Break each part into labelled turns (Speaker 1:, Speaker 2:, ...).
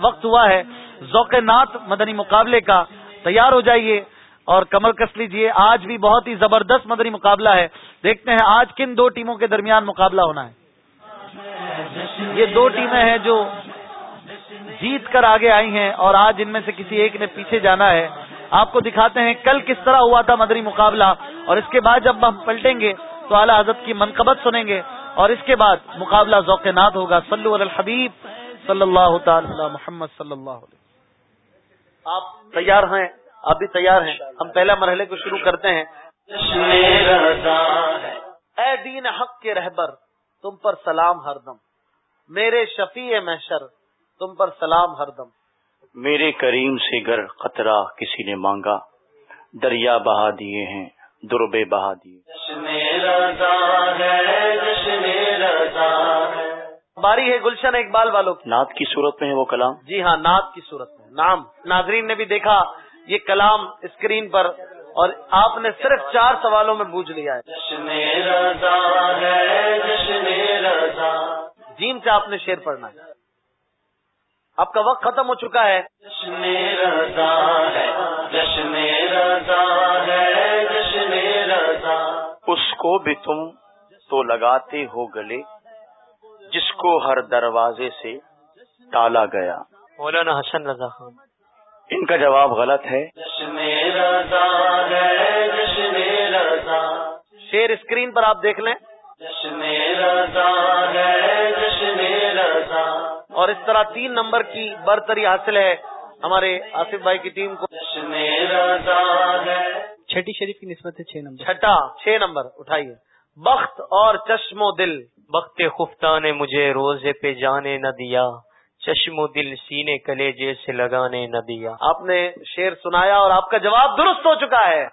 Speaker 1: وقت ہوا ہے، ذوق نات مدنی مقابلے کا تیار ہو جائیے اور کمر کس لیجیے، آج بھی بہت ہی زبردست مدنی مقابلہ ہے۔ دیکھتے ہیں آج کن دو ٹیموں کے درمیان مقابلہ ہونا ہے۔ یہ دو ٹیمیں ہیں جو جیت کر آگے آئی ہیں اور آج ان میں سے کسی ایک نے پیچھے جانا ہے۔ آپ کو دکھاتے ہیں کل کس طرح ہوا تھا مدنی مقابلہ۔ اور اس کے بعد جب ہم پلٹیں گے تو اعلیٰ حضرت کی منقبت سنیں گے۔ اور اس کے بعد مقابلہ ذوق نات ہوگا۔ صلی اللہ الحبیب۔ صلی اللہ تعالی محمد صلی اللہ علیہ آپ تیار ہیں؟ آپ بھی تیار ہیں؟ ہم پہلے مرحلے کو شروع کرتے ہیں۔ اے دین حق کے رہبر تم پر سلام ہر دم۔ میرے شفیع محشر تم پر سلام ہر دم۔
Speaker 2: میرے کریم سے گر قطرہ کسی نے مانگا دریا بہا دیے ہیں دربے بہا دیے۔
Speaker 1: باری ہے گلشن اقبال والوں
Speaker 2: کی۔ نعت کی صورت میں ہے وہ کلام؟
Speaker 1: جی ہاں نعت کی صورت میں۔ نام ناظرین نے بھی دیکھا یہ کلام اسکرین پر اور آپ نے صرف چار سوالوں میں بوجھ لیا ہے۔ جیم سے آپ نے شیر پڑھنا ہے۔ آپ کا وقت ختم ہو چکا ہے۔
Speaker 2: اس کو بھی تم تو لگاتے ہو گلے۔ جس کو ہر دروازے سے ٹالا گیا۔
Speaker 1: مولانا حسن رضا خان۔
Speaker 2: ان کا جواب غلط ہے۔
Speaker 1: شیر اسکرین پر آپ دیکھ لیں۔ اور اس طرح تین نمبر کی برتری حاصل ہے ہمارے آصف بھائی کی ٹیم کو۔
Speaker 3: چھٹی شریف کی نسبت ہے چھ نمبر۔
Speaker 1: چھٹا چھ نمبر اٹھائیے۔ بخت اور چشم و دل۔ بخت خفتہ نے مجھے روزے پہ جانے نہ دیا چشم و دل سینے کلے جیسے لگانے نہ دیا۔ آپ نے شیر سنایا اور آپ کا جواب درست ہو چکا ہے۔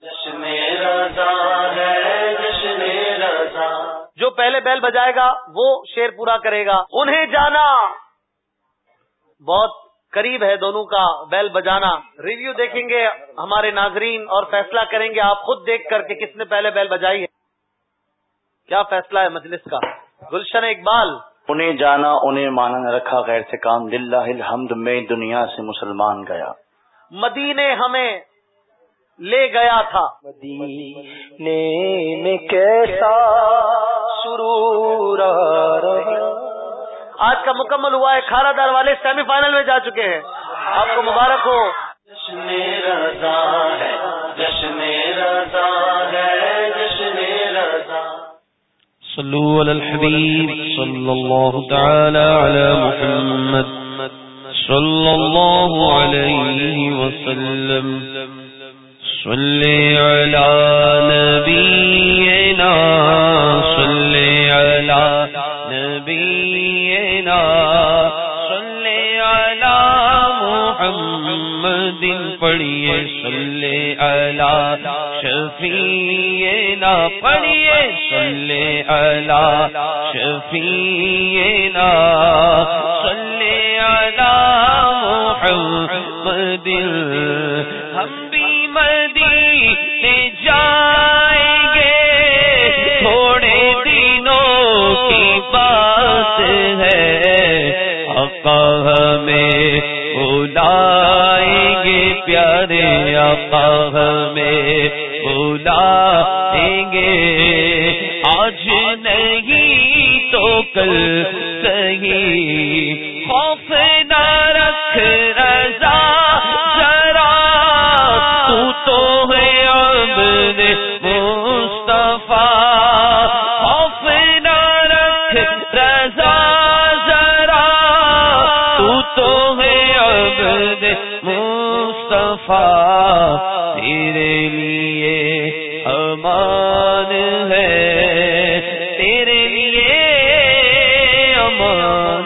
Speaker 1: جو پہلے بیل بجائے گا وہ شیر پورا کرے گا۔ انہیں جانا۔ بہت قریب ہے دونوں کا بیل بجانا۔ ریویو دیکھیں گے ہمارے ناظرین اور فیصلہ کریں گے آپ خود دیکھ کر کے کس نے پہلے بیل بجائی ہے۔ کیا فیصلہ ہے مجلس کا؟ گلشن اقبال۔
Speaker 2: انہیں جانا انہیں مانا نہ رکھا غیر سے کام دلہ الحمد میں دنیا سے مسلمان گیا۔
Speaker 1: مدینے ہمیں لے گیا تھا۔
Speaker 3: مدینے میں کیسا سرور
Speaker 1: آج کا مکمل ہوا ہے کھارا دار والے سیمی فائنل میں جا چکے ہیں۔ آپ کو مبارک ہو۔
Speaker 4: صلوا على الحبيب صلى الله تعالى على محمد صلى الله عليه وسلم صل على نبينا صل على نبينا صل على محمد پڑھیے صل على شفیعنا پڑھیے، صلی اللہ شفیعنا صلی اللہ محمد. ہم بھی مدینے جائیں گے، تھوڑے دنوں کی بات ہے آقا ہمیں بلائیں گے پیارے آقا ہمیں دیں گے۔ آج نہیں تو کل صحیح خوف نہ رکھ رضا، ذرا، تو تو ہے عبد مصطفیٰ تیرے لیے امان ہے تیرے لیے امان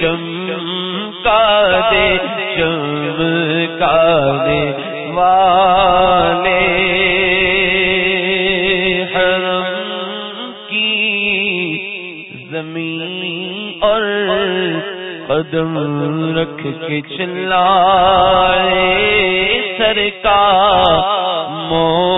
Speaker 4: چمکا دے چمکا دے والے۔ حرم کی زمین اور قدم رکھ کے چلائے سرکار موقع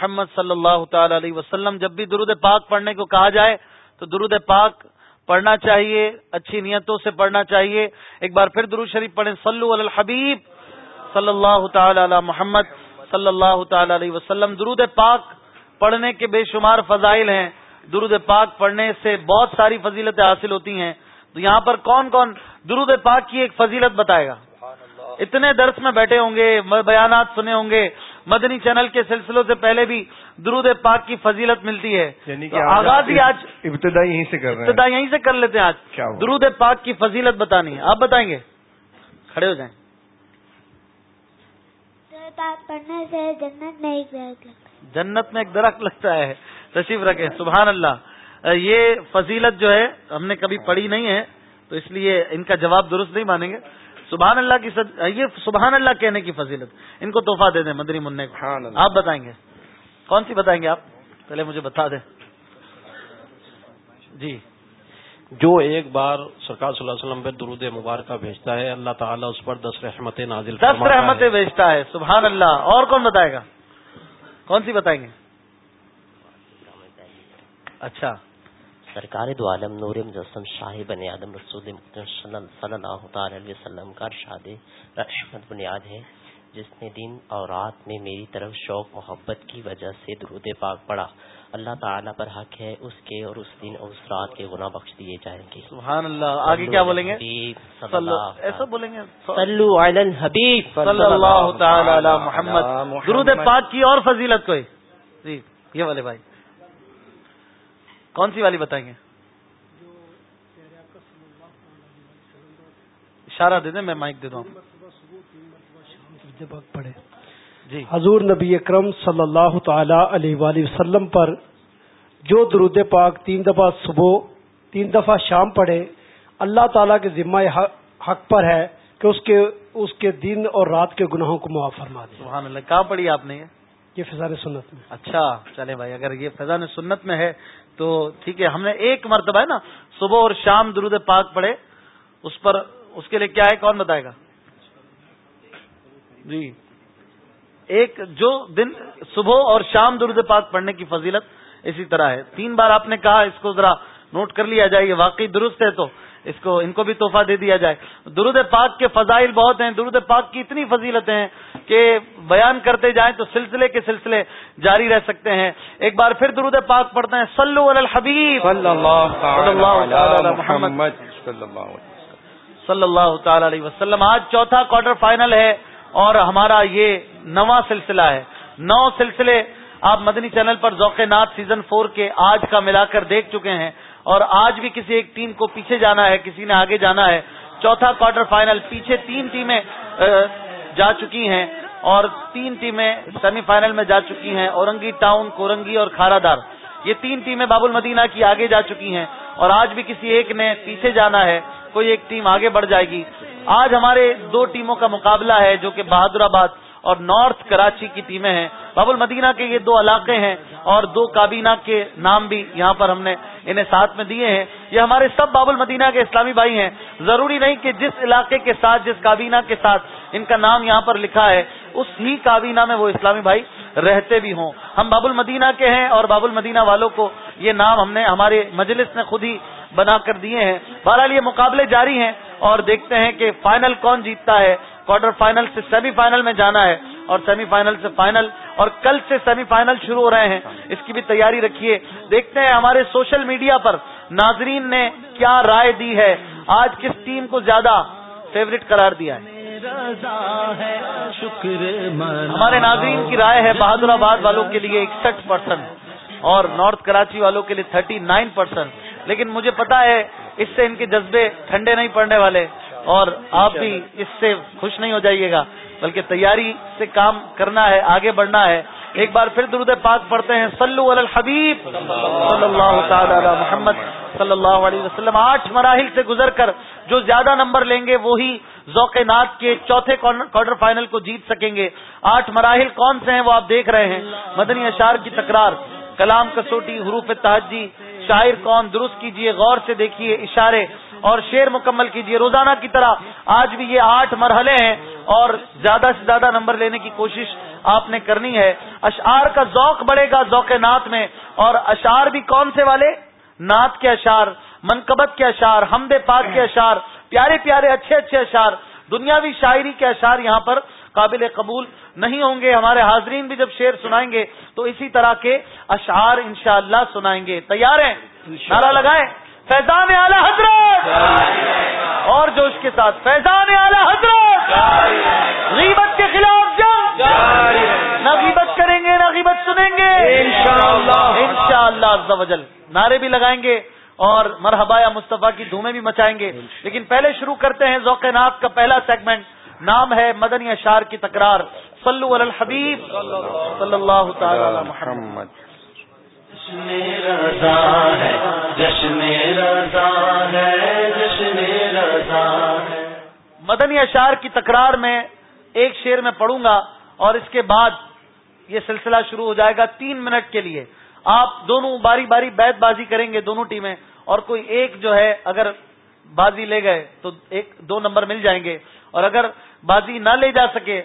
Speaker 1: محمد صلی اللہ تعالی علیہ وسلم، جب بھی درود پاک پڑھنے کو کہا جائے تو درود پاک پڑھنا چاہیے، اچھی نیتوں سے پڑھنا چاہیے۔ ایک بار پھر درود شریف پڑھیں، صلو علی الحبیب صلی اللہ تعالی علی محمد صلی اللہ تعالی علیہ وسلم۔ درود پاک پڑھنے کے بے شمار فضائل ہیں۔ درود پاک پڑھنے سے بہت ساری فضیلتیں حاصل ہوتی ہیں۔ تو یہاں پر کون کون درود پاک کی ایک فضیلت بتائے گا؟ اتنے درس میں بیٹھے ہوں گے، بیانات سنے ہوں گے۔ مدنی چینل کے سلسلوں سے پہلے بھی درود پاک کی فضیلت ملتی ہے.
Speaker 5: یعنی
Speaker 1: تو آغاز ہی آج
Speaker 5: ابتدا یہیں سے کر رہے
Speaker 1: ابتدا یہیں سے کر لیتے ہیں آج؟ درود پاک کی فضیلت بتانی ہے. آپ بتائیں گے. کھڑے ہو جائیں.
Speaker 6: پاک پڑھنے سے جنت میں ایک درخت لگتا ہے.
Speaker 1: جنت میں ایک درخت لگتا ہے. تشریف رکھے سبحان اللہ. یہ فضیلت جو ہے ہم نے کبھی پڑھی نہیں ہے تو اس لیے ان کا جواب درست نہیں مانیں گے. سبحان اللہ کی صد... یہ سبحان اللہ کہنے کی فضیلت۔ ان کو تحفہ دے دیں مدری منع کو۔ آپ بتائیں گے۔ کون سی بتائیں گے آپ؟ پہلے مجھے بتا دیں۔ جی۔
Speaker 7: جو ایک بار سرکار صلی اللہ علیہ وسلم پہ درود مبارکہ بھیجتا ہے اللہ تعالیٰ اس پر دس رحمتیں نازل
Speaker 1: دس۔ رحمتیں بیچتا ہے۔ سبحان اللہ۔ اور کون بتائے گا؟ کون سی بتائیں گے؟ اچھا۔
Speaker 8: سرکار دو عالم نور مجسم شاہ بن آدم رسول مکرم صلی اللہ تعالی علیہ وسلم کا ارشاد رحمت بنیاد ہے جس نے دن اور رات میں میری طرف شوق محبت کی وجہ سے درود پاک پڑھا۔ اللہ تعالیٰ پر حق ہے اس کے اور اس دن اور اس رات کے گناہ بخش دیے جائیں گے۔
Speaker 1: سبحان اللہ۔ آگے کیا بولیں گے؟ ایسا بولیں گے؟
Speaker 8: صلو علی الحبیب۔
Speaker 1: صلی اللہ تعالی علی محمد۔ درود پاک کی اور فضیلت کوئی؟ جی یہ والے بھائی۔ کون سی والی بتائیں گے؟ اشارہ دے دیں میں مائک دے دوں آپ کو۔
Speaker 9: پڑھے
Speaker 1: جی۔
Speaker 9: حضور نبی اکرم صلی اللہ تعالی علیہ وآلہ وسلم پر جو درود پاک تین دفعہ صبح تین دفعہ شام پڑھے اللہ تعالیٰ کے ذمہ حق- پر ہے کہ اس کے اس کے دن اور رات کے گناہوں کو معاف فرما دے۔
Speaker 1: سبحان اللہ کہاں پڑھی آپ نے یہ؟
Speaker 9: فضان سنت میں۔
Speaker 1: اچھا چلے بھائی اگر یہ فضان سنت میں ہے تو ٹھیک ہے، ہم نے ایک مرتبہ ہے نا، صبح اور شام درود پاک پڑھے، اس پر اس کے لیے کیا ہے، کون بتائے گا؟ جی۔ ایک جو دن صبح اور شام درود پاک پڑھنے کی فضیلت اسی طرح ہے۔ تین بار آپ نے کہا، اس کو ذرا نوٹ کر لیا جائے واقعی درست ہے تو۔ اس کو ان کو بھی تحفہ دے دیا جائے۔ درود پاک کے فضائل بہت ہیں۔ درود پاک کی اتنی فضیلتیں ہیں کہ بیان کرتے جائیں تو سلسلے کے سلسلے جاری رہ سکتے ہیں۔ ایک بار پھر درود پاک پڑھتے ہیں۔ صلو علی الحبیب۔
Speaker 5: صلی اللہ
Speaker 1: تعالی محمد۔
Speaker 5: صلی اللہ
Speaker 1: تعالی علیہ وسلم۔ آج چوتھا کوارٹر فائنل ہے اور ہمارا یہ نواں سلسلہ ہے۔ نو سلسلے آپ مدنی چینل پر ذوق نات سیزن فور کے آج کا ملا کر دیکھ چکے ہیں۔ اور آج بھی کسی ایک ٹیم کو پیچھے جانا ہے، کسی نے آگے جانا ہے۔ چوتھا کوارٹر فائنل پیچھے تین ٹیمیں جا چکی ہیں۔ اور تین ٹیمیں سیمی فائنل میں جا چکی ہیں، اورنگی ٹاؤن، کورنگی اور کھارا دار۔ یہ تین ٹیمیں باب المدینہ کی آگے جا چکی ہیں۔ اور آج بھی کسی ایک نے پیچھے جانا ہے، کوئی ایک ٹیم آگے بڑھ جائے گی۔ آج ہمارے دو ٹیموں کا مقابلہ ہے، جو کہ بہادر آباد اور نارتھ کراچی کی ٹیمیں ہیں۔ باب المدینہ کے یہ دو علاقے ہیں اور دو کابینہ کے نام بھی یہاں پر ہم نے انہیں ساتھ میں دیے ہیں۔ یہ ہمارے سب باب المدینہ کے اسلامی بھائی ہیں۔ ضروری نہیں کہ جس علاقے کے ساتھ، جس کابینہ کے ساتھ ان کا نام یہاں پر لکھا ہے، اس ہی کابینہ میں وہ اسلامی بھائی رہتے بھی ہوں۔ ہم باب المدینہ کے ہیں اور باب المدینہ والوں کو یہ نام ہم نے، ہمارے مجلس نے خود ہی بنا کر دیے ہیں۔ بہرحال یہ مقابلے جاری ہیں اور دیکھتے ہیں کہ فائنل کون جیتتا ہے۔ کوارٹر فائنل سے سیمی فائنل میں جانا ہے اور سیمی فائنل سے فائنل اور کل سے سیمی فائنل شروع ہو رہے ہیں۔ اس کی بھی تیاری رکھیے۔ دیکھتے ہیں ہمارے سوشل میڈیا پر ناظرین نے کیا رائے دی ہے۔ آج کس ٹیم کو زیادہ فیوریٹ قرار دیا ہے؟ ہمارے ناظرین کی رائے ہے بہادر آباد والوں کے لیے اکسٹھ پرسینٹ اور نارتھ کراچی والوں کے لیے تھرٹی نائن پرسینٹ لیکن مجھے پتا ہے اس سے ان کے جذبے ٹھنڈے نہیں پڑنے والے اور آپ بھی اس سے خوش نہیں ہو جائیے گا، بلکہ تیاری سے کام کرنا ہے، آگے بڑھنا ہے۔ ایک بار پھر درود پاک پڑھتے ہیں، صلو علی الحبیب، صلی اللہ تعالی علی محمد، صلی اللہ علیہ وسلم۔ آٹھ مراحل سے گزر کر جو زیادہ نمبر لیں گے، وہی ذوق نات کے چوتھے کوارٹر فائنل کو جیت سکیں گے۔ آٹھ مراحل کون سے ہیں وہ آپ دیکھ رہے ہیں؟ مدنی اشار کی تکرار، کلام کسوٹی، حروف تحجی شاعر کون درست کیجیے، غور سے دیکھیے اشارے اور شعر مکمل کیجیے۔ روزانہ کی طرح آج بھی یہ آٹھ مرحلے ہیں اور زیادہ سے زیادہ نمبر لینے کی کوشش آپ نے کرنی ہے۔ اشعار کا ذوق بڑھے گا ذوق نعت میں اور اشعار بھی کون سے والے؟ نعت کے اشعار، منقبت کے اشعار، حمد پاک کے اشعار، پیارے پیارے اچھے اچھے اشعار، دنیاوی شاعری کے اشعار یہاں پر قابل قبول نہیں ہوں گے ہمارے حاضرین بھی جب شعر سنائیں گے تو اسی طرح کے اشعار انشاءاللہ سنائیں گے۔ تیار ہیں؟ نعرہ لگائیں؟ فیضان اعلی حضرت! اور جوش کے ساتھ فیضان اعلی حضرت! غیبت کے خلاف جنگ! نہ غیبت کریں گے نہ غیبت سنیں گے۔ ان شاء اللہ نعرے بھی لگائیں گے اور مرحبا یا مصطفیٰ کی دھومیں بھی مچائیں گے۔ لیکن پہلے شروع کرتے ہیں ذوق ناز کا پہلا سیگمنٹ نام ہے مدنی اشار کی تکرار۔ صلو علی الحبیب۔ صلی اللہ تعالی محمد۔ مدنی اشار کی تکرار میں ایک شیر میں پڑھوں گا اور اس کے بعد یہ سلسلہ شروع ہو جائے گا تین منٹ کے لیے۔ آپ دونوں باری باری بیت بازی کریں گے دونوں ٹیمیں اور کوئی ایک جو ہے اگر بازی لے گئے تو ایک دو نمبر مل جائیں گے۔ اور اگر بازی نہ لے جا سکے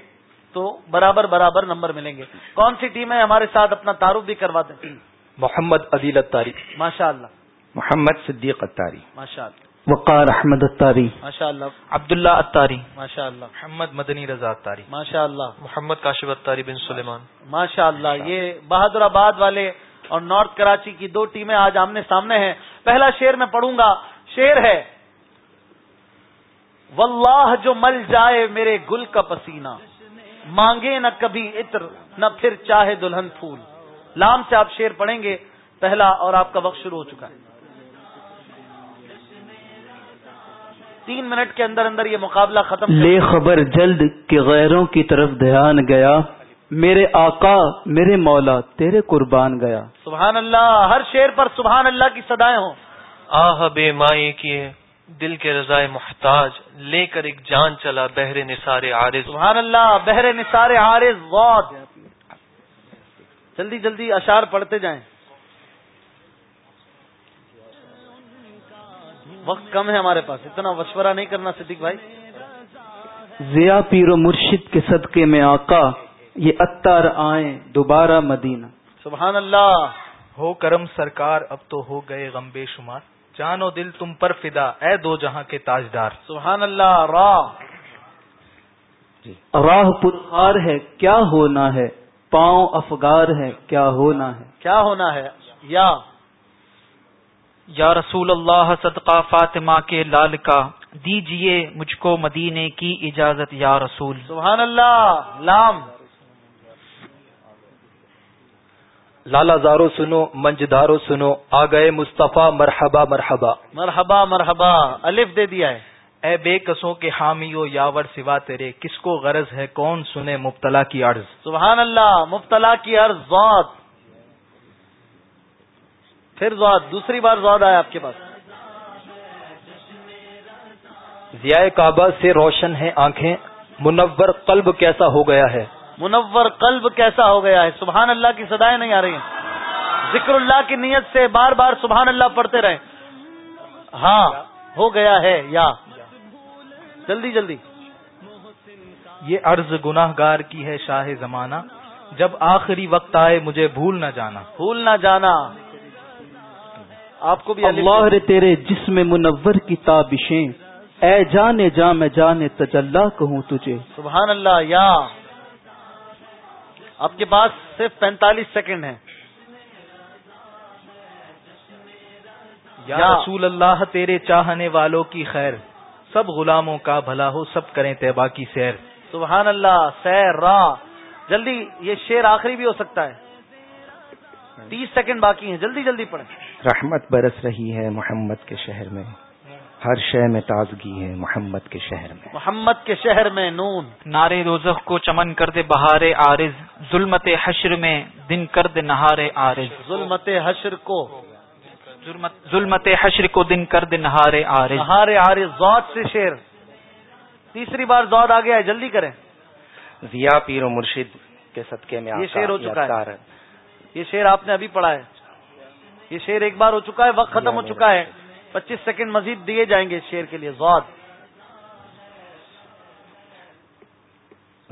Speaker 1: تو برابر برابر نمبر ملیں گے۔ کون سی ٹیم ہے ہمارے ساتھ اپنا تعارف بھی کروا دیں؟
Speaker 10: محمد عدیل اتاری
Speaker 1: ماشاء اللہ
Speaker 10: محمد صدیق اتاری
Speaker 1: ماشاء اللہ
Speaker 10: وقار احمد اتاری
Speaker 1: ماشاء اللہ
Speaker 10: عبداللہ اتاری
Speaker 1: ماشاء اللہ
Speaker 10: محمد مدنی رضا اتاری
Speaker 1: ماشاء اللہ
Speaker 10: محمد کاشف اتاری بن سلیمان۔
Speaker 1: ماشاء اللہ یہ بہادر آباد والے اور نارتھ کراچی کی دو ٹیمیں آج آمنے سامنے ہیں۔ پہلا شیر میں پڑھوں گا شیر ہے واللہ جو مل جائے میرے گل کا پسینہ۔ مانگے نہ کبھی عطر نہ پھر چاہے دلہن پھول۔ لام سے آپ شیر پڑھیں گے پہلا اور آپ کا وقت شروع ہو چکا ہے۔ تین منٹ کے اندر اندر یہ مقابلہ ختم
Speaker 11: لے خبر جلد کہ غیروں کی طرف دھیان گیا۔ میرے آقا میرے مولا تیرے قربان گیا۔
Speaker 1: سبحان اللہ ہر شیر پر سبحان اللہ کی صدایں ہوں۔
Speaker 10: آہ بے مائے کیے۔ دل کے رضائے محتاج لے کر ایک جان چلا بہر نثار عارض۔
Speaker 1: سبحان اللہ بہر نثار عارض غوث جلدی جلدی اشار پڑھتے جائیں۔ وقت کم ہے ہمارے پاس اتنا مشورہ نہیں کرنا صدیق بھائی۔
Speaker 11: ضیا پیر و مرشد کے صدقے میں آقا یہ اتار آئیں دوبارہ مدینہ۔
Speaker 1: سبحان اللہ۔
Speaker 10: ہو کرم سرکار اب تو ہو گئے غم بے شمار۔ جان و دل تم پر فدا اے دو جہاں کے تاجدار۔
Speaker 1: سبحان اللہ راہ۔
Speaker 11: راہ پرخار ہے کیا ہونا ہے؟ پاؤں افگار ہے کیا ہونا ہے؟
Speaker 1: کیا ہونا ہے؟ یا۔
Speaker 12: یا رسول اللہ صدقہ فاطمہ کے لال کا دیجیے مجھ کو مدینے کی اجازت یا رسول۔
Speaker 1: سبحان اللہ لام۔
Speaker 10: لالا زارو سنو منجدارو سنو آ گئے مصطفیٰ مرحبا مرحبا۔
Speaker 1: مرحبا مرحبا الف دے دیا ہے۔
Speaker 10: اے بے کسوں کے حامی و یاور سوا تیرے کس کو غرض ہے؟ کون سنے مبتلا کی عرض؟
Speaker 1: سبحان اللہ مبتلا کی عرض ذات۔ پھر ذات دوسری بار ذات آیا آپ کے پاس۔
Speaker 10: ضیاء کعبہ سے روشن ہے آنکھیں منور قلب کیسا ہو گیا ہے؟
Speaker 1: منور قلب کیسا ہو گیا ہے؟ سبحان اللہ کی سدائیں نہیں آ رہی ہیں۔ ذکر اللہ کی نیت سے بار بار سبحان اللہ پڑھتے رہے ہاں ہو گیا ہے یا۔ جلدی جلدی۔
Speaker 10: یہ عرض گناہ گار کی ہے شاہ زمانہ۔ جب آخری وقت آئے مجھے بھول نہ جانا۔
Speaker 1: بھول نہ جانا۔ آپ کو بھی
Speaker 11: اللہ رے تیرے جسم منور کی تابشیں۔ اے جانے جا میں جانے تجلا کہوں تجھے۔
Speaker 1: سبحان اللہ یا۔ آپ کے پاس صرف پینتالیس سیکنڈ ہیں۔
Speaker 10: یا رسول اللہ تیرے چاہنے والوں کی خیر۔ سب غلاموں کا بھلا ہو سب کریں تیبا کی سیر۔
Speaker 1: سبحان اللہ سیر راہ جلدی یہ شیر آخری بھی ہو سکتا ہے۔ تیس سیکنڈ باقی ہیں۔ جلدی جلدی پڑھیں۔
Speaker 13: رحمت برس رہی ہے محمد کے شہر میں۔ ہر شہ میں تازگی ہے محمد کے شہر میں۔
Speaker 1: محمد کے شہر میں نون۔
Speaker 12: نارے روزخ کو چمن کر دے بہار عارض ظلمت حشر میں دن کر دے نہار عارض۔
Speaker 1: ظلمت حشر کو۔
Speaker 12: ظلمت حشر کو دن کر دے نہار عارض۔
Speaker 1: نہار عارض زود سے شیر۔ تیسری بار زود آ گیا ہے جلدی کریں۔
Speaker 13: ضیا پیر و مرشد کے صدقے میں
Speaker 1: یہ شیر ہو چکا ہے۔ یہ شیر آپ نے ابھی پڑھا ہے۔ یہ شیر ایک بار ہو چکا ہے وقت ختم ہو چکا ہے۔ پچیس سیکنڈ مزید دیے جائیں گے شیر کے لیے زود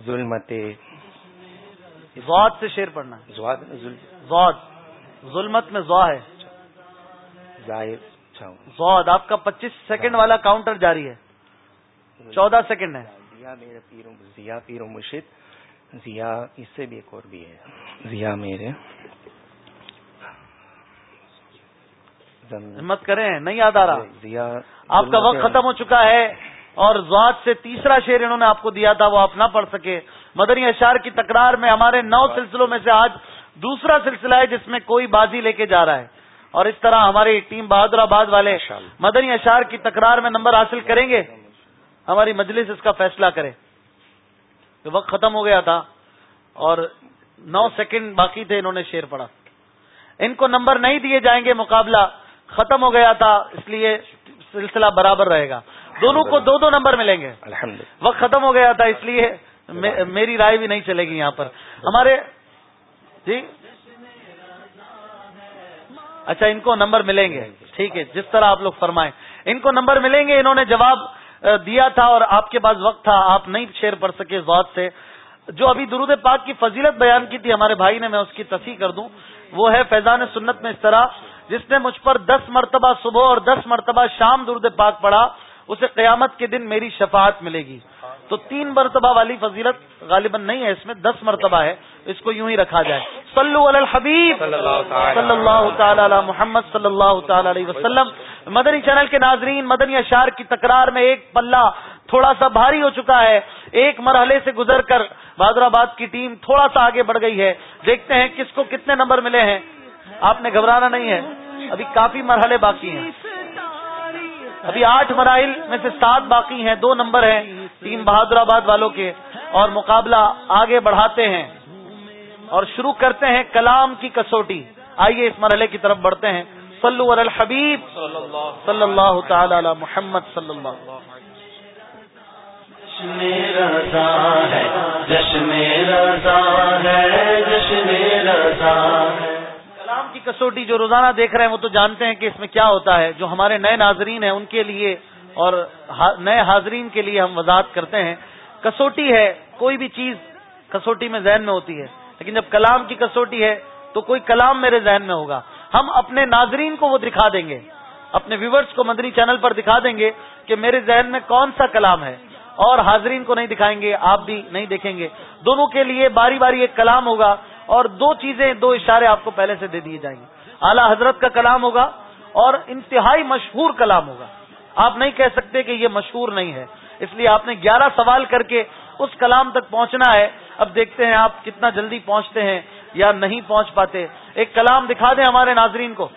Speaker 13: ظلمت
Speaker 1: زود سے شیر پڑھنا۔ زود ظلمت میں زوا ہے۔ زود آپ کا پچیس سیکنڈ والا کاؤنٹر جاری ہے۔ چودہ سیکنڈ ہے۔
Speaker 13: ضیا میرے پیر ضیا پیر و مرشد۔ ضیا اس سے بھی ایک اور بھی ہے۔ ضیا میرے۔
Speaker 1: ہمت کریں نہیں یاد آ رہا۔ آپ کا وقت ختم ہو چکا ہے اور زواد سے تیسرا شعر انہوں نے آپ کو دیا تھا وہ آپ نہ پڑھ سکے۔ مدنی اشار کی تکرار میں ہمارے نو سلسلوں میں سے آج دوسرا سلسلہ ہے جس میں کوئی بازی لے کے جا رہا ہے۔ اور اس طرح ہماری ٹیم بہادر آباد والے مدنی اشار کی تکرار میں نمبر حاصل کریں گے۔ ہماری مجلس اس کا فیصلہ کرے۔ تو وقت ختم ہو گیا تھا اور نو سیکنڈ باقی تھے انہوں نے شیر پڑا ان کو نمبر نہیں دیے جائیں گے مقابلہ۔ ختم ہو گیا تھا اس لیے سلسلہ برابر رہے گا۔ دونوں کو دو دو نمبر ملیں گے۔ وقت ختم ہو گیا تھا اس لیے میری رائے بھی نہیں چلے گی یہاں پر۔ ہمارے جی؟ اچھا ان کو نمبر ملیں گے۔ ٹھیک ہے جس طرح آپ لوگ فرمائیں۔ ان کو نمبر ملیں گے انہوں نے جواب دیا تھا اور آپ کے پاس وقت تھا۔ آپ نہیں شیئر پڑھ سکے اس بات سے۔ جو ابھی درود پاک کی فضیلت بیان کی تھی ہمارے بھائی نے میں اس کی تصحیح کر دوں۔ وہ ہے فیضان سنت میں اس طرح جس نے مجھ پر دس مرتبہ صبح اور دس مرتبہ شام درود پاک پڑھا، اسے قیامت کے دن میری شفاعت ملے گی۔ تو تین مرتبہ والی فضیلت غالباً نہیں ہے، اس میں دس مرتبہ ہے، اس کو یوں ہی رکھا جائے۔ صلو علی الحبیب۔ صلی اللہ تعالی علی محمد صلی اللہ تعالی علیہ وسلم۔ مدنی چینل کے ناظرین، مدنی اشار کی تکرار میں ایک پلہ تھوڑا سا بھاری ہو چکا ہے۔ ایک مرحلے سے گزر کر بہادر آباد کی ٹیم تھوڑا سا آگے بڑھ گئی ہے۔ دیکھتے ہیں کس کو کتنے نمبر ملے ہیں۔ آپ نے گھبرانا نہیں ہے۔ ابھی کافی مرحلے باقی ہیں۔ ابھی آٹھ مراحل میں سے سات باقی ہیں، دو نمبر ہیں ٹیم بہادر آباد والوں کے، اور مقابلہ آگے بڑھاتے ہیں۔ اور شروع کرتے ہیں کلام کی کسوٹی۔ آئیے اس مرحلے کی طرف بڑھتے ہیں۔ صلو علی الحبیب۔ صلی اللہ تعالی علی محمد صلی اللہ کلام کی کسوٹی جو روزانہ دیکھ رہے ہیں وہ تو جانتے ہیں کہ اس میں کیا ہوتا ہے، جو ہمارے نئے ناظرین ہیں ان کے لیے اور نئے حاضرین کے لیے ہم وضاحت کرتے ہیں۔ کسوٹی ہے، کوئی بھی چیز کسوٹی میں ذہن میں ہوتی ہے۔ لیکن جب کلام کی کسوٹی ہے تو کوئی کلام میرے ذہن میں ہوگا۔ ہم اپنے ناظرین کو وہ دکھا دیں گے۔ اپنے ویورز کو مدنی چینل پر دکھا دیں گے کہ میرے ذہن میں کون سا کلام ہے۔ اور حاضرین کو نہیں دکھائیں گے، آپ بھی نہیں دیکھیں گے۔ دونوں کے لیے باری باری ایک کلام ہوگا۔ اور دو چیزیں، دو اشارے آپ کو پہلے سے دے دیے جائیں گے۔ اعلی حضرت کا کلام ہوگا اور انتہائی مشہور کلام ہوگا۔ آپ نہیں کہہ سکتے کہ یہ مشہور نہیں ہے۔ اس لیے آپ نے گیارہ سوال کر کے اس کلام تک پہنچنا ہے۔ اب دیکھتے ہیں آپ کتنا جلدی پہنچتے ہیں یا نہیں پہنچ پاتے۔ ایک کلام دکھا دیں ہمارے ناظرین کو۔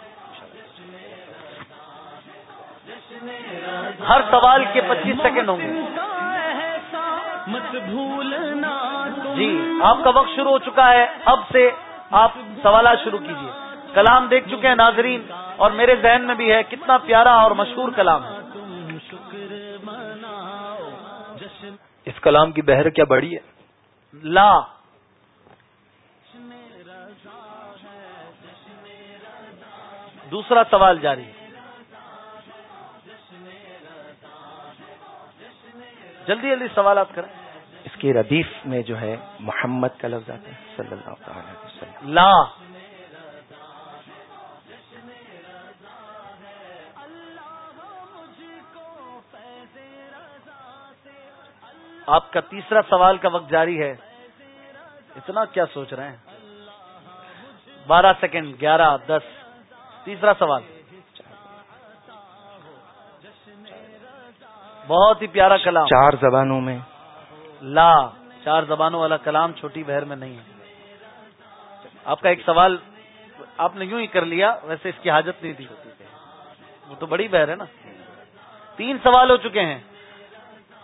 Speaker 1: ہر سوال کے پچیس سیکنڈ ہوں گے۔ جی آپ کا وقت شروع ہو چکا ہے۔ اب سے آپ سوالات شروع کیجیے کلام دیکھ چکے ہیں ناظرین، اور میرے ذہن میں بھی ہے، کتنا پیارا اور مشہور کلام ہے۔
Speaker 10: اس کلام کی بہر کیا بڑی ہے؟
Speaker 1: لا۔ دوسرا سوال جاری جلدی جلدی سوالات کریں۔
Speaker 13: اس کی ردیف میں جو ہے محمد کا لفظ آتا ہے صلی اللہ تعالی وسلم۔
Speaker 1: لا۔ آپ کا تیسرا سوال کا وقت جاری ہے۔ اتنا کیا سوچ رہے ہیں؟ بارہ سیکنڈ گیارہ دس۔ تیسرا سوال۔ بہت ہی پیارا کلام۔
Speaker 13: چار زبانوں میں۔
Speaker 1: لا چار زبانوں والا کلام چھوٹی بہر میں نہیں ہے۔ آپ کا ایک سوال آپ نے یوں ہی کر لیا ویسے اس کی حاجت نہیں تھی۔ وہ تو بڑی بہر ہے نا۔ تین سوال ہو چکے ہیں۔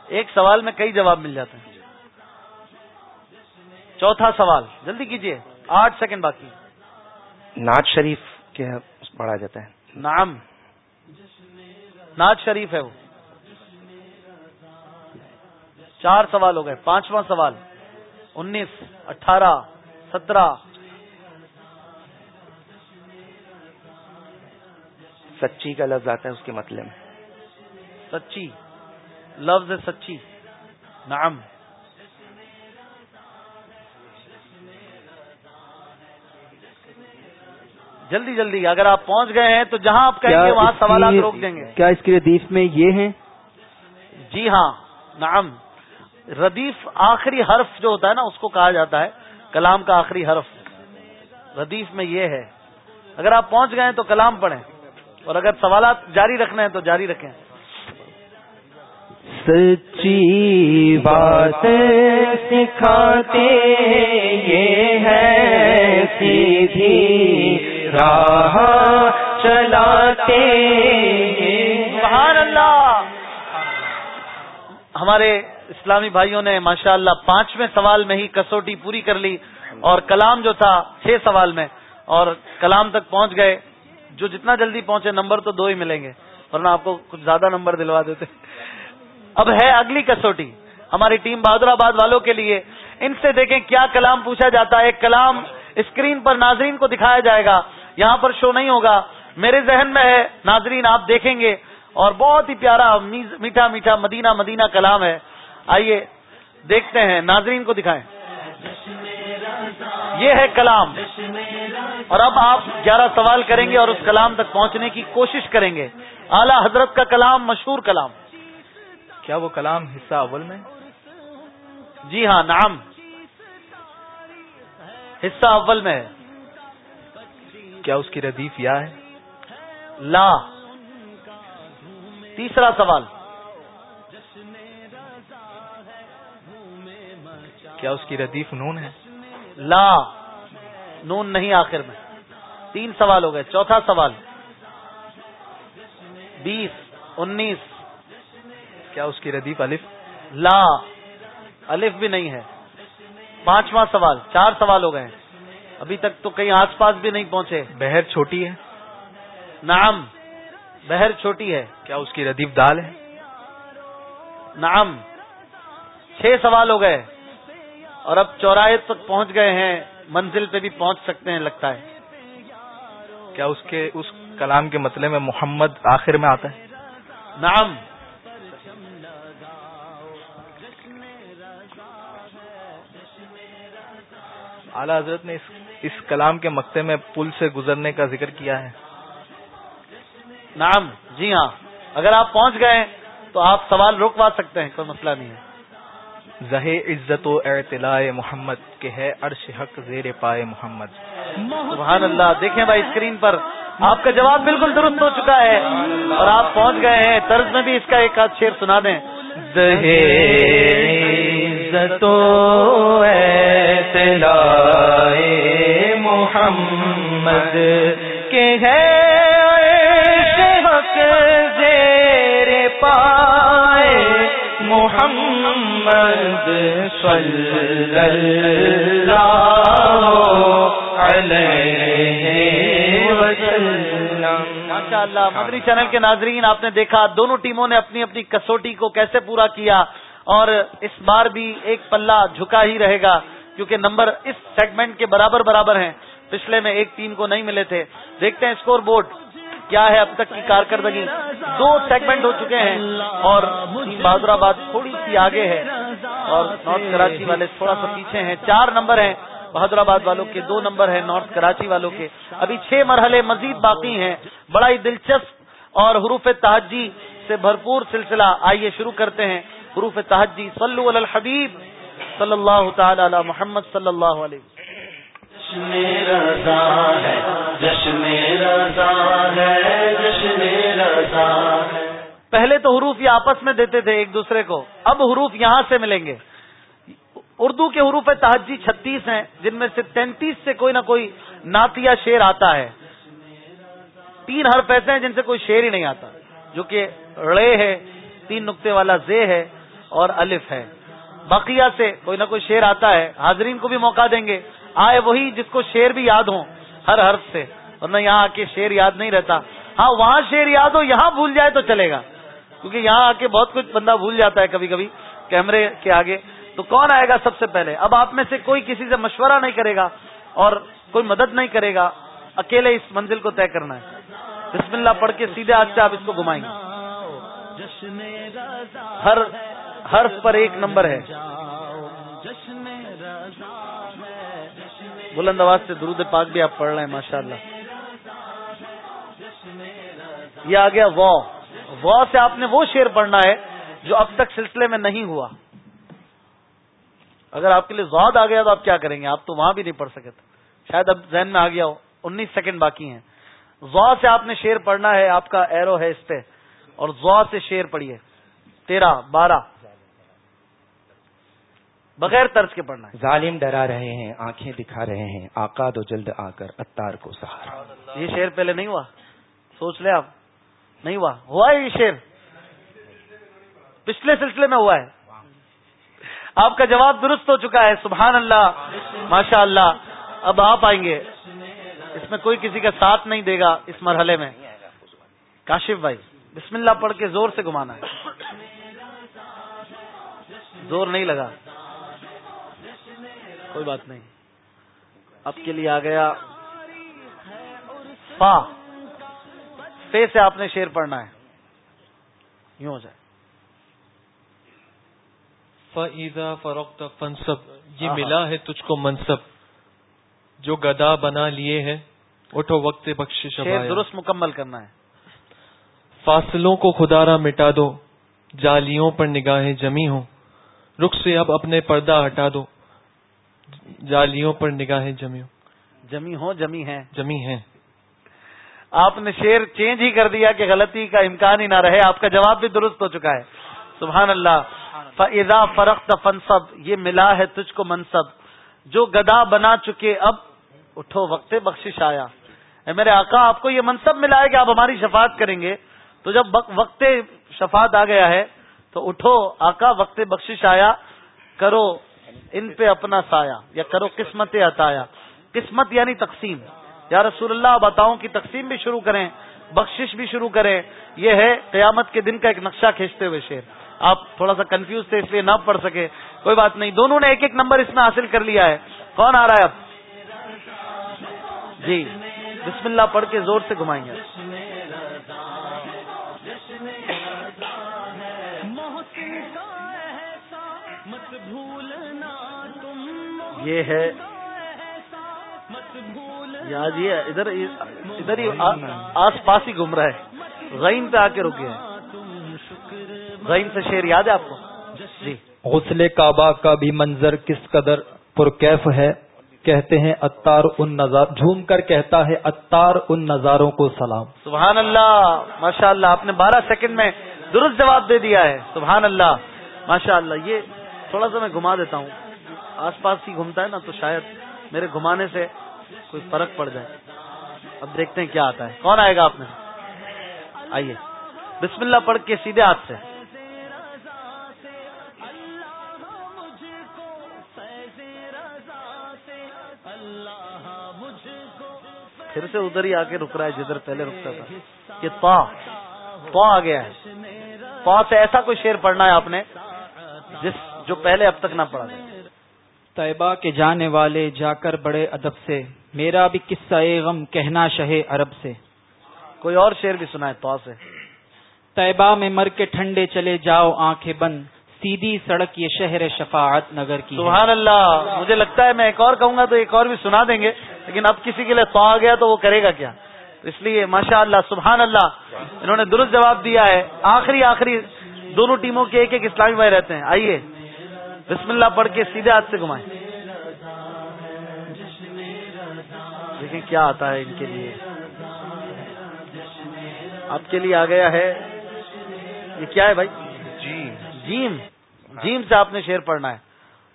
Speaker 1: ایک سوال میں کئی جواب مل جاتے ہیں۔ چوتھا سوال جلدی کیجیے آٹھ سیکنڈ باقی۔
Speaker 13: ناز شریف کے پڑھا جاتا ہے۔
Speaker 1: نام ناز شریف ہے وہ۔ چار سوال ہو گئے پانچواں سوال انیس اٹھارہ سترہ۔
Speaker 13: سچی کا لفظ آتا ہے اس کے مطلب۔ میں
Speaker 1: سچی لفظ سچی۔ نعم۔ جلدی جلدی اگر آپ پہنچ گئے ہیں تو جہاں آپ کہیں گے وہاں سوالات روک دیں گے۔
Speaker 11: کیا اس کی ردیف میں یہ ہیں؟
Speaker 1: جی ہاں نعم۔ ردیف آخری حرف جو ہوتا ہے نا اس کو کہا جاتا ہے۔ کلام کا آخری حرف۔ ردیف میں یہ ہے۔ اگر آپ پہنچ گئے تو کلام پڑھیں۔ اور اگر سوالات جاری رکھنے ہیں تو جاری رکھیں۔
Speaker 3: سچی بات سکھاتے یہ ہے سیدھی راہ چلاتے
Speaker 1: سبحان اللہ۔ ہمارے اسلامی بھائیوں نے ماشاء اللہ پانچویں سوال میں ہی کسوٹی پوری کر لی اور کلام جو تھا چھ سوال میں اور کلام تک پہنچ گئے۔ جو جتنا جلدی پہنچے نمبر تو دو ہی ملیں گے، ورنہ آپ کو کچھ زیادہ نمبر دلوا دیتے۔ اب ہے اگلی کسوٹی، ہماری ٹیم بہادر آباد والوں کے لیے۔ ان سے دیکھیں کیا کلام پوچھا جاتا ہے۔ کلام اسکرین پر ناظرین کو دکھایا جائے گا۔ یہاں پر شو نہیں ہوگا۔ میرے ذہن میں ہے، ناظرین آپ دیکھیں گے۔ اور بہت ہی پیارا میٹھا میٹھا، مدینہ مدینہ کلام ہے۔ آئیے دیکھتے ہیں ناظرین کو دکھائیں۔ یہ ہے کلام۔ اور اب آپ گیارہ سوال کریں گے اور اس کلام تک پہنچنے کی کوشش کریں گے۔ اعلی حضرت کا کلام مشہور کلام۔
Speaker 10: کیا وہ کلام حصہ اول میں؟
Speaker 1: جی ہاں نام حصہ اول میں ہے۔
Speaker 10: کیا اس کی ردیف یا ہے؟
Speaker 1: لا۔ تیسرا سوال۔
Speaker 10: کیا اس کی ردیف نون ہے؟
Speaker 1: لا نون نہیں آخر میں۔ تین سوال ہو گئے چوتھا سوال۔ بیس انیس۔
Speaker 10: کیا اس کی ردیف الف؟
Speaker 1: لا الف بھی نہیں ہے۔ پانچواں سوال چار سوال ہو گئے۔ ابھی تک تو کہیں آس پاس بھی نہیں پہنچے۔
Speaker 10: بہر چھوٹی ہے؟
Speaker 1: نام بہر چھوٹی ہے۔
Speaker 10: کیا اس کی ردیف دال ہے؟
Speaker 1: نام چھ سوال ہو گئے اور اب چوراہے تک پہنچ گئے ہیں منزل پہ بھی پہنچ سکتے ہیں لگتا ہے۔
Speaker 10: کیا اس کے اس کلام کے مطلب میں محمد آخر میں آتا ہے؟
Speaker 1: نام
Speaker 10: اعلی حضرت نے اس اس کلام کے مقتے میں پل سے گزرنے کا ذکر کیا ہے۔
Speaker 1: نام جی ہاں۔ اگر آپ پہنچ گئے تو آپ سوال روکوا سکتے ہیں کوئی مسئلہ نہیں ہے۔
Speaker 10: زہ عزت و اعتلاع محمد کے ہے عرش حق زیر پائے محمد۔
Speaker 1: سبحان اللہ، دیکھیں بھائی اسکرین پر، آپ کا جواب بالکل درست ہو چکا ہے۔ اور آپ پہنچ گئے ہیں، طرز میں بھی اس کا ایک آدھ شیر سنا دیں۔
Speaker 3: عزت و اعتلاع محمد کے ہے عرش حق زیر پائے۔ محمد صلی اللہ علیہ وسلم.
Speaker 1: ماشاء اللہ مدری چینل کے ناظرین، آپ نے دیکھا، دونوں ٹیموں نے اپنی اپنی کسوٹی کو کیسے پورا کیا اور اس بار بھی ایک پلہ جھکا ہی رہے گا کیونکہ نمبر اس سیگمنٹ کے برابر برابر ہیں۔ پچھلے میں ایک ٹیم کو نہیں ملے تھے۔ دیکھتے ہیں اسکور بورڈ۔ کیا ہے اب تک کی کارکردگی؟ دو سیگمنٹ ہو چکے ہیں اور بہادر آباد تھوڑی سی آگے ہے اور نارتھ کراچی والے تھوڑا سا پیچھے ہیں۔ چار نمبر ہیں بہادر آباد والوں کے، دو نمبر ہیں نارتھ کراچی والوں کے۔ ابھی چھ مرحلے مزید باقی ہیں۔ بڑا ہی دلچسپ اور حروف تحجی سے بھرپور سلسلہ آئیے شروع کرتے ہیں۔ حروف تحجی صلو علی الحبیب صلی اللہ تعالی علی محمد صلی اللہ علیہ وسلم پہلے تو حروف یہ آپس میں دیتے تھے ایک دوسرے کو، اب حروف یہاں سے ملیں گے۔ اردو کے حروف تحجی چھتیس ہیں، جن میں سے تینتیس سے کوئی نہ کوئی ناتیا شیر آتا ہے۔ تین حرف ایسے ہیں جن سے کوئی شیر ہی نہیں آتا، جو کہ رے ہے، تین نقطے والا زے ہے اور الف ہے۔ بقیہ سے کوئی نہ کوئی شیر آتا ہے، حاضرین کو بھی موقع دیں گے۔ آئے وہی جس کو شیر بھی یاد ہوں ہر حرف سے، ورنہ یہاں آ کے شیر یاد نہیں رہتا۔ ہاں وہاں شیر یاد ہو، یہاں بھول جائے تو چلے گا۔ کیونکہ یہاں آ کے بہت کچھ بندہ بھول جاتا ہے کبھی کبھی کیمرے کے آگے۔ تو کون آئے گا سب سے پہلے؟ اب آپ میں سے کوئی کسی سے مشورہ نہیں کرے گا اور کوئی مدد نہیں کرے گا۔ اکیلے اس منزل کو طے کرنا ہے۔ بسم اللہ پڑھ کے سیدھے ہاتھ سے آپ اس کو گھمائیں گے۔ ہر حرف پر ایک نمبر ہے۔ بلند آواز سے درود پاک بھی آپ پڑھ رہے ہیں ماشاء اللہ یہ آ گیا وا وا سے آپ نے وہ شیر پڑھنا ہے جو اب تک سلسلے میں نہیں ہوا۔ اگر آپ کے لیے زواد آ گیا تو آپ کیا کریں گے؟ آپ تو وہاں بھی نہیں پڑھ سکے تھے۔ شاید اب ذہن میں آ گیا ہو۔ انیس سیکنڈ باقی ہیں۔ زوا سے آپ نے شیر پڑھنا ہے، آپ کا ایرو ہے اس پہ۔ اور زوا سے شیر پڑھیے۔ تیرہ، بارہ۔ بغیر طرز کے پڑھنا ہے۔
Speaker 13: ظالم ڈرا رہے ہیں آنکھیں دکھا رہے ہیں آقا دو جلد آ کر اتار کو سہارا۔
Speaker 1: یہ شیر پہلے نہیں ہوا؟ سوچ لیں آپ نہیں ہوا۔ ہوا ہے یہ شیر پچھلے سلسلے میں ہوا ہے۔ آپ کا جواب درست ہو چکا ہے سبحان اللہ ماشاء اللہ۔ اب آپ آئیں گے۔ اس میں کوئی کسی کا ساتھ نہیں دے گا اس مرحلے میں۔ کاشف بھائی بسم اللہ پڑھ کے زور سے گھمانا ہے۔ زور نہیں لگا۔ کوئی بات نہیں۔ آپ کے لیے آ گیا۔ فا فے سے آپ نے شیر پڑھنا ہے۔ یوں ہو جائے۔
Speaker 14: فعیدہ فروخت فنصب یہ ملا ہے تجھ کو منصب۔ جو گدا بنا لیے ہیں اٹھو وقت بخش
Speaker 1: درست مکمل کرنا ہے۔
Speaker 14: فاصلوں کو خدارا مٹا دو جالیوں پر نگاہیں جمی ہوں۔ رخ سے اب اپنے پردہ ہٹا دو۔ جالیوں پر نگاہیں جمی ہوں
Speaker 1: جمی ہو جمی ہے
Speaker 14: جمی ہے
Speaker 1: آپ نے شیر چینج ہی کر دیا کہ غلطی کا امکان ہی نہ رہے آپ کا جواب بھی درست ہو چکا ہے۔ سبحان اللہ۔ فضا فرخت فنصب یہ ملا ہے تجھ کو منصب۔ جو گدا بنا چکے اب اٹھو وقت بخشش آیا۔ اے میرے آقا آپ کو یہ منصب ملا ہے کہ آپ ہماری شفاعت کریں گے۔ تو جب وقت شفاعت آ گیا ہے تو اٹھو۔ آقا وقت بخشش آیا۔ کرو۔ ان پہ اپنا سایہ یا کرو قسمت عطایا. قسمت یعنی تقسیم. یا رسول اللہ بتاؤں کی تقسیم بھی شروع کریں، بخشش بھی شروع کریں. یہ ہے قیامت کے دن کا ایک نقشہ کھینچتے ہوئے شیر آپ تھوڑا سا کنفیوز تھے اس لیے نہ پڑھ سکے. کوئی بات نہیں. دونوں نے ایک ایک نمبر اس میں حاصل کر لیا ہے. کون آ رہا ہے اب؟ جی. بسم اللہ پڑھ کے زور سے گھمائیں گے. یہ ہے یاد یہ ادھر ادھر ہی آس پاس ہی گھوم رہا ہے۔ غین پہ آ کے رکے ہیں۔ غین سے شیر یاد ہے آپ کو؟ جی۔
Speaker 15: غسل کعبہ کا بھی منظر کس قدر پرکیف ہے؟ کہتے ہیں اتار ان نظار جھوم کر کہتا ہے اتار ان نظاروں کو سلام۔
Speaker 1: سبحان اللہ ماشاء اللہ آپ نے بارہ سیکنڈ میں درست جواب دے دیا ہے۔ سبحان اللہ ماشاء اللہ یہ تھوڑا سا میں گھما دیتا ہوں۔ آس پاس ہی گھومتا ہے نا، تو شاید میرے گھمانے سے کوئی فرق پڑ جائے۔ اب دیکھتے ہیں کیا آتا ہے۔ کون آئے گا آپ نے آئیے۔ بسم اللہ پڑھ کے سیدھے ہاتھ سے۔ پھر سے ادھر ہی آ کے رک رہا ہے جدھر پہلے رکتا تھا۔ یہ پا پا آ گیا ہے۔ پا سے ایسا کوئی شیر پڑھنا ہے آپ نے، جس جو پہلے اب تک نہ پڑھا
Speaker 16: طیبہ کے جانے والے جا کر بڑے ادب سے میرا بھی قصہ غم کہنا شہ عرب سے۔
Speaker 1: کوئی اور شیر بھی سنا ہے پا سے۔
Speaker 16: طیبہ میں مر کے ٹھنڈے چلے جاؤ آنکھیں بند سیدھی سڑک یہ شہر شفاعت نگر کی
Speaker 1: سبحان اللہ مجھے لگتا ہے میں ایک اور کہوں گا تو ایک اور بھی سنا دیں گے لیکن اب کسی کے لیے تو آ گیا تو وہ کرے گا کیا؟ اس لیے ماشاء اللہ سبحان اللہ انہوں نے درست جواب دیا ہے۔ آخری آخری دونوں ٹیموں کے ایک ایک اسلامی بھائی رہتے ہیں۔ آئیے۔ بسم اللہ پڑھ کے سیدھے ہاتھ سے گھمائیں۔ دیکھیں کیا آتا ہے ان کے لیے۔ آپ کے لیے آ گیا ہے۔ یہ کیا ہے بھائی؟ جیم۔ جیم۔ جیم سے آپ نے شیر پڑھنا ہے۔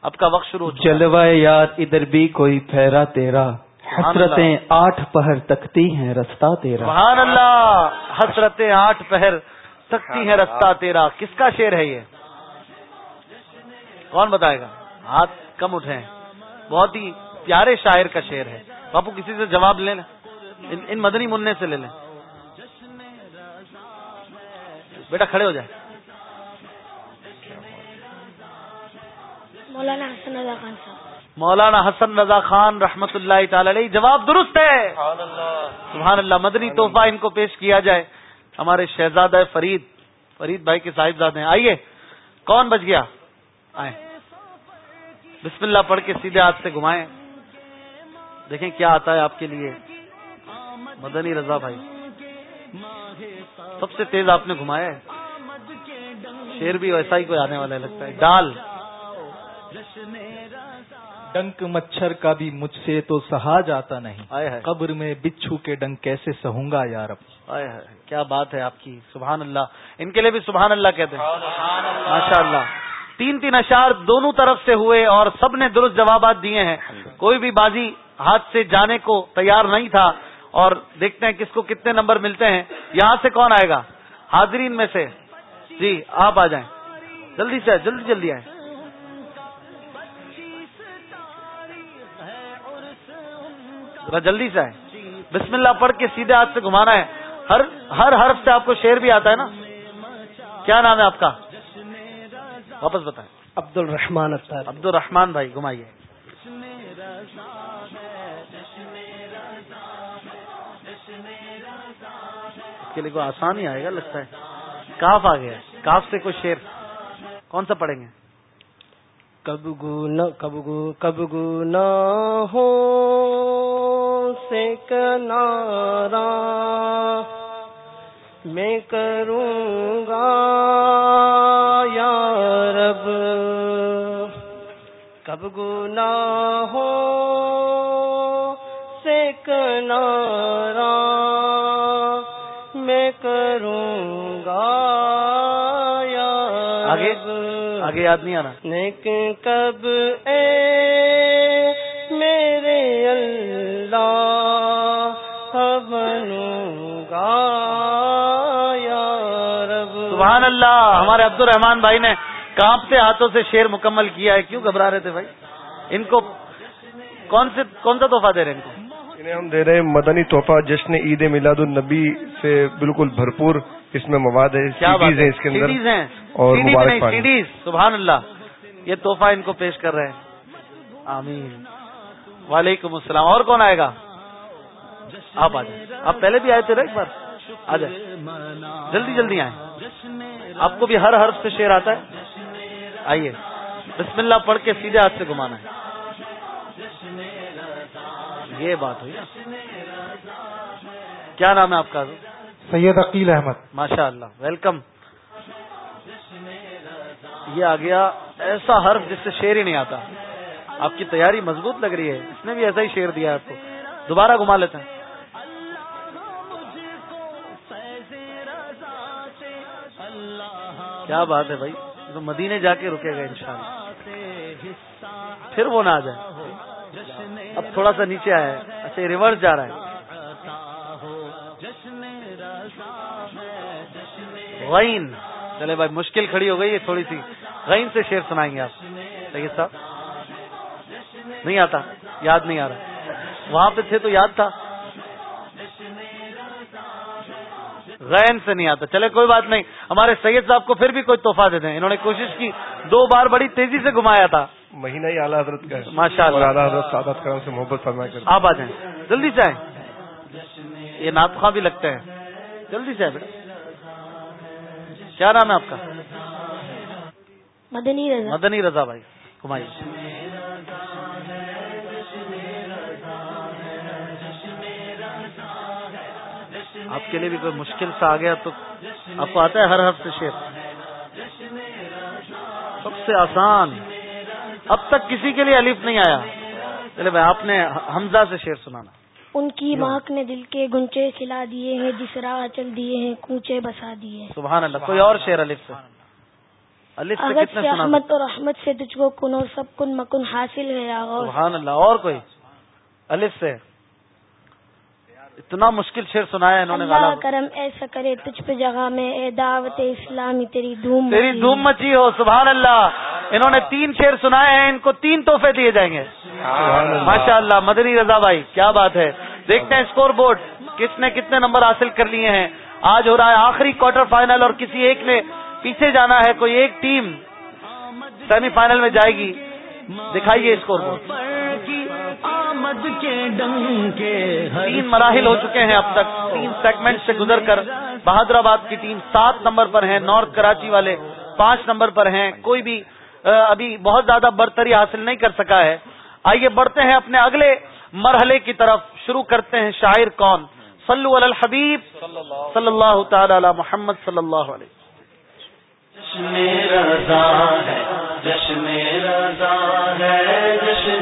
Speaker 1: اب کا وقت شروع
Speaker 15: جلوہ یاد ادھر بھی کوئی پھیرا تیرا۔ حسرتیں آٹھ پہر تکتی ہیں رستہ تیرا۔
Speaker 1: سبحان اللہ۔ حسرتیں آٹھ پہر تکتی ہیں رستہ تیرا۔ کس کا شیر ہے یہ؟ کون بتائے گا؟ ہاتھ کم اٹھے بہت ہی پیارے شاعر کا شعر ہے۔ باپو کسی سے جواب لے لیں۔ ان مدنی منع سے لے لیں۔ بیٹا کھڑے ہو جائے۔
Speaker 6: مولانا حسن رضا خان صاحب۔
Speaker 1: مولانا حسن رضا خان رحمت اللہ تعالی علیہ جواب درست ہے۔ سبحان اللہ۔ مدنی تحفہ ان کو پیش کیا جائے۔ ہمارے شہزادہ فرید فرید بھائی کے صاحبزاد ہیں۔ آئیے کون بچ گیا؟ آئے بسم اللہ پڑھ کے سیدھے ہاتھ سے گھمائیں۔ دیکھیں کیا آتا ہے آپ کے لیے۔ مدنی رضا بھائی۔ سب سے تیز آپ نے گھمایا ہے۔ شیر بھی ویسا ہی کوئی آنے والا ہے لگتا ہے۔ ڈال
Speaker 10: ڈنک مچھر کا بھی مجھ سے تو سہا جاتا نہیں۔ قبر میں بچھو کے ڈنک کیسے سہوں گا یار
Speaker 1: کیا بات ہے آپ کی۔ سبحان اللہ۔ ان کے لیے بھی سبحان اللہ کہتے ہیں۔ ماشاء اللہ تین تین اشار دونوں طرف سے ہوئے اور سب نے درست جوابات دیے ہیں۔ کوئی بھی بازی ہاتھ سے جانے کو تیار نہیں تھا اور دیکھتے ہیں کس کو کتنے نمبر ملتے ہیں۔ یہاں سے کون آئے گا؟ حاضرین میں سے۔ جی آپ آ جائیں۔ جلدی سے، جلدی جلدی آئیں۔ ذرا جلدی سے آئیں۔ بسم اللہ پڑھ کے سیدھے ہاتھ سے گھمانا ہے۔ ہر ہر حرف سے آپ کو شیر بھی آتا ہے نا۔ کیا نام ہے آپ کا؟ واپس بتائیں۔
Speaker 9: عبد الرحمان اختر
Speaker 1: عبد الرحمان بھائی گھمائیے۔ اس کے لیے کوئی آسان ہی آئے گا لگتا ہے؟ کاف آ گیا کاف سے کوئی شیر کون سا پڑھیں گے؟
Speaker 9: کب گو نہ کب گو کب گو نہ ہو سے کنارا میں کروں گا کب گنا ہو سے کنارا میں کروں گا یا
Speaker 1: آگے آگے یاد نہیں آنا۔
Speaker 9: نیک کب اے میرے اللہ بنوں گا یا رب۔
Speaker 1: سبحان اللہ ہمارے عبد الرحمان بھائی نے کانپتے ہاتھوں سے شیر مکمل کیا ہے؟ کیوں گھبرا رہے تھے بھائی؟ ان کو کون سے کون سا تحفہ دے رہے ہیں ان کو؟
Speaker 5: انہیں ہم دے رہے ہیں مدنی تحفہ جشن عید میلاد النبی سے بالکل بھرپور اس میں مواد ہے
Speaker 1: کیا بات
Speaker 5: CDs ہیں اس کے اندر
Speaker 1: سیڈیز
Speaker 5: اور مبارک
Speaker 1: سیڈیز سبحان اللہ۔ یہ تحفہ ان کو پیش کر رہے ہیں۔ آمین۔ وعلیکم السلام۔ اور کون آئے گا؟ آپ آ جائیں۔ آپ پہلے بھی آئے تھے نا ایک بار؟ آ جائیں۔ جلدی جلدی آئیں۔ آپ کو بھی ہر حرف سے شیر آتا ہے؟ آئیے۔ بسم اللہ پڑھ کے سیدھے ہاتھ سے گھمانا ہے۔ یہ بات ہوئی کیا نام ہے آپ کا؟
Speaker 17: سید عقیل احمد۔
Speaker 1: ماشاء اللہ ویلکم۔ یہ آ گیا۔ ایسا حرف جس سے شیر ہی نہیں آتا۔ آپ کی تیاری مضبوط لگ رہی ہے۔ اس نے بھی ایسا ہی شیر دیا ہے آپ کو۔ دوبارہ گھما لیتے ہیں۔ کیا بات ہے بھائی؟ تو مدینے جا کے رکے گا انشاءاللہ۔ پھر وہ نہ آ جائے۔ اب تھوڑا سا نیچے آیا ہے۔ اچھا ریورس جا رہا ہے۔ غین۔ چلے بھائی، مشکل کھڑی ہو گئی ہے تھوڑی سی۔ غین سے شیر سنائیں گے آپ۔ سید صاحب۔ نہیں آتا، یاد نہیں آ رہا۔ وہاں پہ تھے تو یاد تھا۔ غین سے نہیں آتا۔ چلے کوئی بات نہیں۔ ہمارے سید صاحب کو پھر بھی کوئی تحفہ دے دیں۔ انہوں نے کوشش کی۔ دو بار بڑی تیزی سے گھمایا تھا۔
Speaker 5: مہینہ ہی اعلیٰ حضرت کا
Speaker 1: ماشاء اللہ۔
Speaker 5: حضرت سعادت کرم سے محبت فرمایا کرتے
Speaker 1: آپ آ جائیں جلدی سے آئیں۔ یہ ناطخواں بھی لگتے ہیں۔ جلدی سے آئے بیٹا۔ کیا نام ہے آپ کا؟
Speaker 6: مدنی رضا۔
Speaker 1: مدنی رضا بھائی گھمائیے۔ آپ کے لیے بھی کوئی مشکل سا آ گیا تو آپ کو آتا ہے ہر سے شیر۔ سب سے آسان۔ اب تک کسی کے لیے الف نہیں آیا۔ چلے بھائی آپ نے حمزہ سے شیر سنانا۔
Speaker 6: ان کی مہک نے دل کے گنچے کھلا دیے ہیں جس راہ چل دیے ہیں کوچے بسا دیے ہیں۔
Speaker 1: سبحان اللہ کوئی اور شیر الف سے؟ الف سے کتنے
Speaker 6: احمد اور رحمت سے تجھ کو کن اور سب کن مکن حاصل ہے
Speaker 1: سبحان اللہ اور کوئی؟ الف سے۔ اتنا مشکل شیر سنایا انہوں نے
Speaker 6: اللہ کرم ایسا کرے تجھ پہ جگہ میں اے دعوت اسلامی تیری دھوم
Speaker 1: تیری دھوم مچی ہو سبحان اللہ۔ انہوں نے تین شیر سنائے ہیں ان کو تین تحفے دیے جائیں گے۔ ماشاء اللہ۔ مدنی رضا بھائی کیا بات ہے۔ دیکھتے ہیں اسکور بورڈ کس نے کتنے نمبر حاصل کر لیے ہیں۔ آج ہو رہا ہے آخری کوارٹر فائنل اور کسی ایک نے پیچھے جانا ہے کوئی ایک ٹیم سیمی فائنل میں جائے گی۔ دکھائیے اسکور بورڈ
Speaker 4: آمد کے ڈنکے
Speaker 1: تین مراحل ہو چکے ہیں اب تک۔ تین سیگمنٹ سے گزر کر بہادر آباد کی ٹیم سات نمبر پر ہے نارتھ کراچی والے پانچ نمبر پر ہیں۔ کوئی بھی ابھی بہت زیادہ برتری حاصل نہیں کر سکا ہے۔ آئیے بڑھتے ہیں اپنے اگلے مرحلے کی طرف۔ شروع کرتے ہیں شاعر کون؟ صلو علی الحبیب صلی اللہ تعالی علی محمد صلی اللہ علیہ۔
Speaker 4: جشن رضا ہے جشن رضا ہے جشن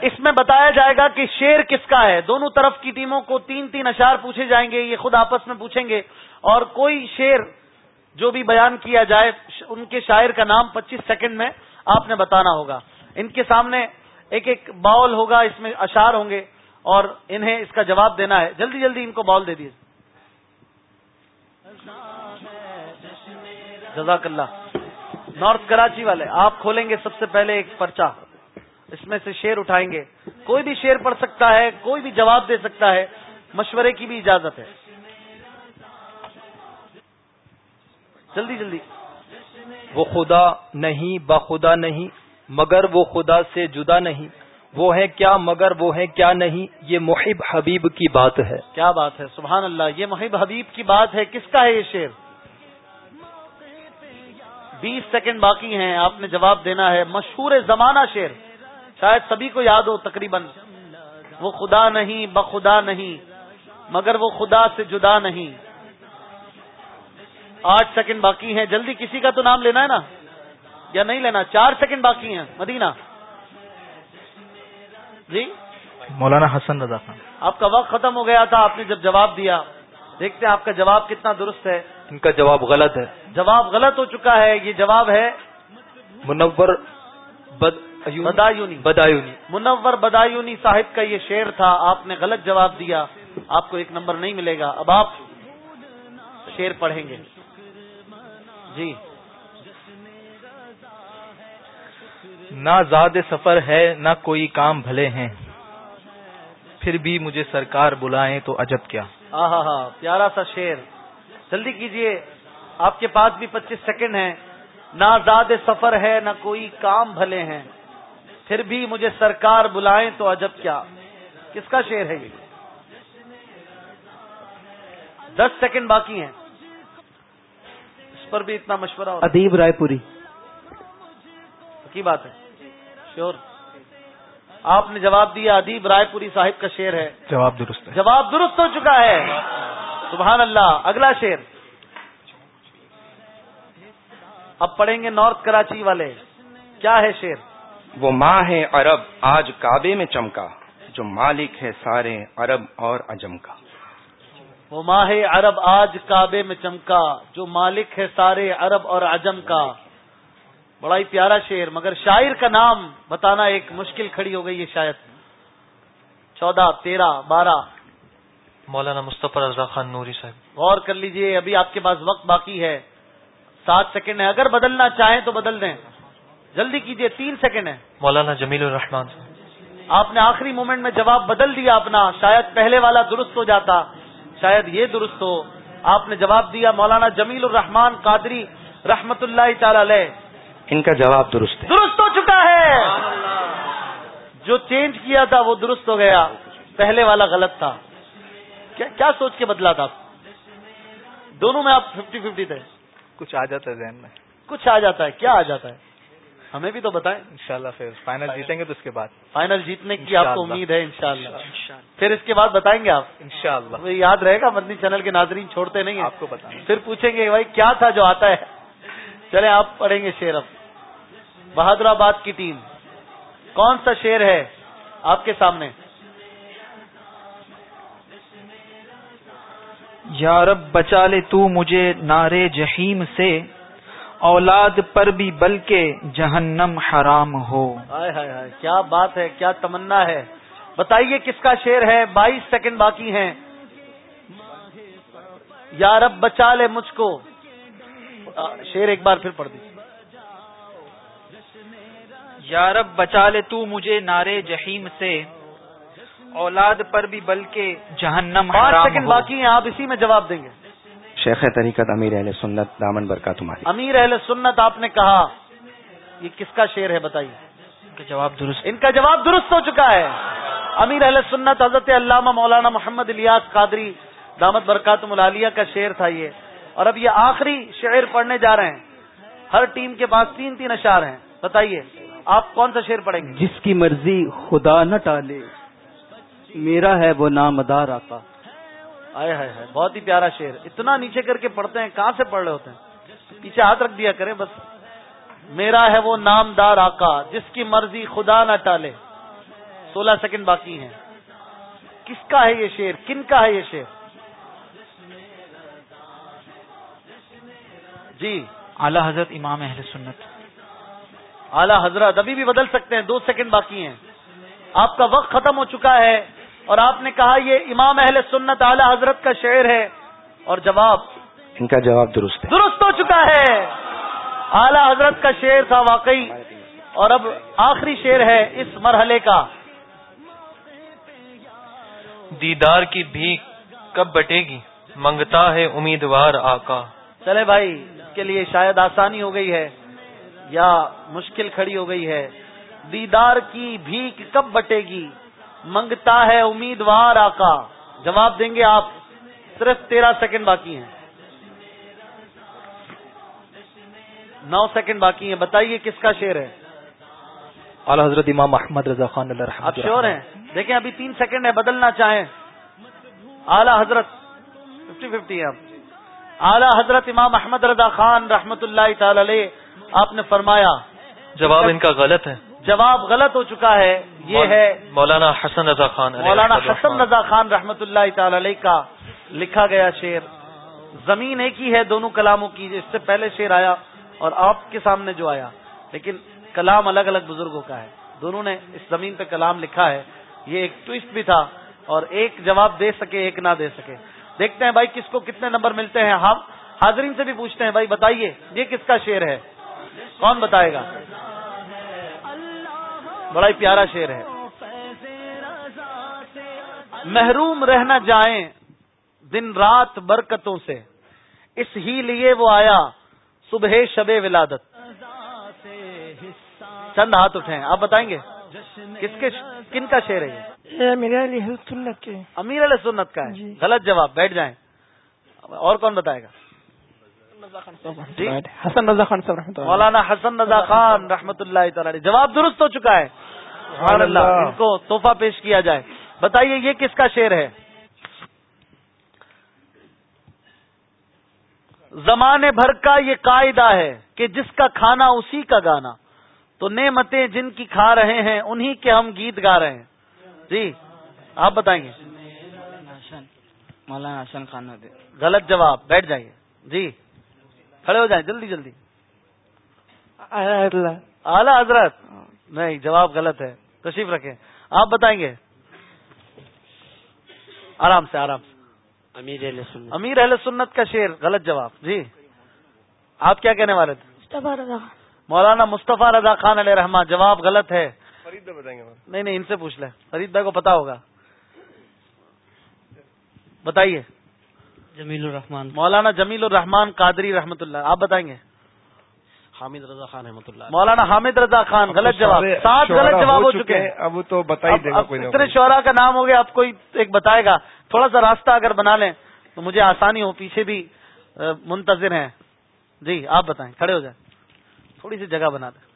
Speaker 4: اس
Speaker 1: میں بتایا جائے گا کہ شیر کس کا ہے؟ دونوں طرف کی ٹیموں کو تین تین اشار پوچھے جائیں گے، یہ خود آپس میں پوچھیں گے۔ اور کوئی شیر جو بھی بیان کیا جائے، ان کے شاعر کا نام پچیس سیکنڈ میں آپ نے بتانا ہوگا۔ ان کے سامنے ایک ایک باؤل ہوگا، اس میں اشار ہوں گے اور انہیں اس کا جواب دینا ہے۔ جلدی جلدی ان کو باؤل دے دیجیے جزاک اللہ۔ نارتھ کراچی والے، آپ کھولیں گے سب سے پہلے ایک پرچہ۔ اس میں سے شیر اٹھائیں گے۔ کوئی بھی شیر پڑھ سکتا ہے کوئی بھی جواب دے سکتا ہے مشورے کی بھی اجازت ہے۔ جلدی جلدی۔
Speaker 15: وہ خدا نہیں بخدا نہیں مگر وہ خدا سے جدا نہیں۔ وہ ہے کیا مگر وہ ہے کیا نہیں؟ یہ محب حبیب کی بات ہے۔
Speaker 1: کیا بات ہے؟ سبحان اللہ یہ محب حبیب کی بات ہے۔ کس کا ہے یہ شیر؟ بیس سیکنڈ باقی ہیں آپ نے جواب دینا ہے مشہور زمانہ شیر۔ شاید سبھی کو یاد ہو تقریباً۔ وہ خدا نہیں بخدا نہیں مگر وہ خدا سے جدا نہیں۔ آٹھ سیکنڈ باقی ہیں۔ جلدی کسی کا تو نام لینا ہے نا؟ یا نہیں لینا؟ چار سیکنڈ باقی ہیں۔ مدینہ۔ جی؟
Speaker 10: مولانا حسن رضا خان۔
Speaker 1: آپ کا وقت ختم ہو گیا تھا آپ نے جب جواب دیا۔ دیکھتے ہیں آپ کا جواب کتنا درست ہے۔
Speaker 15: ان کا جواب غلط ہے۔
Speaker 1: جواب غلط ہو چکا ہے یہ جواب ہے۔
Speaker 15: منور
Speaker 1: بدایونی.
Speaker 15: بدایونی.
Speaker 1: منور بدایونی صاحب کا یہ شعر تھا آپ نے غلط جواب دیا آپ کو ایک نمبر نہیں ملے گا۔ اب آپ شعر پڑھیں گے۔ جی۔
Speaker 10: نہ زاد سفر ہے نہ کوئی کام بھلے ہیں۔ پھر بھی مجھے سرکار بلائیں تو عجب کیا۔
Speaker 1: ہاں ہاں ہاں پیارا سا شیر جلدی کیجیے آپ کے پاس بھی پچیس سیکنڈ ہیں۔ نہ زاد سفر ہے نہ کوئی کام بھلے ہیں۔ پھر بھی مجھے سرکار بلائیں تو عجب کیا؟ کس کا شیر ہے یہ؟ دس سیکنڈ باقی ہیں۔ اس پر بھی اتنا مشورہ
Speaker 11: ادیب رائے پوری۔
Speaker 1: کی بات ہے؟ شور آپ نے جواب دیا ادیب رائے پوری صاحب کا شیر ہے۔
Speaker 10: جواب درست ہے۔
Speaker 1: جواب درست ہو چکا ہے۔ سبحان اللہ۔ اگلا شیر اب پڑھیں گے نارتھ کراچی والے۔ کیا ہے شیر
Speaker 13: وہ ماں ہے عرب آج کعبے میں چمکا جو مالک ہے سارے عرب اور عجم کا۔
Speaker 1: وہ ماہ عرب آج کعبے میں چمکا جو مالک ہے سارے عرب اور عجم کا۔ بڑا ہی پیارا شعر مگر شاعر کا نام بتانا ایک مشکل کھڑی ہو گئی ہے شاید۔ چودہ تیرہ بارہ۔
Speaker 14: مولانا مصطفی رضا خان نوری صاحب۔
Speaker 1: غور کر لیجیے ابھی آپ کے پاس وقت باقی ہے۔ سات سیکنڈ ہے اگر بدلنا چاہیں تو بدل دیں۔ جلدی کیجیے تین سیکنڈ ہے
Speaker 14: مولانا جمیل الرحمان صاحب۔
Speaker 1: آپ نے آخری مومنٹ میں جواب بدل دیا اپنا شاید پہلے والا درست ہو جاتا شاید یہ درست ہو۔ آپ نے جواب دیا مولانا جمیل الرحمان قادری رحمت اللہ تعالی علیہ۔
Speaker 13: ان کا جواب درست ہے۔
Speaker 1: درست ہو چکا ہے۔ جو چینج کیا تھا وہ درست ہو گیا۔ پہلے والا غلط تھا۔ کیا کیا سوچ کے بدلا تھا؟ دونوں میں آپ ففٹی ففٹی تھے۔
Speaker 10: کچھ آ جاتا ہے ذہن میں۔
Speaker 1: کچھ آ جاتا ہے۔ کیا آ جاتا ہے؟ ہمیں بھی تو بتائیں۔
Speaker 10: انشاءاللہ پھر فائنل جیتیں گے تو اس کے بعد۔
Speaker 1: فائنل جیتنے کی آپ کو امید ہے انشاءاللہ۔ پھر اس کے بعد بتائیں گے آپ۔
Speaker 10: انشاءاللہ۔
Speaker 1: اللہ یاد رہے گا مدنی چینل کے ناظرین چھوڑتے نہیں ہیں۔
Speaker 10: آپ کو بتائیں۔
Speaker 1: پھر پوچھیں گے بھائی کیا تھا جو آتا ہے؟ چلے آپ پڑھیں گے شیر اب۔ بہادر آباد کی ٹیم۔ کون سا شیر ہے آپ کے سامنے؟
Speaker 16: یا رب بچا لے تو مجھے نارے جہیم سے۔ اولاد پر بھی بلکہ جہنم حرام ہو۔
Speaker 1: ہائے ہائے ہائے کیا بات ہے کیا تمنا ہے۔ بتائیے کس کا شیر ہے؟ بائیس سیکنڈ باقی ہیں۔ یا رب بچا لے مجھ کو۔ شیر ایک بار پھر پڑھ دیجیے
Speaker 16: یا رب بچا لے تو مجھے نارے جہیم سے۔ اولاد پر بھی بلکہ جہنم
Speaker 1: پانچ
Speaker 16: حرام
Speaker 1: سیکنڈ باقی ہیں آپ اسی میں جواب دیں گے۔
Speaker 13: شیخ طریقت امیر اہل سنت دامن برکات تمہاری۔
Speaker 1: امیر اہل سنت آپ نے کہا یہ کس کا شیر ہے بتائیے؟
Speaker 16: جواب درست۔
Speaker 1: ان کا جواب درست ہو چکا ہے۔ امیر اہل سنت حضرت علامہ مولانا محمد الیاس قادری دامت برکات ملالیہ کا شعر تھا یہ۔ اور اب یہ آخری شعر پڑھنے جا رہے ہیں۔ ہر ٹیم کے پاس تین تین اشار ہیں۔ بتائیے آپ کون سا شعر پڑھیں گے؟
Speaker 11: جس کی مرضی خدا نہ ٹالے میرا ہے وہ نامدار آقا۔
Speaker 1: آئے ہائے ہائے بہت ہی پیارا شعر۔ اتنا نیچے کر کے پڑھتے ہیں کہاں سے پڑھ رہے ہوتے ہیں؟ پیچھے ہاتھ رکھ دیا کریں بس۔ میرا ہے وہ نامدار آقا جس کی مرضی خدا نہ ٹالے۔ سولہ سیکنڈ باقی ہیں۔ کس کا ہے یہ شیر کن کا ہے یہ شیر جی۔
Speaker 12: اعلی حضرت امام اہل سنت۔
Speaker 1: اعلی حضرت ابھی بھی بدل سکتے ہیں دو سیکنڈ باقی ہیں۔ آپ کا وقت ختم ہو چکا ہے۔ اور آپ نے کہا یہ امام اہل سنت اعلی حضرت کا شعر ہے اور جواب
Speaker 13: ان کا جواب درست ہے۔
Speaker 1: درست ہو چکا ہے۔ اعلی حضرت کا شعر تھا واقعی اور اب آخری شعر ہے اس مرحلے کا۔
Speaker 14: دیدار کی بھی کب بٹے گی منگتا ہے امیدوار آقا۔
Speaker 1: چلے بھائی اس کے لیے شاید آسانی ہو گئی ہے یا مشکل کھڑی ہو گئی ہے۔ دیدار کی بھیک کب بٹے گی منگتا ہے امیدوار آقا۔ جواب دیں گے آپ۔ صرف تیرہ سیکنڈ باقی ہیں۔ نو سیکنڈ باقی ہیں۔ بتائیے کس کا شعر ہے؟
Speaker 15: اعلی حضرت امام احمد رضا خان اللہ
Speaker 1: آپ شور ہیں؟ دیکھیں ابھی تین سیکنڈ ہے بدلنا چاہیں۔ اعلی حضرت ففٹی ففٹی ہے اب اعلی حضرت امام احمد رضا خان رحمت اللہ تعالی علیہ آپ نے فرمایا
Speaker 14: جواب ان کا غلط ہے۔
Speaker 1: جواب غلط ہو چکا ہے یہ ہے
Speaker 14: مولانا حسن رضا خان
Speaker 1: مولانا۔ حسن رضا خان رحمت اللہ تعالی علیہ کا لکھا گیا شعر۔ زمین ایک ہی ہے دونوں کلاموں کی اس سے پہلے شعر آیا اور آپ کے سامنے جو آیا۔ لیکن کلام الگ الگ بزرگوں کا ہے۔ دونوں نے اس زمین پہ کلام لکھا ہے۔ یہ ایک ٹوسٹ بھی تھا اور ایک جواب دے سکے ایک نہ دے سکے۔ دیکھتے ہیں بھائی کس کو کتنے نمبر ملتے ہیں۔ ہم حاضرین سے بھی پوچھتے ہیں بھائی بتائیے یہ کس کا شعر ہے؟ کون بتائے گا؟ بڑا ہی پیارا شعر ہے۔ محروم رہنا جائیں دن رات برکتوں سے اس ہی لیے وہ آیا صبح شب ولادت۔ چند ہاتھ اٹھے ہیں آپ بتائیں گے؟ کس کے کن کا شعر ہے یہ؟ امیر علیہ سنت کا ہے۔ غلط جواب بیٹھ جائیں۔ اور کون بتائے گا؟ جی
Speaker 18: حسن رضا خان صاحب. رحمۃ اللہ
Speaker 1: مولانا حسن رضا خان رحمت اللہ تعالی جواب درست ہو چکا ہے. سبحان اللہ ان کو تحفہ پیش کیا جائے. بتائیے یہ کس کا شعر ہے؟ زمانے بھر کا یہ قاعدہ ہے کہ جس کا کھانا اسی کا گانا. تو نعمتیں جن کی کھا رہے ہیں انہی کے ہم گیت گا رہے ہیں. جی آپ بتائیں گے
Speaker 18: مولانا حسن خان
Speaker 1: غلط جواب بیٹھ جائیے. جی. کھڑے ہو جائیں جلدی جلدی۔ اعلی حضرت۔ نہیں جواب غلط ہے۔ تشریف رکھیں۔ آپ بتائیں گے۔ آرام سے آرام سے۔
Speaker 8: امیر علیہ سنت۔
Speaker 1: امیر اہل سنت کا شعر غلط جواب۔ جی۔ آپ کیا کہنے والے تھے؟ مولانا مصطفیٰ رضا خان علیہ رحمان جواب غلط ہے۔
Speaker 5: فرید بتائیں گے۔
Speaker 1: نہیں نہیں ان سے پوچھ لیں۔ فرید بھائی کو پتا ہوگا۔ بتائیے۔
Speaker 8: جمیل الرحمان
Speaker 1: مولانا جمیل الرحمان قادری رحمت اللہ. آپ بتائیں گے؟
Speaker 8: حامد رضا خان رحمۃ اللہ.
Speaker 1: مولانا حامد رضا خان غلط جواب. سات غلط جواب
Speaker 5: ہو چکے ہیں. اب تو بتا دے گا کوئی
Speaker 1: اتنے شعرا کا نام ہو گیا آپ کوئی ایک بتائے گا. تھوڑا سا راستہ اگر بنا لیں تو مجھے آسانی ہو پیچھے بھی منتظر ہیں۔ جی آپ بتائیں کھڑے ہو جائیں۔ تھوڑی سی جگہ بنا دیں۔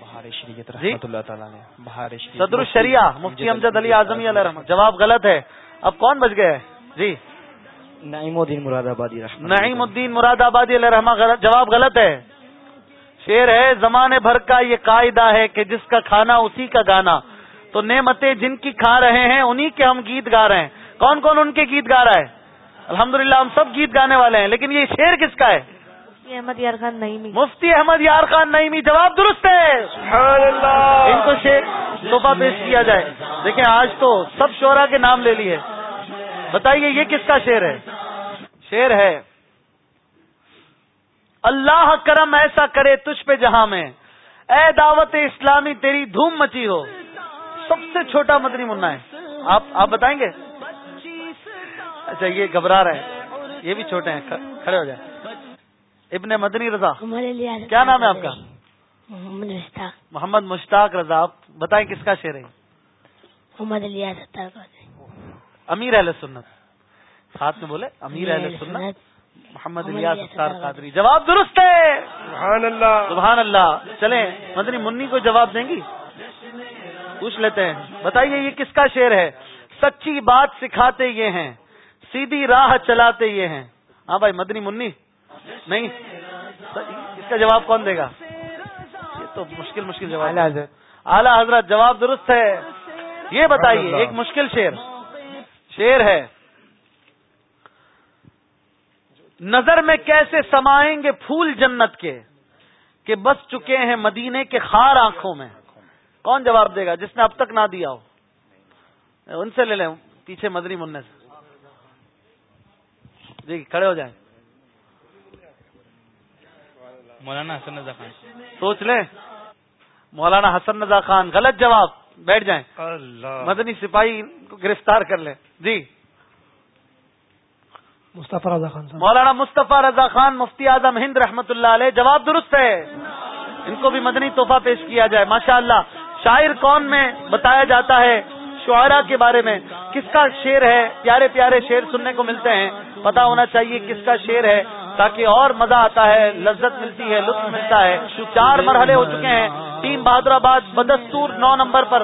Speaker 15: بہار شریعت
Speaker 1: جی؟
Speaker 15: اللہ تعالیٰ نے بہار
Speaker 1: صدر الشریعہ مفتی امجد علی اعظمی علیہ رحمت جواب غلط ہے۔ اب کون بچ گئے جی.
Speaker 15: نعیم الدین مراد آبادی
Speaker 1: نعیم الدین مراد آبادی علیہ رحمہ جواب غلط ہے. شعر ہے زمانے بھر کا یہ قاعدہ ہے کہ جس کا کھانا اسی کا گانا. تو نعمتیں جن کی کھا رہے ہیں انہی کے ہم گیت گا رہے ہیں. کون کون ان کے گیت گا رہا ہے؟ الحمدللہ ہم سب گیت گانے والے ہیں لیکن یہ شعر کس کا ہے؟
Speaker 6: احمد یار خان نہیں
Speaker 1: مفتی احمد یار خان نئیمی جواب درست ہے. ان کو شعر صوفہ پیش کیا جائے. دیکھیں آج تو سب شعرا کے نام لے لیے. بتائیے یہ کس کا شعر ہے؟ شعر ہے اللہ کرم ایسا کرے تجھ پہ جہاں میں اے دعوت اسلامی تیری دھوم مچی ہو۔ سب سے چھوٹا مدنی منا ہے۔ آپ آپ بتائیں گے؟ اچھا یہ گھبرا رہے ہیں۔ یہ بھی چھوٹے ہیں کھ- کھڑے ہو جائیں۔ ابن مدنی رضا کیا نام ہے آپ کا؟
Speaker 6: محمد مشتاق۔
Speaker 1: محمد مشتاق رضا آپ بتائیں کس کا شعر ہے؟
Speaker 6: محمد
Speaker 1: امیر اہل سنت۔ ساتھ میں بولے امیر اہل سنت۔ محمد الیاس ستار قادری۔ جواب درست ہے۔
Speaker 5: سبحان اللہ۔
Speaker 1: سبحان اللہ۔ چلیں مدنی منی کو جواب دیں گی؟ پوچھ لیتے ہیں۔ بتائیے یہ کس کا شعر ہے؟ سچی بات سکھاتے یہ ہیں سیدھی راہ چلاتے یہ ہیں۔ ہاں بھائی مدنی منی؟ نہیں؟ اس کا جواب کون دے گا؟ یہ تو مشکل مشکل جواب۔ اعلیٰ حضرت۔ جواب درست ہے۔ یہ بتائیے ایک مشکل شیر شیر ہے۔ نظر میں کیسے سمائیں گے پھول جنت کے کہ بس چکے ہیں مدینے کے خار آنکھوں میں۔ کون جواب دے گا؟ جس نے اب تک نہ دیا ہو۔ ان سے لے لیں۔ پیچھے مدنی منع سے جی کھڑے ہو جائیں۔
Speaker 10: مولانا حسن رضا خان۔
Speaker 1: سوچ لیں۔ مولانا حسن رضا خان غلط جواب۔ بیٹھ جائیں۔
Speaker 5: اللہ۔
Speaker 1: مدنی سپاہی کو گرفتار کر لیں۔ جی۔
Speaker 9: مصطفیٰ رضا خان صاحب۔
Speaker 1: مولانا مصطفیٰ رضا خان مفتی اعظم ہند رحمت اللہ علیہ جواب درست ہے۔ ان کو بھی مدنی تحفہ پیش کیا جائے۔ ماشاء اللہ شاعر کون میں بتایا جاتا ہے؟ شعرا کے بارے میں۔ کس کا شعر ہے؟ پیارے پیارے شعر سننے کو ملتے ہیں۔ پتا ہونا چاہیے کس کا شعر ہے تاکہ اور مزہ آتا ہے لذت ملتی ہے لطف ملتا ہے۔ چار مرحلے ہو چکے ہیں۔ ٹیم بہادر آباد بدستور نو نمبر پر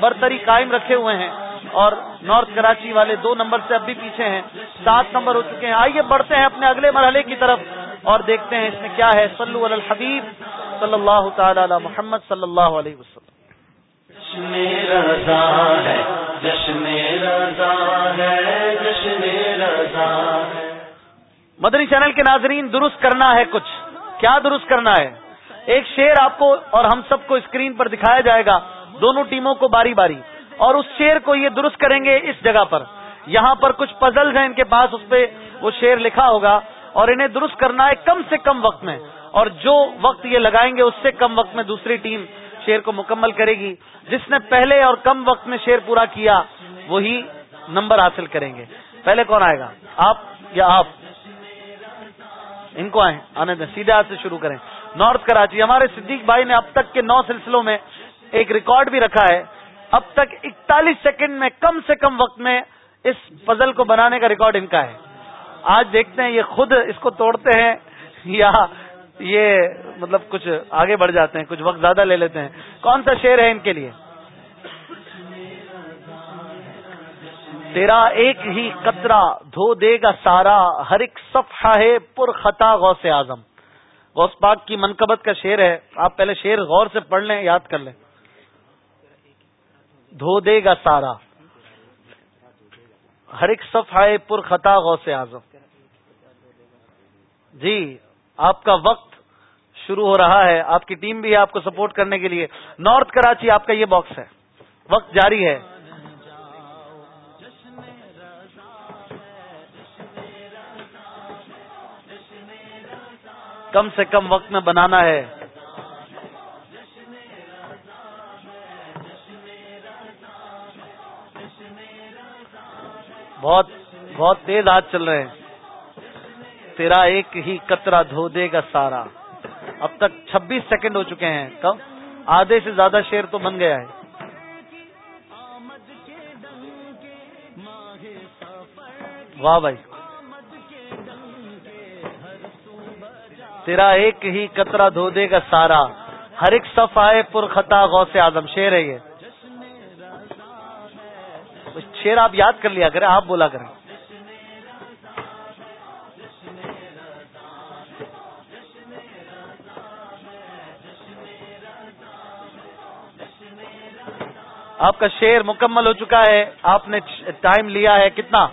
Speaker 1: برتری قائم رکھے ہوئے ہیں۔ اور نارتھ کراچی والے دو نمبر سے اب بھی پیچھے ہیں۔ سات نمبر ہو چکے ہیں۔ آئیے بڑھتے ہیں اپنے اگلے مرحلے کی طرف اور دیکھتے ہیں اس میں کیا ہے۔ صلو علی الحبیب صلی اللہ تعالی علی محمد صلی اللہ علیہ وسلم۔ مدنی چینل کے ناظرین درست کرنا ہے کچھ۔ کیا درست کرنا ہے؟ ایک شیر آپ کو اور ہم سب کو اسکرین پر دکھایا جائے گا، دونوں ٹیموں کو باری باری۔ اور اس شیر کو یہ درست کریں گے اس جگہ پر۔ یہاں پر کچھ پزلز ہیں ان کے پاس، اس پہ وہ شیر لکھا ہوگا۔ اور انہیں درست کرنا ہے کم سے کم وقت میں۔ اور جو وقت یہ لگائیں گے، اس سے کم وقت میں دوسری ٹیم شیر کو مکمل کرے گی۔ جس نے پہلے اور کم وقت میں شیر پورا کیا، وہی نمبر حاصل کریں گے۔ پہلے کون آئے گا؟ آپ یا آپ؟ ان کو آئیں، آنے دیں، سیدھے ہاتھ سے شروع کریں۔ نارتھ کراچی، ہمارے صدیق بھائی نے اب تک کے نو سلسلوں میں ایک ریکارڈ بھی رکھا ہے۔ اب تک اکتالیس سیکنڈ میں کم سے کم وقت میں اس فضل کو بنانے کا ریکارڈ ان کا ہے۔ آج دیکھتے ہیں یہ خود اس کو توڑتے ہیں یا یہ مطلب کچھ آگے بڑھ جاتے ہیں، کچھ وقت زیادہ لے لیتے ہیں۔ کون سا شعر ہے ان کے لیے؟ تیرا ایک ہی قطرہ دھو دے گا سارا، ہر ایک صفحہ ہے پر خطا غوث اعظم۔ غوث پاک کی منقبت کا شعر ہے۔ آپ پہلے شعر غور سے پڑھ لیں، یاد کر لیں۔ دھو دے گا سارا۔ ہر ایک صفحہ پر خطا غوث اعظم۔ جی آپ کا وقت شروع ہو رہا ہے۔ آپ کی ٹیم بھی ہے آپ کو سپورٹ کرنے کے لیے۔ نارتھ کراچی، آپ کا یہ باکس ہے۔ وقت جاری ہے۔ کم سے کم وقت میں بنانا ہے۔ بہت بہت تیز ہاتھ چل رہے ہیں۔ تیرا ایک ہی قطرہ دھو دے گا سارا۔ اب تک چھبیس سیکنڈ ہو چکے ہیں۔ کم آدھے سے زیادہ شیر تو بن گیا ہے۔ واہ بھائی۔ تیرا ایک ہی قطرہ دھو دے گا سارا۔ ہر ایک صف آئے پر خطا غوث اعظم۔ شیر ہے یہ۔ شیر آپ یاد کر لیا کریں، آپ بولا کریں۔ آپ کا شیر مکمل ہو چکا ہے۔ آپ نے ٹائم لیا ہے کتنا؟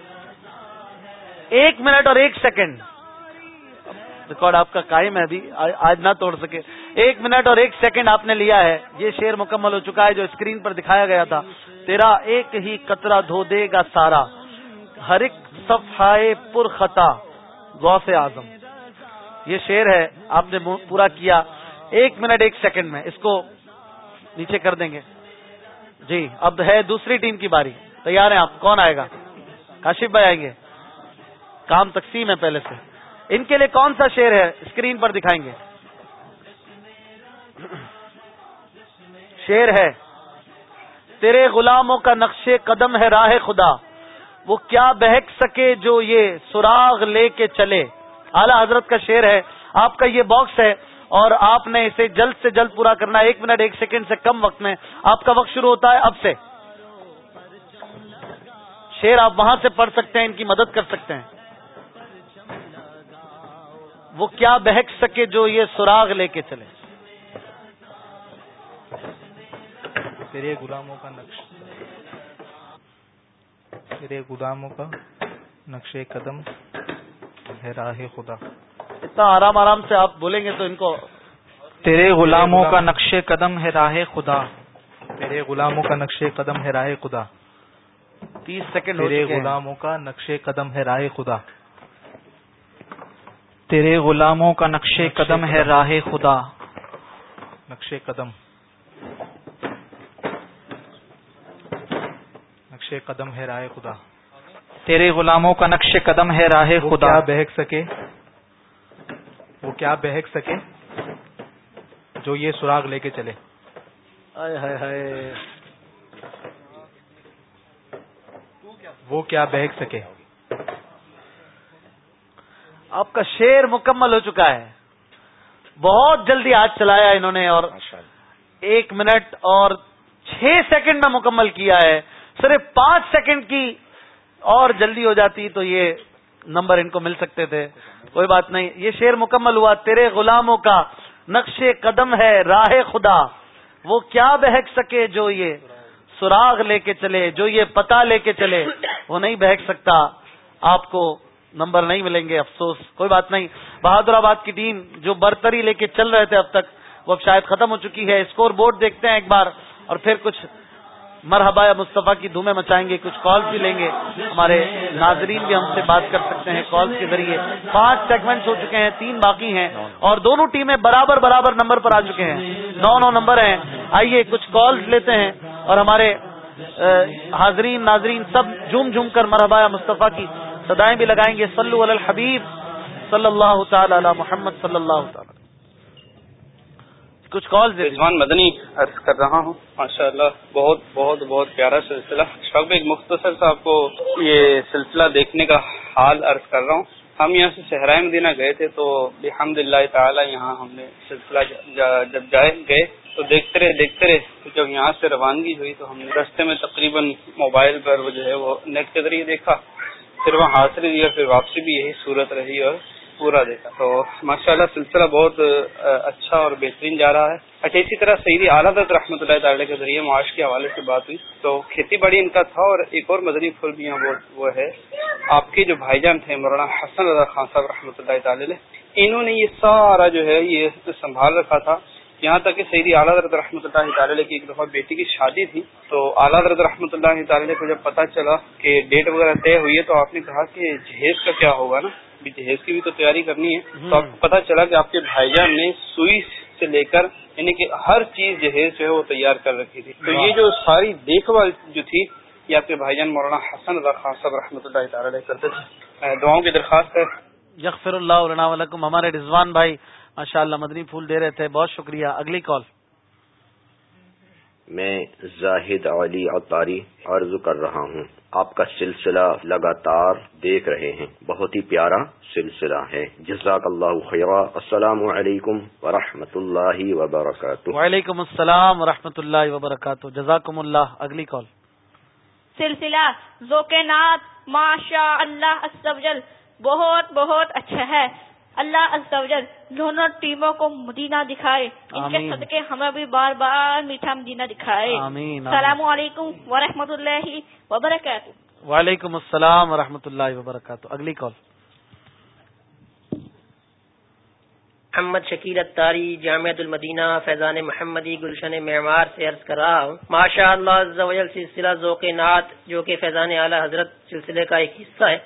Speaker 1: ایک منٹ اور ایک سیکنڈ۔ ریکارڈ آپ کا قائم ہے ابھی آج نہ توڑ سکے۔ ایک منٹ اور ایک سیکنڈ آپ نے لیا ہے۔ یہ شیر مکمل ہو چکا ہے جو اسکرین پر دکھایا گیا تھا۔ تیرا ایک ہی قطرہ دھو دے گا سارا۔ ہر ایک صفحائے پر خطا غوث اعظم۔ یہ شیر ہے، آپ نے پورا کیا۔ ایک منٹ، ایک سیکنڈ میں، اس کو نیچے کر دیں گے۔ جی اب ہے دوسری ٹیم کی باری۔ تیار ہیں آپ؟ کون آئے گا؟ کاشف بھائی آئیں گے۔ کام تقسیم ہے پہلے سے۔ ان کے لیے کون سا شیر ہے؟ اسکرین پر دکھائیں گے۔ شیر ہے، تیرے غلاموں کا نقش قدم ہے راہ خدا۔ وہ کیا بہک سکے جو یہ سراغ لے کے چلے۔ اعلی حضرت کا شیر ہے، آپ کا یہ باکس ہے اور آپ نے اسے جلد سے جلد پورا کرنا ایک منٹ، ایک سیکنڈ سے کم وقت میں آپ کا وقت شروع ہوتا ہے۔ اب سے۔ شیر آپ وہاں سے پڑھ سکتے ہیں، ان کی مدد کر سکتے ہیں۔ وہ کیا بہک سکے جو یہ سراغ لے کے چلے؟
Speaker 10: تیرے غلاموں کا نقش۔ تیرے غلاموں کا نقش قدم ہے راہ خدا۔
Speaker 1: اتنا آرام آرام سے آپ بولیں گے تو ان کو
Speaker 12: تیرے غلاموں کا نقش قدم ہے راہ خدا۔
Speaker 10: تیرے غلاموں کا نقش قدم ہے راہ خدا۔
Speaker 1: تیس سیکنڈ
Speaker 10: تیرے غلاموں کا نقش قدم ہے راہ خدا۔
Speaker 12: تیرے غلاموں کا نقش قدم ہے راہ خدا۔
Speaker 10: نقش قدم۔ نقش قدم ہے راہ خدا۔
Speaker 12: تیرے غلاموں کا نقش قدم ہے راہ خدا۔
Speaker 10: بہک سکے؟ وہ کیا بہک سکے؟ جو یہ سراغ لے کے چلے۔ وہ کیا بہک سکے؟
Speaker 1: آپ کا شیر مکمل ہو چکا ہے۔ بہت جلدی آج چلایا انہوں نے اور ایک منٹ اور چھ سیکنڈ میں مکمل کیا ہے۔ صرف پانچ سیکنڈ کی اور جلدی ہو جاتی تو یہ نمبر ان کو مل سکتے تھے۔ کوئی بات نہیں۔ یہ شیر مکمل ہوا۔ تیرے غلاموں کا نقش قدم ہے راہ خدا۔ وہ کیا بہک سکے جو یہ سراغ لے کے چلے جو یہ پتا لے کے چلے۔ وہ نہیں بہک سکتا۔ آپ کو نمبر نہیں ملیں گے، افسوس، کوئی بات نہیں۔ بہادر آباد کی ٹیم جو برتری لے کے چل رہے تھے اب تک، وہ اب شاید ختم ہو چکی ہے۔ اسکور بورڈ دیکھتے ہیں ایک بار اور پھر کچھ مرحبا یا مصطفیٰ کی دھومیں مچائیں گے، کچھ کالز بھی لیں گے۔ ہمارے ناظرین بھی ہم سے بات کر سکتے ہیں کالز کے ذریعے۔ پانچ سیگمنٹس ہو چکے ہیں، تین باقی ہیں اور دونوں ٹیمیں برابر برابر نمبر پر آ چکے ہیں۔ نو نو نمبر ہیں۔ آئیے کچھ کالز لیتے ہیں اور ہمارے حاضرین، ناظرین سب جھوم جھوم کر مرحبا یا مصطفیٰ کی۔ سدائیں بھی لگائیں گے صلو علی الحبیب صلی اللہ تعالی علی محمد صلی اللہ تعالی. کچھ کال
Speaker 19: رضوان مدنی عرض کر رہا ہوں۔ ماشاء اللہ بہت بہت بہت پیارا سلسلہ۔ شوق ایک مختصر سا آپ کو یہ سلسلہ دیکھنے کا حال عرض کر رہا ہوں۔ ہم یہاں سے صحرائے مدینہ گئے تھے تو الحمد للہ تعالیٰ یہاں ہم نے سلسلہ جب جائے، گئے تو دیکھتے رہے دیکھتے رہے جب یہاں سے روانگی ہوئی تو ہم نے رستے میں تقریباً موبائل پر وہ جو ہے وہ نیٹ کے ذریعے دیکھا۔ پھر وہاں حاصل دیا پھر واپسی بھی یہی صورت رہی اور پورا دیکھا۔ تو ماشاء اللہ سلسلہ بہت اچھا اور بہترین جا رہا ہے۔ اچھا اسی طرح سعیدی اعلیٰ رحمۃ اللہ تعالی کے ذریعے معاش کے حوالے سے بات ہوئی۔ تو کھیتی باڑی ان کا تھا اور ایک اور مدنی پھول بھی یہاں وہ ہے۔ آپ کے جو بھائی جان تھے، مولانا حسن رضا خان صاحب رحمۃ اللہ تعالی انہوں نے یہ سارا جو ہے یہ سنبھال رکھا تھا۔ یہاں تک کہ سعیدی اعلیٰ حضرت رحمۃ اللہ تعالی کی ایک دفعہ بیٹی کی شادی تھی۔ تو اعلیٰ حضرت رحمۃ اللہ تعالی کو جب پتا چلا کہ ڈیٹ وغیرہ طے ہوئی ہے تو آپ نے کہا کہ جہیز کا کیا ہوگا نا؟ جہیز کی بھی تو تیاری کرنی ہے۔ تو آپ کو پتا چلا کہ آپ کے بھائی جان نے سوئی سے لے کر یعنی کہ ہر چیز جہیز جو ہے وہ تیار کر رکھی تھی۔ تو یہ جو ساری دیکھ بھال جو تھی یہ آپ کے بھائی جان مولانا حسن رضا خان صاحب رحمۃ اللہ تعالی کرتے تھے۔ دعاؤں کی درخواست ہے۔
Speaker 1: یغفر اللہ علیہ ہمارے رضوان بھائی ماشاء اللہ مدنی پھول دے رہے تھے۔ بہت شکریہ۔ اگلی کال۔
Speaker 20: میں زاہد علی اطاری عرض کر رہا ہوں۔ آپ کا سلسلہ لگاتار دیکھ رہے ہیں۔ بہت ہی پیارا سلسلہ ہے۔ جزاک اللہ خیرہ السلام علیکم ورحمۃ اللہ وبرکاتہ۔
Speaker 1: وعلیکم السلام ورحمۃ اللہ وبرکاتہ۔ جزاکم اللہ۔ اگلی کال۔
Speaker 21: سلسلہ ذوق نات ماشاء اللہ بہت بہت اچھا ہے۔ اللہ ازل دونوں ٹیموں کو مدینہ دکھائے۔ ان کے صدقے ہمیں بھی بار بار میٹھا مدینہ دکھائے۔ السلام علیکم ورحمۃ اللہ وبرکاتہ۔
Speaker 1: وعلیکم السلام ورحمۃ اللہ وبرکاتہ۔ اگلی کال۔
Speaker 22: محمد شکیل اتاری جامعۃ المدینہ فیضان محمدی گلشن معمار سے عرض کر رہا ہوں۔ ماشاء اللہ سلسلہ ذوق نعت جو کہ فیضان اعلی حضرت سلسلے کا ایک حصہ ہے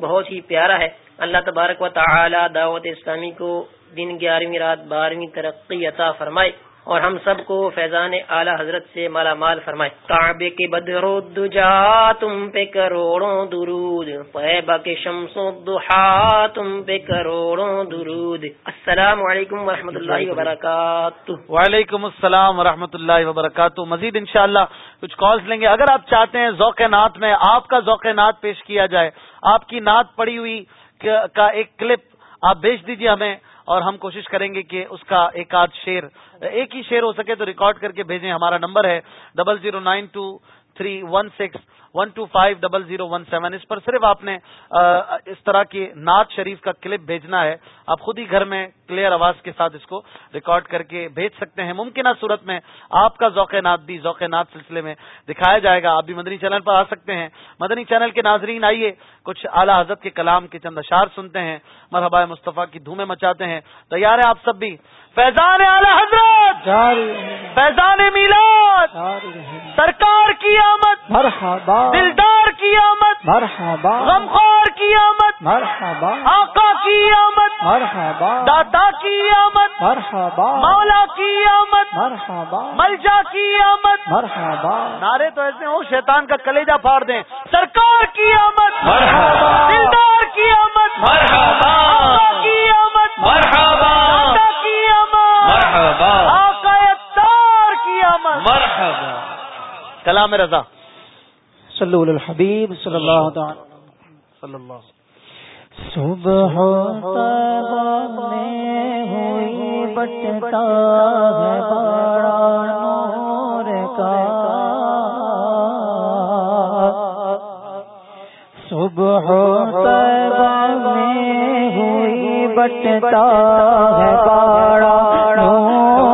Speaker 22: بہت ہی پیارا ہے۔ اللہ تبارک و تعالی دعوت اسلامی کو دن گیارہویں رات بارہویں ترقی عطا فرمائے اور ہم سب کو فیضان اعلی حضرت سے مالا مال فرمائے۔ کعبے کے بدرود جا تم پہ کروڑوں درود پیبا کے شمس دہا تم پہ کروڑوں درود۔ السلام علیکم ورحمۃ اللہ وبرکاتہ۔
Speaker 1: وعلیکم السلام ورحمۃ اللہ وبرکاتہ۔ مزید انشاءاللہ کچھ کالز لیں گے۔ اگر آپ چاہتے ہیں ذوق نعت میں آپ کا ذوق نعت پیش کیا جائے، آپ کی نعت پڑی ہوئی کا ایک کلپ آپ بھیج دیجیے ہمیں اور ہم کوشش کریں گے کہ اس کا ایک آدھ شیر ایک ہی شیر ہو سکے تو ریکارڈ کر کے بھیجیں، ہمارا نمبر ہے، double zero nine two three one six one two five double zero one seven اس پر صرف آپ نے اس طرح کی نعت شریف کا کلپ بھیجنا ہے۔ آپ خود ہی گھر میں کلیئر آواز کے ساتھ اس کو ریکارڈ کر کے بھیج سکتے ہیں۔ ممکنہ صورت میں آپ کا ذوق نعت بھی ذوق نعت سلسلے میں دکھایا جائے گا۔ آپ بھی مدنی چینل پر آ سکتے ہیں۔ مدنی چینل کے ناظرین آئیے، کچھ اعلیٰ حضرت کے کلام کے چند اشار سنتے ہیں۔ مرحبا مصطفیٰ کی دھومیں مچاتے ہیں۔ تیار ہیں آپ سب بھی۔ فیضان اعلی حضرت فیضان میلاد سرکار کی آمد
Speaker 9: مرحبا
Speaker 1: دلدار کی آمد
Speaker 9: مرحبا
Speaker 1: غمخوار کی آمد
Speaker 9: مرحبا
Speaker 1: آقا کی آمد
Speaker 9: مرحبا
Speaker 1: داتا کی آمد
Speaker 9: مرحبا
Speaker 1: مولا کی آمد
Speaker 9: مرحبا
Speaker 1: ملجا کی آمد
Speaker 9: مرحبا
Speaker 1: نعرے تو ایسے ہوں شیطان کا کلیجہ پھاڑ دیں سرکار کی آمد
Speaker 3: مرحبا
Speaker 1: دلدار کی آمد
Speaker 3: مرحبا
Speaker 1: آقا کی آمد
Speaker 3: مرحبا
Speaker 1: داتا کی آمد
Speaker 3: مرحبا.
Speaker 1: آقا اتار کی آمد.
Speaker 3: مرحبا.
Speaker 1: کلام رضا.
Speaker 9: صلو علی الحبیب صلی اللہ تعالی.
Speaker 1: صلی اللہ.
Speaker 3: صبح میں ہوئی بٹتا ہے بڑا نور کا صبح میں ہوئی بٹتا ہے بڑا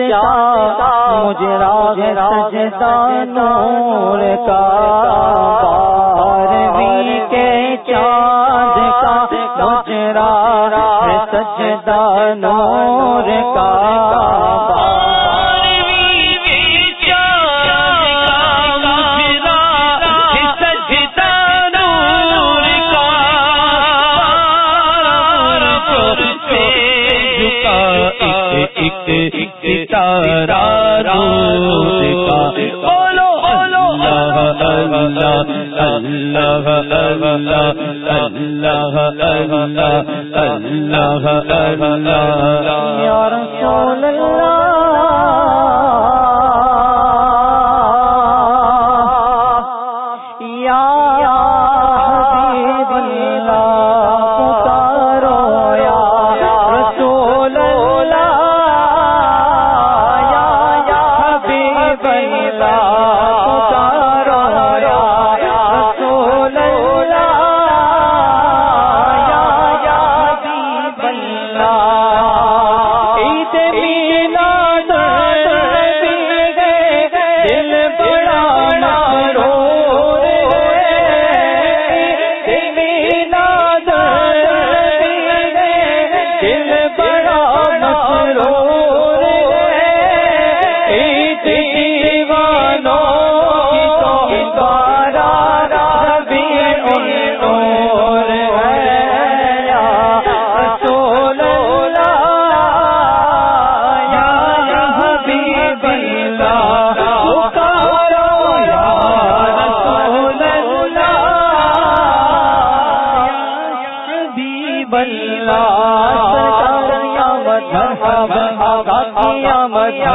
Speaker 3: چاند مجھے راگ سجدہ نور کا بارہویں کے چاند کا مجھے راگ سجدہ نور کا ایک تارا روز کا۔ بولو بولو، اللہ اللہ اللہ اللہ اللہ اللہ اللہ یا رسول اللہ۔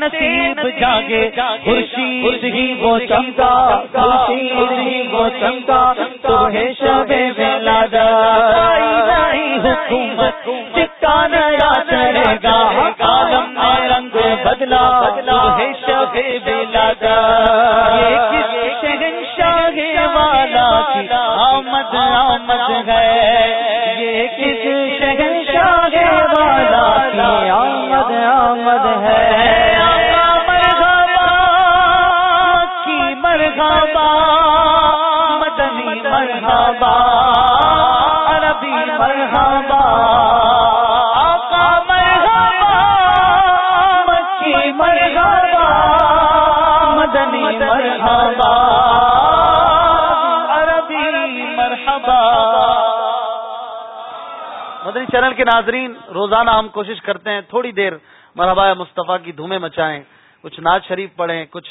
Speaker 3: نصیب جاگے، خورشید ہی وہ چمتا خورشید ہی وہ چمتا تو ہے میں لادا حکومت سکہ نیا چلے گا عالم عالم بدلا بدلا۔ ہے شب
Speaker 1: چینل کے ناظرین، روزانہ ہم کوشش کرتے ہیں تھوڑی دیر مرحبا مصطفیٰ کی دھومیں مچائیں، کچھ ناز شریف پڑھیں، کچھ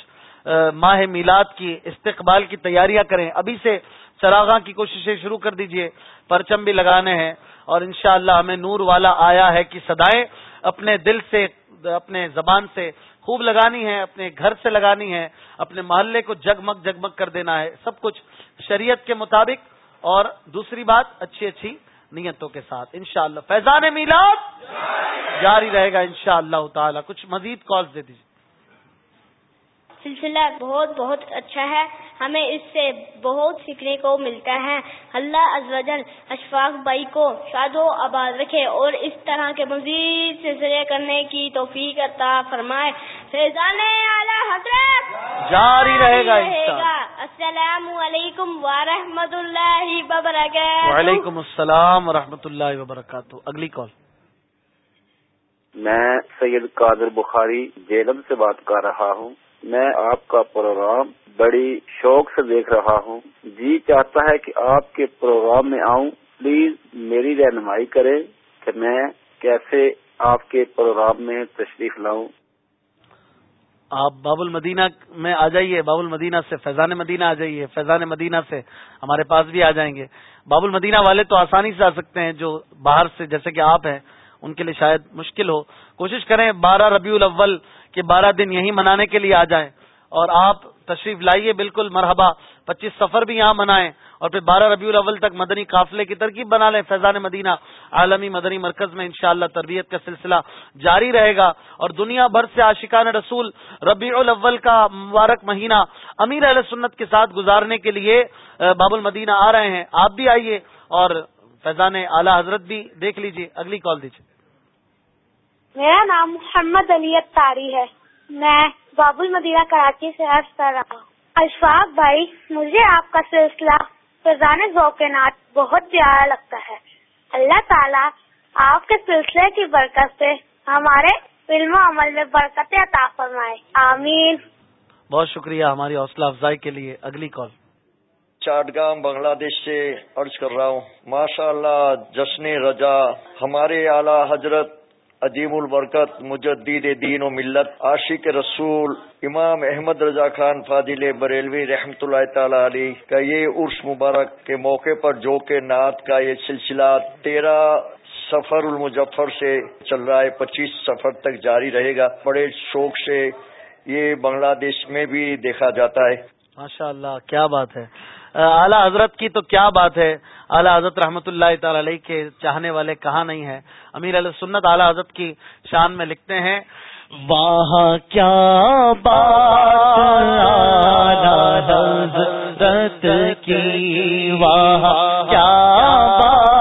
Speaker 1: ماہ میلاد کی استقبال کی تیاریاں کریں۔ ابھی سے چراغاں کی کوششیں شروع کر دیجیے، پرچم بھی لگانے ہیں۔ اور انشاءاللہ ہمیں نور والا آیا ہے کہ سدائیں اپنے دل سے، اپنے زبان سے خوب لگانی ہے اپنے گھر سے لگانی ہے اپنے محلے کو جگمگ جگمگ کر دینا ہے۔ سب کچھ شریعت کے مطابق۔ اور دوسری بات، اچھی اچھی نیتوں کے ساتھ۔ انشاءاللہ، فیضان میلاد جاری رہے گا انشاءاللہ اللہ تعالی۔ کچھ مزید کالز دے دیجیے
Speaker 6: سلسلہ بہت بہت اچھا ہے۔ ہمیں اس سے بہت سیکھنے کو ملتا ہے۔ اللہ ازوجل اشفاق بھائی کو شاد و آباد رکھے اور اس طرح کے مزید سلسلے کرنے کی توفیق عطا فرمائے۔ فیضان حضرت
Speaker 1: جاری رہے گا
Speaker 6: السلام علیکم ورحمۃ اللہ وبرکاتہ۔
Speaker 1: وعلیکم السلام ورحمۃ اللہ وبرکاتہ۔ اگلی کال۔
Speaker 23: میں سید قادر بخاری جیلم سے بات کر رہا ہوں۔ میں آپ کا پروگرام بڑی شوق سے دیکھ رہا ہوں۔ جی چاہتا ہے کہ آپ کے پروگرام میں آؤں۔ پلیز میری رہنمائی کریں کہ میں کیسے آپ کے پروگرام میں تشریف لاؤں۔
Speaker 1: آپ باب المدینہ میں آ جائیے۔ باب المدینہ سے فیضان مدینہ آ جائیے۔ فیضان مدینہ سے ہمارے پاس بھی آ جائیں گے۔ باب المدینہ والے تو آسانی سے آ سکتے ہیں جو باہر سے جیسے کہ آپ ہیں۔ ان کے لیے شاید مشکل ہو۔ کوشش کریں بارہ ربیع الاول کے بارہ دن یہی منانے کے لیے آ جائیں۔ اور آپ تشریف لائیے بالکل مرحبا۔ پچیس سفر بھی یہاں منائیں۔ اور پھر بارہ ربیع الاول تک مدنی قافلے کی ترکیب بنا لیں۔ فیضان مدینہ عالمی مدنی مرکز میں انشاءاللہ تربیت کا سلسلہ جاری رہے گا۔ اور دنیا بھر سے عاشقان رسول ربیع الاول کا مبارک مہینہ امیر علیہ سنت کے ساتھ گزارنے کے لیے باب المدینہ آ رہے ہیں۔ آپ بھی آئیے اور فیضان اعلی حضرت بھی دیکھ لیجیے اگلی کال دیجیے
Speaker 24: میرا نام محمد علی تاری ہے۔ میں باب المدینہ کراچی سے عرض کر رہا ہوں۔ اشفاق بھائی مجھے آپ کا سلسلہ فضان ذوق نات بہت پیارا لگتا ہے۔ اللہ تعالیٰ آپ کے سلسلے کی برکت سے ہمارے علم و عمل میں برکت عطا فرمائے۔ آمین۔
Speaker 1: بہت شکریہ ہماری حوصلہ افزائی کے لیے۔ اگلی کال۔
Speaker 25: چاٹگام بنگلہ دیش سے عرض کر رہا ہوں۔ ماشاء اللہ جشن رجا ہمارے اعلی حضرت عظیم البرکت مجدید دین و ملت، عاشق رسول، امام احمد رضا خان فاضل بریلوی رحمۃ اللہ تعالی علی کا یہ عرس مبارک کے موقع پر جو کہ نعت کا یہ سلسلہ تیرہ سفر المجفر سے چل رہا ہے، پچیس سفر تک جاری رہے گا۔ بڑے شوق سے یہ بنگلہ دیش میں بھی دیکھا جاتا ہے۔
Speaker 1: ماشاء اللہ کیا بات ہے۔ اعلی حضرت کی تو کیا بات ہے؟ اعلیٰ حضرت رحمۃ اللہ تعالی علیہ کے چاہنے والے کہاں نہیں ہے امیر علیہ سنت اعلیٰ حضرت کی شان میں لکھتے ہیں واہ کیا بات حضرت کی واہ کیا بات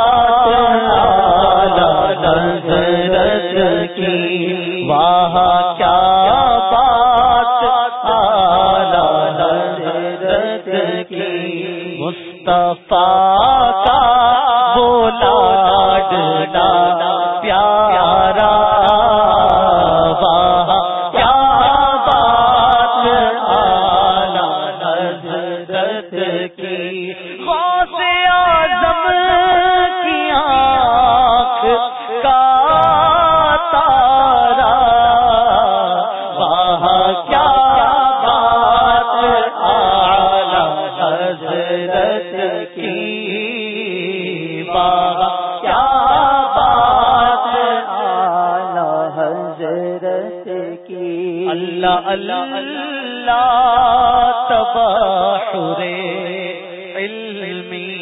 Speaker 1: تباہر علمی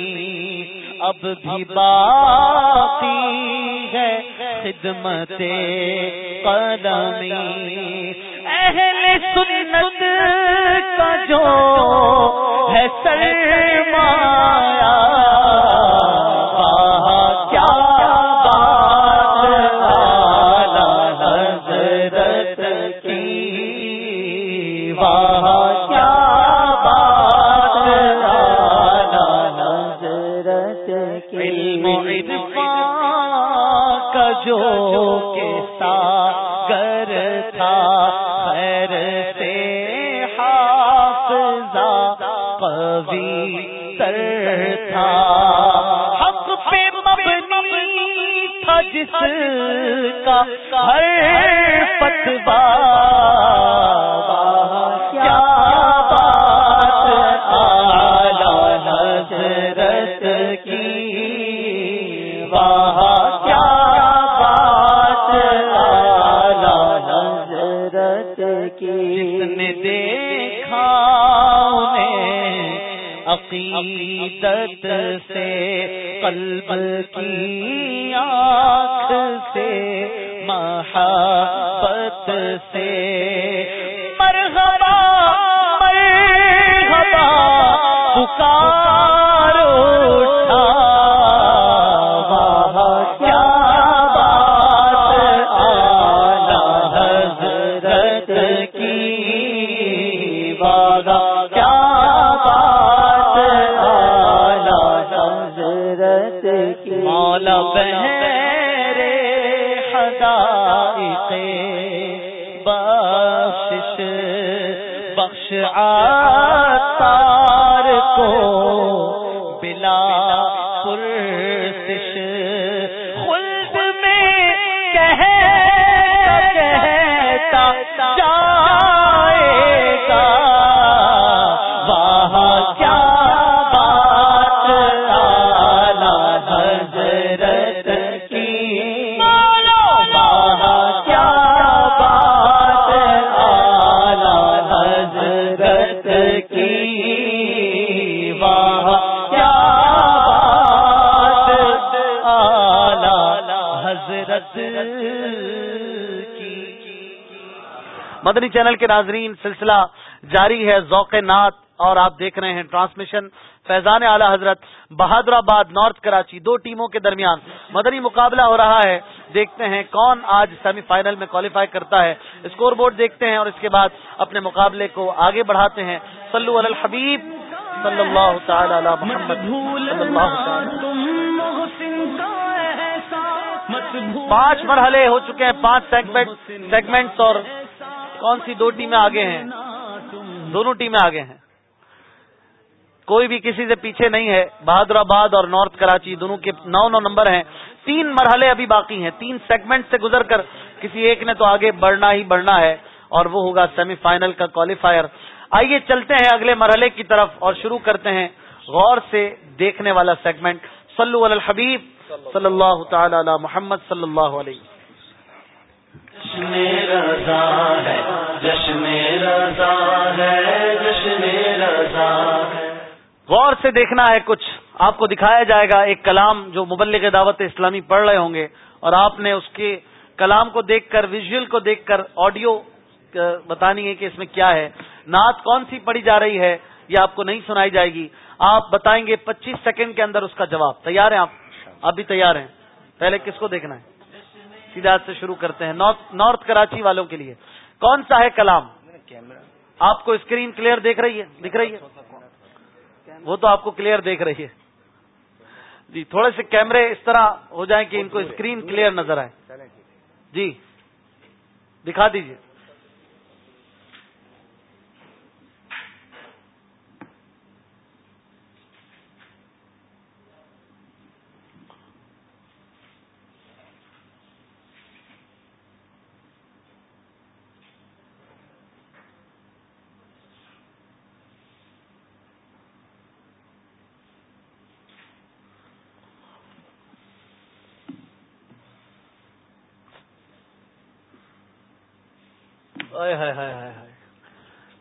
Speaker 1: اب بھی باقی ہے خدمت قدمی۔ اہل سنت کا جو ہے سرمایا ہر فتوا کیا بات آلہ حضرت کی؟ واہ کیا بات آلہ حضرت کی؟ جس نے دیکھا انہیں، عقیدت کی کیا بات آلہ حضرت کی مولا بہرے حدائق بخش بخش آتار کو
Speaker 26: چینل کے ناظرین، سلسلہ جاری ہے ذوق نات اور آپ دیکھ رہے ہیں ٹرانسمیشن۔ فیضان اعلی حضرت بہادر آباد نارتھ کراچی، دو ٹیموں کے درمیان مدنی مقابلہ ہو رہا ہے۔ دیکھتے ہیں کون آج سیمی فائنل میں کوالیفائی کرتا ہے۔ اسکور بورڈ دیکھتے ہیں اور اس کے بعد اپنے مقابلے کو آگے بڑھاتے ہیں۔ صلو علی الحبیب صلی اللہ تعالی علی محمد صلی اللہ تعالی پانچ مرحلے ہو چکے ہیں، پانچ سیگمنٹ سیگمنٹس اور کون سی دو ٹیمیں آگے ہیں؟ دونوں ٹیمیں آگے ہیں۔ کوئی بھی کسی سے پیچھے نہیں ہے۔ بہادر آباد اور نارتھ کراچی دونوں کے نو نو نمبر ہیں۔ تین مرحلے ابھی باقی ہیں۔ تین سیگمنٹ سے گزر کر کسی ایک نے تو آگے بڑھنا ہی بڑھنا ہے۔ اور وہ ہوگا سیمی فائنل کا کوالیفائر آئیے چلتے ہیں اگلے مرحلے کی طرف اور شروع کرتے ہیں غور سے دیکھنے والا سیگمنٹ صلو علی الحبیب۔ صلی اللہ تعالی علی محمد صلی اللہ علیہ۔
Speaker 1: جشن رضا ہے، جشن رضا ہے، جشن رضا
Speaker 26: غور سے دیکھنا ہے کچھ۔ آپ کو دکھایا جائے گا ایک کلام جو مبلغ دعوت اسلامی پڑھ رہے ہوں گے، اور آپ نے اس کے کلام کو دیکھ کر ویژل کو دیکھ کر، آڈیو بتانی ہے کہ اس میں کیا ہے۔ نعت کون سی پڑھی جا رہی ہے، یہ آپ کو نہیں سنائی جائے گی۔ آپ بتائیں گے پچیس سیکنڈ کے اندر اس کا جواب۔ تیار ہیں آپ؟ آپ بھی تیار ہیں۔ پہلے کس کو دیکھنا ہے؟ سیدھا سے شروع کرتے ہیں نارتھ کراچی والوں کے لیے۔ کون سا ہے کلام؟ آپ کو اسکرین کلیئر دیکھ رہی ہے؟ دکھ رہی ہے؟
Speaker 1: وہ تو آپ کو کلیئر دیکھ رہی ہے۔ جی تھوڑے سے کیمرے اس طرح ہو جائیں کہ ان کو اسکرین کلیئر نظر آئے۔ جی دکھا دیجیے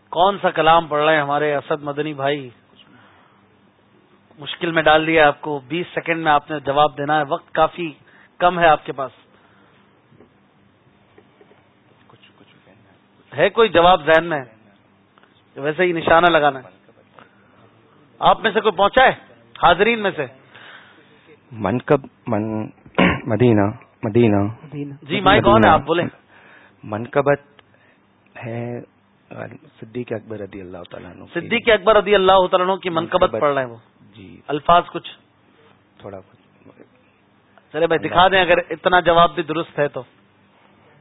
Speaker 1: کون سا کلام پڑھ رہے ہیں ہمارے اسد مدنی بھائی؟ مشکل میں ڈال دیا آپ کو۔ بیس سیکنڈ میں آپ نے جواب دینا ہے۔ وقت کافی کم ہے آپ کے پاس۔ ہے کوئی جواب ذہن میں؟ ویسے ہی نشانہ لگانا ہے۔ آپ میں سے کوئی پہنچا ہے؟ حاضرین میں سے؟
Speaker 13: منکب من مدینہ مدینہ۔
Speaker 1: جی مائی کون ہے آپ بولیں۔
Speaker 13: منقبت ہے صدیق اکبر رضی اللہ تعالیٰ
Speaker 1: صدیق اکبر رضی اللہ تعالیٰ کی منقبت پڑھ رہے ہیں وہ۔
Speaker 13: جی۔
Speaker 1: الفاظ کچھ۔
Speaker 13: تھوڑا
Speaker 1: چلے بھائی دکھا دیں اگر اتنا جواب بھی درست ہے تو۔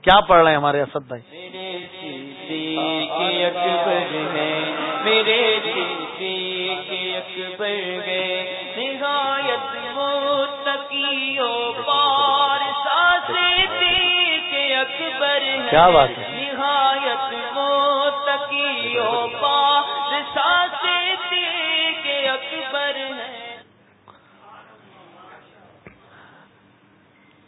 Speaker 1: کیا پڑھ رہے ہیں ہمارے اسد بھائی؟
Speaker 4: میرے
Speaker 1: کیا بات ہے؟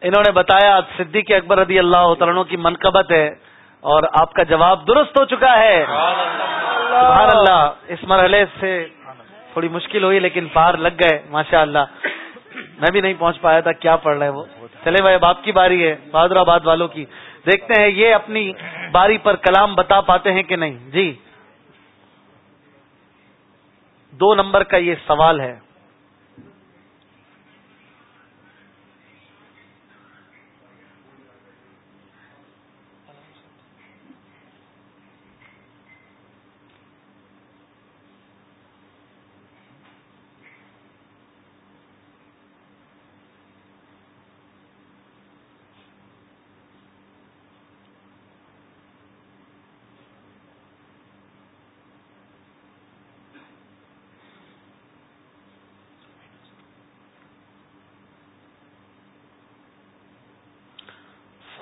Speaker 1: انہوں نے بتایا صدیق اکبر رضی اللہ تعالیٰ کی منقبت ہے اور آپ کا جواب درست ہو چکا ہے۔ سبحان اللہ۔ اس مرحلے سے تھوڑی مشکل ہوئی لیکن پار لگ گئے، ماشاء اللہ۔ میں بھی نہیں پہنچ پایا تھا، کیا پڑھ رہے وہ؟ چلے بھائی باپ کی باری ہے بہادر آباد والوں کی۔ دیکھتے ہیں یہ اپنی باری پر کلام بتا پاتے ہیں کہ نہیں۔ جی۔ دو نمبر کا یہ سوال ہے۔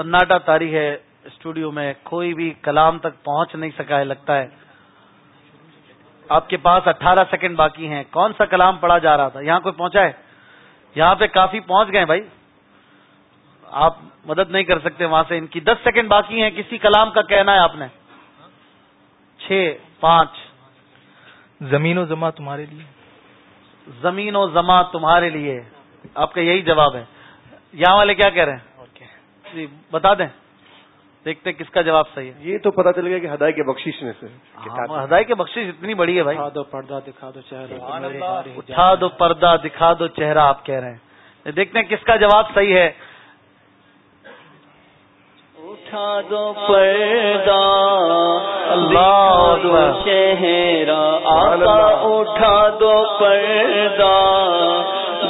Speaker 1: سناٹا تاری ہے اسٹوڈیو میں کوئی بھی کلام تک پہنچ نہیں سکا ہے لگتا ہے۔ آپ کے پاس اٹھارہ سیکنڈ باقی ہیں۔ کون سا کلام پڑھا جا رہا تھا؟ یہاں کوئی پہنچا ہے؟ یہاں پہ کافی پہنچ گئے بھائی۔ آپ مدد نہیں کر سکتے وہاں سے۔ ان کی دس سیکنڈ باقی ہیں۔ کسی کلام کا کہنا ہے آپ نے؟ چھ پانچ۔
Speaker 10: زمین و زما تمہارے لیے۔
Speaker 1: زمین و زما تمہارے لیے۔ آپ کا یہی جواب ہے۔ یہاں والے کیا کہہ رہے ہیں؟ جی بتا دیں۔ دیکھتے کس کا جواب صحیح ہے۔
Speaker 5: یہ تو پتا چل گیا کہ ہدائی کے بخشش میں سے۔
Speaker 1: ہاں، ہدائی کے بخشش اتنی بڑی ہے بھائی۔
Speaker 7: دو پردہ دکھا دو چہرہ
Speaker 1: اٹھا دو پردہ دکھا دو چہرہ آپ کہہ رہے ہیں۔ دیکھتے ہیں کس کا جواب صحیح ہے۔
Speaker 4: اٹھا دو پردہ۔ اللہ چہرہ۔ آقا اٹھا دو پردہ۔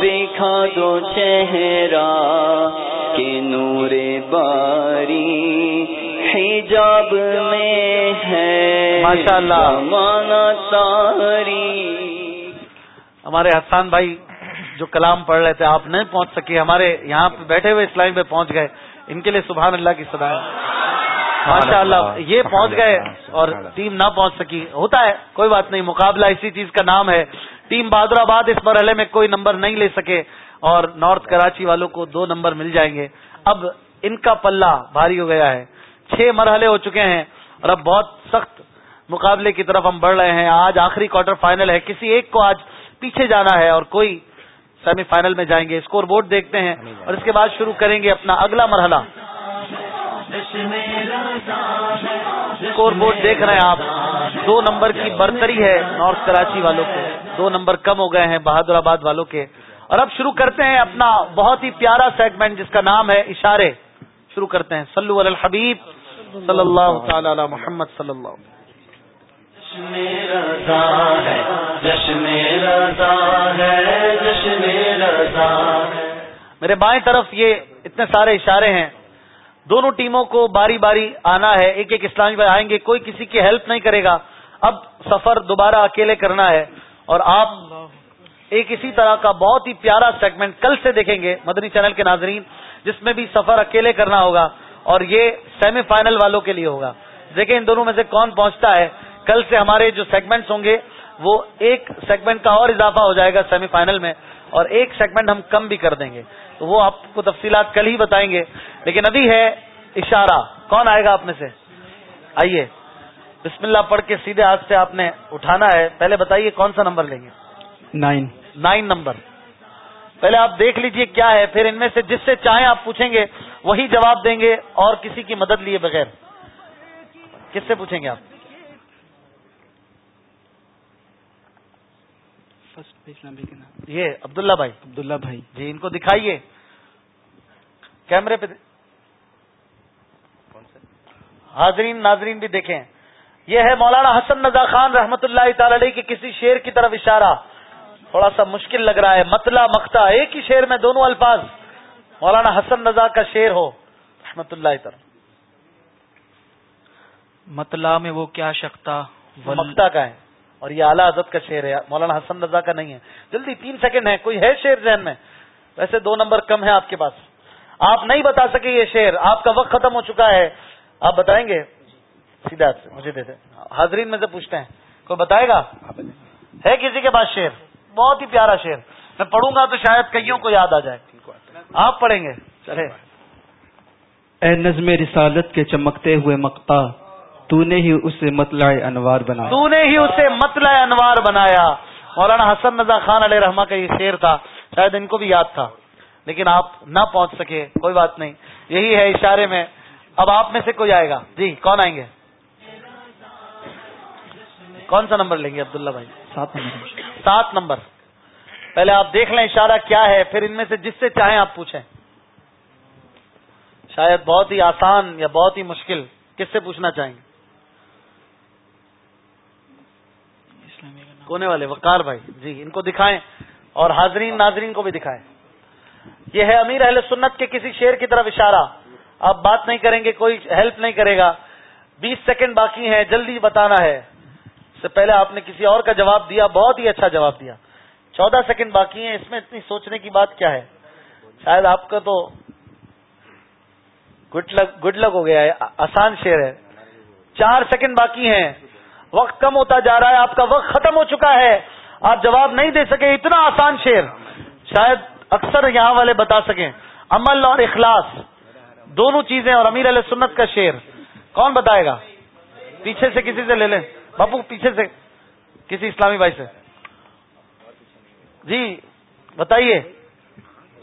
Speaker 4: دکھا دو چہرہ۔ کے نور باری حجاب میں ہے
Speaker 1: ماشاء اللہ
Speaker 4: مانا تاری
Speaker 1: ہمارے حسان بھائی جو کلام پڑھ رہے تھے آپ نہیں پہنچ سکے ہمارے یہاں پہ بیٹھے ہوئے اسلامی پہ پہنچ گئے۔ ان کے لیے سبحان اللہ کی سدا ماشاء اللہ یہ پہنچ گئے اور ٹیم نہ پہنچ سکی۔ ہوتا ہے کوئی بات نہیں مقابلہ اسی چیز کا نام ہے۔ ٹیم بہادر آباد اس مرحلے میں کوئی نمبر نہیں لے سکے۔ اور نارتھ کراچی والوں کو دو نمبر مل جائیں گے۔ اب ان کا پلہ بھاری ہو گیا ہے۔ چھ مرحلے ہو چکے ہیں اور اب بہت سخت مقابلے کی طرف ہم بڑھ رہے ہیں۔ آج آخری کوارٹر فائنل ہے۔ کسی ایک کو آج پیچھے جانا ہے اور کوئی سیمی فائنل میں جائیں گے۔ اسکور بورڈ دیکھتے ہیں اور اس کے بعد شروع کریں گے اپنا اگلا مرحلہ۔ اسکور بورڈ دیکھ رہے ہیں آپ۔ دو نمبر کی برتری ہے نارتھ کراچی والوں کو۔ دو نمبر کم ہو گئے ہیں بہادر آباد والوں کے۔ اور اب شروع کرتے ہیں اپنا بہت ہی پیارا سیگمنٹ جس کا نام ہے اشارے۔ شروع کرتے ہیں۔ سلو الحبیب۔ صلی اللہ تعالی علی محمد صلی اللہ میرے بائیں طرف یہ اتنے سارے اشارے ہیں۔ دونوں ٹیموں کو باری باری آنا ہے۔ ایک ایک اسلامی بھائی آئیں گے۔ کوئی کسی کی ہیلپ نہیں کرے گا۔ اب سفر دوبارہ اکیلے کرنا ہے۔ اور آپ ایک اسی طرح کا بہت ہی پیارا سیگمنٹ کل سے دیکھیں گے مدنی چینل کے ناظرین، جس میں بھی سفر اکیلے کرنا ہوگا اور یہ سیمی فائنل والوں کے لیے ہوگا۔ دیکھیں ان دونوں میں سے کون پہنچتا ہے۔ کل سے ہمارے جو سیگمنٹس ہوں گے، وہ ایک سیگمنٹ کا اور اضافہ ہو جائے گا سیمی فائنل میں اور ایک سیگمنٹ ہم کم بھی کر دیں گے۔ تو وہ آپ کو تفصیلات کل ہی بتائیں گے۔ لیکن ابھی ہے اشارہ۔ کون آئے گا آپ میں سے؟ آئیے۔ بسم اللہ پڑھ کے سیدھے ہاتھ سے آپ نے اٹھانا ہے۔ پہلے بتائیے کون سا نمبر لیں گے؟
Speaker 11: نائن۔
Speaker 1: Nine number. پہلے آپ دیکھ لیجیے کیا ہے پھر ان میں سے جس سے چاہیں آپ پوچھیں گے وہی جواب دیں گے اور کسی کی مدد لیے بغیر۔ کس سے پوچھیں گے آپ؟ یہ عبداللہ بھائی۔
Speaker 11: عبداللہ بھائی۔
Speaker 1: جی ان کو دکھائیے۔ کیمرے پہ حاضرین ناظرین بھی دیکھیں۔ یہ ہے مولانا حسن رضا خان رحمت اللہ تعالی علیہ کے کسی شیر کی طرف اشارہ۔ تھوڑا سا مشکل لگ رہا ہے متلا مکتا ایک ہی شیر میں دونوں الفاظ۔ مولانا حسن رضا کا شیر ہو رحمت اللہ تعالی
Speaker 12: مطلع میں وہ کیا شکتا
Speaker 1: مکتا کا ہے۔ اور یہ اعلیٰ حضرت کا شعر ہے۔ مولانا حسن رضا کا نہیں ہے۔ جلدی تین سیکنڈ ہے کوئی ہے شعر ذہن میں؟ ویسے دو نمبر کم ہے آپ کے پاس۔ آپ نہیں بتا سکے یہ شعر آپ کا وقت ختم ہو چکا ہے۔ آپ بتائیں گے؟ سیدھا مجھے دیں۔ حاضرین میں سے پوچھتے ہیں۔ کوئی بتائے گا؟ ہے کسی کے پاس شعر؟ بہت ہی پیارا شعر۔ میں پڑھوں گا تو شاید کئیوں کو یاد آ جائے۔ آپ پڑھیں گے۔ چلے
Speaker 11: اے نظم رسالت کے چمکتے ہوئے مکتا تو نے ہی اسے مطلع انوار بنایا۔
Speaker 1: تو نے ہی اسے مطلع انوار بنایا۔ مولانا حسن رضا خان علیہ رحمہ کا یہ شعر تھا شاید ان کو بھی یاد تھا۔ لیکن آپ نہ پہنچ سکے کوئی بات نہیں۔ یہی ہے اشارے میں۔ اب آپ میں سے کوئی آئے گا۔ جی کون آئیں گے؟ کون سا نمبر لیں گے؟ عبداللہ بھائی۔
Speaker 11: سات نمبر
Speaker 1: سات نمبر۔ پہلے آپ دیکھ لیں اشارہ کیا ہے، پھر ان میں سے جس سے چاہیں آپ پوچھیں۔ شاید بہت ہی آسان یا بہت ہی مشکل کس سے پوچھنا چاہیں۔ گے کونے والے، وقار بھائی۔ جی ان کو دکھائیں اور حاضرین، ناظرین کو بھی دکھائیں۔ یہ ہے امیر اہل سنت کے کسی شیر کی طرف اشارہ۔ آپ بات نہیں کریں گے، کوئی ہیلپ نہیں کرے گا۔ بیس سیکنڈ باقی ہیں، جلدی بتانا ہے۔ سے پہلے آپ نے کسی اور کا جواب دیا، بہت ہی اچھا جواب دیا۔ چودہ سیکنڈ باقی ہیں، اس میں اتنی سوچنے کی بات کیا ہے؟ شاید آپ کا تو گڈ لک گڈ لک ہو گیا ہے، آسان شیر ہے۔ چار سیکنڈ باقی ہیں۔ وقت کم ہوتا جا رہا ہے، آپ کا وقت ختم ہو چکا ہے۔ آپ جواب نہیں دے سکے، اتنا آسان شیر شاید اکثر یہاں والے بتا سکیں۔ عمل اور اخلاص، دونوں چیزیں اور امیر علیہ سنت کا شیر کون بتائے گا؟ پیچھے سے کسی سے لے لیں۔ باپو پیچھے سے کسی اسلامی بھائی سے۔ جی بتائیے۔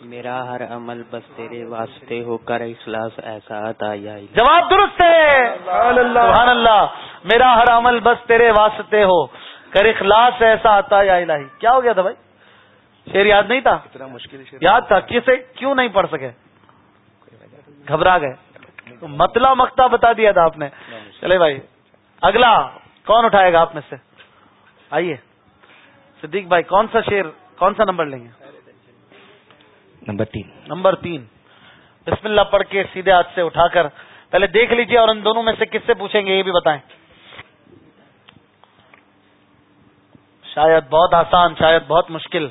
Speaker 8: میرا ہر عمل بس تیرے واسطے ہو کر اخلاص ایسا آتا یا
Speaker 1: جواب درست ہے۔ سبحان اللہ۔ میرا ہر عمل بس تیرے واسطے ہو کر اخلاص ایسا آتا یا الہی۔ کیا ہو گیا تھا بھائی؟ شیر یاد نہیں تھا؟
Speaker 5: اتنا مشکل
Speaker 1: یاد تھا۔ کسے کیوں نہیں پڑھ سکے؟ گھبرا گئے۔ متلا مکتا بتا دیا تھا آپ نے۔ چلے بھائی اگلا۔ کون اٹھائے گا آپ میں سے؟ آئیے۔ صدیق بھائی کون سا شیر کون سا نمبر لیں گے؟
Speaker 13: نمبر تین۔
Speaker 1: نمبر تین۔ بسم اللہ پڑھ کے سیدھے ہاتھ سے اٹھا کر پہلے دیکھ لیجیے اور ان دونوں میں سے کس سے پوچھیں گے یہ بھی بتائیں۔ شاید بہت آسان شاید بہت مشکل۔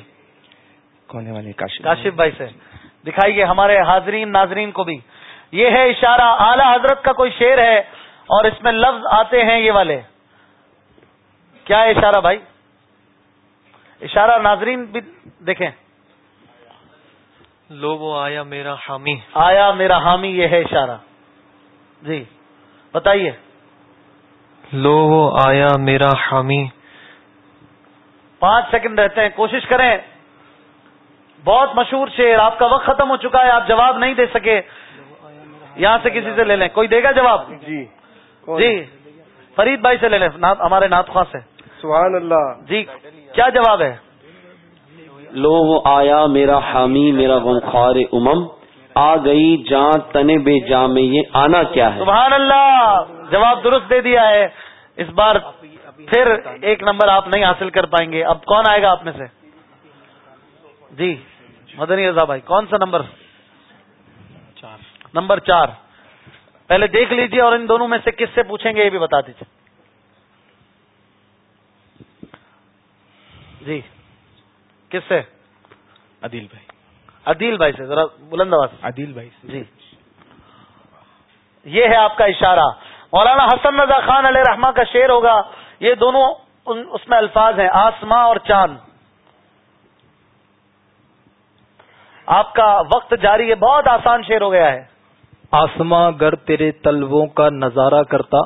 Speaker 13: کونے والے کاشف
Speaker 1: کاشف بھائی سے۔ دکھائیے ہمارے حاضرین ناظرین کو بھی۔ یہ ہے اشارہ اعلی حضرت کا کوئی شعر ہے اور اس میں لفظ آتے ہیں یہ والے۔ کیا ہے اشارہ بھائی؟ اشارہ ناظرین بھی دیکھیں۔
Speaker 14: لو وہ آیا میرا حامی۔
Speaker 1: آیا میرا حامی یہ ہے اشارہ۔ جی بتائیے۔
Speaker 14: لو وہ آیا میرا حامی۔
Speaker 1: پانچ سیکنڈ رہتے ہیں کوشش کریں۔ بہت مشہور شعر آپ کا وقت ختم ہو چکا ہے آپ جواب نہیں دے سکے۔ یہاں سے کسی سے لے لیں۔ کوئی دے گا جواب؟
Speaker 5: جی
Speaker 1: جی فرید بھائی سے لے لیں۔ ہمارے نات خواہ سے۔
Speaker 5: سبحان اللہ.
Speaker 1: جی کیا جواب ہے؟
Speaker 27: لو وہ آیا میرا حامی میرا غمخوار امم آ گئی جان تنے بے جام یہ آنا کیا ہے؟
Speaker 1: سبحان اللہ جواب درست دے دیا ہے۔ اس بار پھر ایک نمبر آپ نہیں حاصل کر پائیں گے۔ اب کون آئے گا آپ میں سے؟ جی مدنی رضا بھائی کون سا نمبر؟ چار۔ نمبر چار۔ پہلے دیکھ لیجیے اور ان دونوں میں سے کس سے پوچھیں گے یہ بھی بتا دیجیے جی۔ کس سے؟
Speaker 10: عدیل بھائی۔
Speaker 1: عدیل بھائی سے ذرا بلند آواز۔
Speaker 10: عدیل بھائی
Speaker 1: جی۔ یہ ہے آپ کا اشارہ۔ مولانا حسن رضا خان علیہ رحمہ کا شعر ہوگا۔ یہ دونوں اس میں الفاظ ہیں آسماں اور چاند۔ آپ کا وقت جاری ہے بہت آسان شعر ہو گیا ہے۔
Speaker 15: آسماں گر تیرے تلووں کا نظارہ کرتا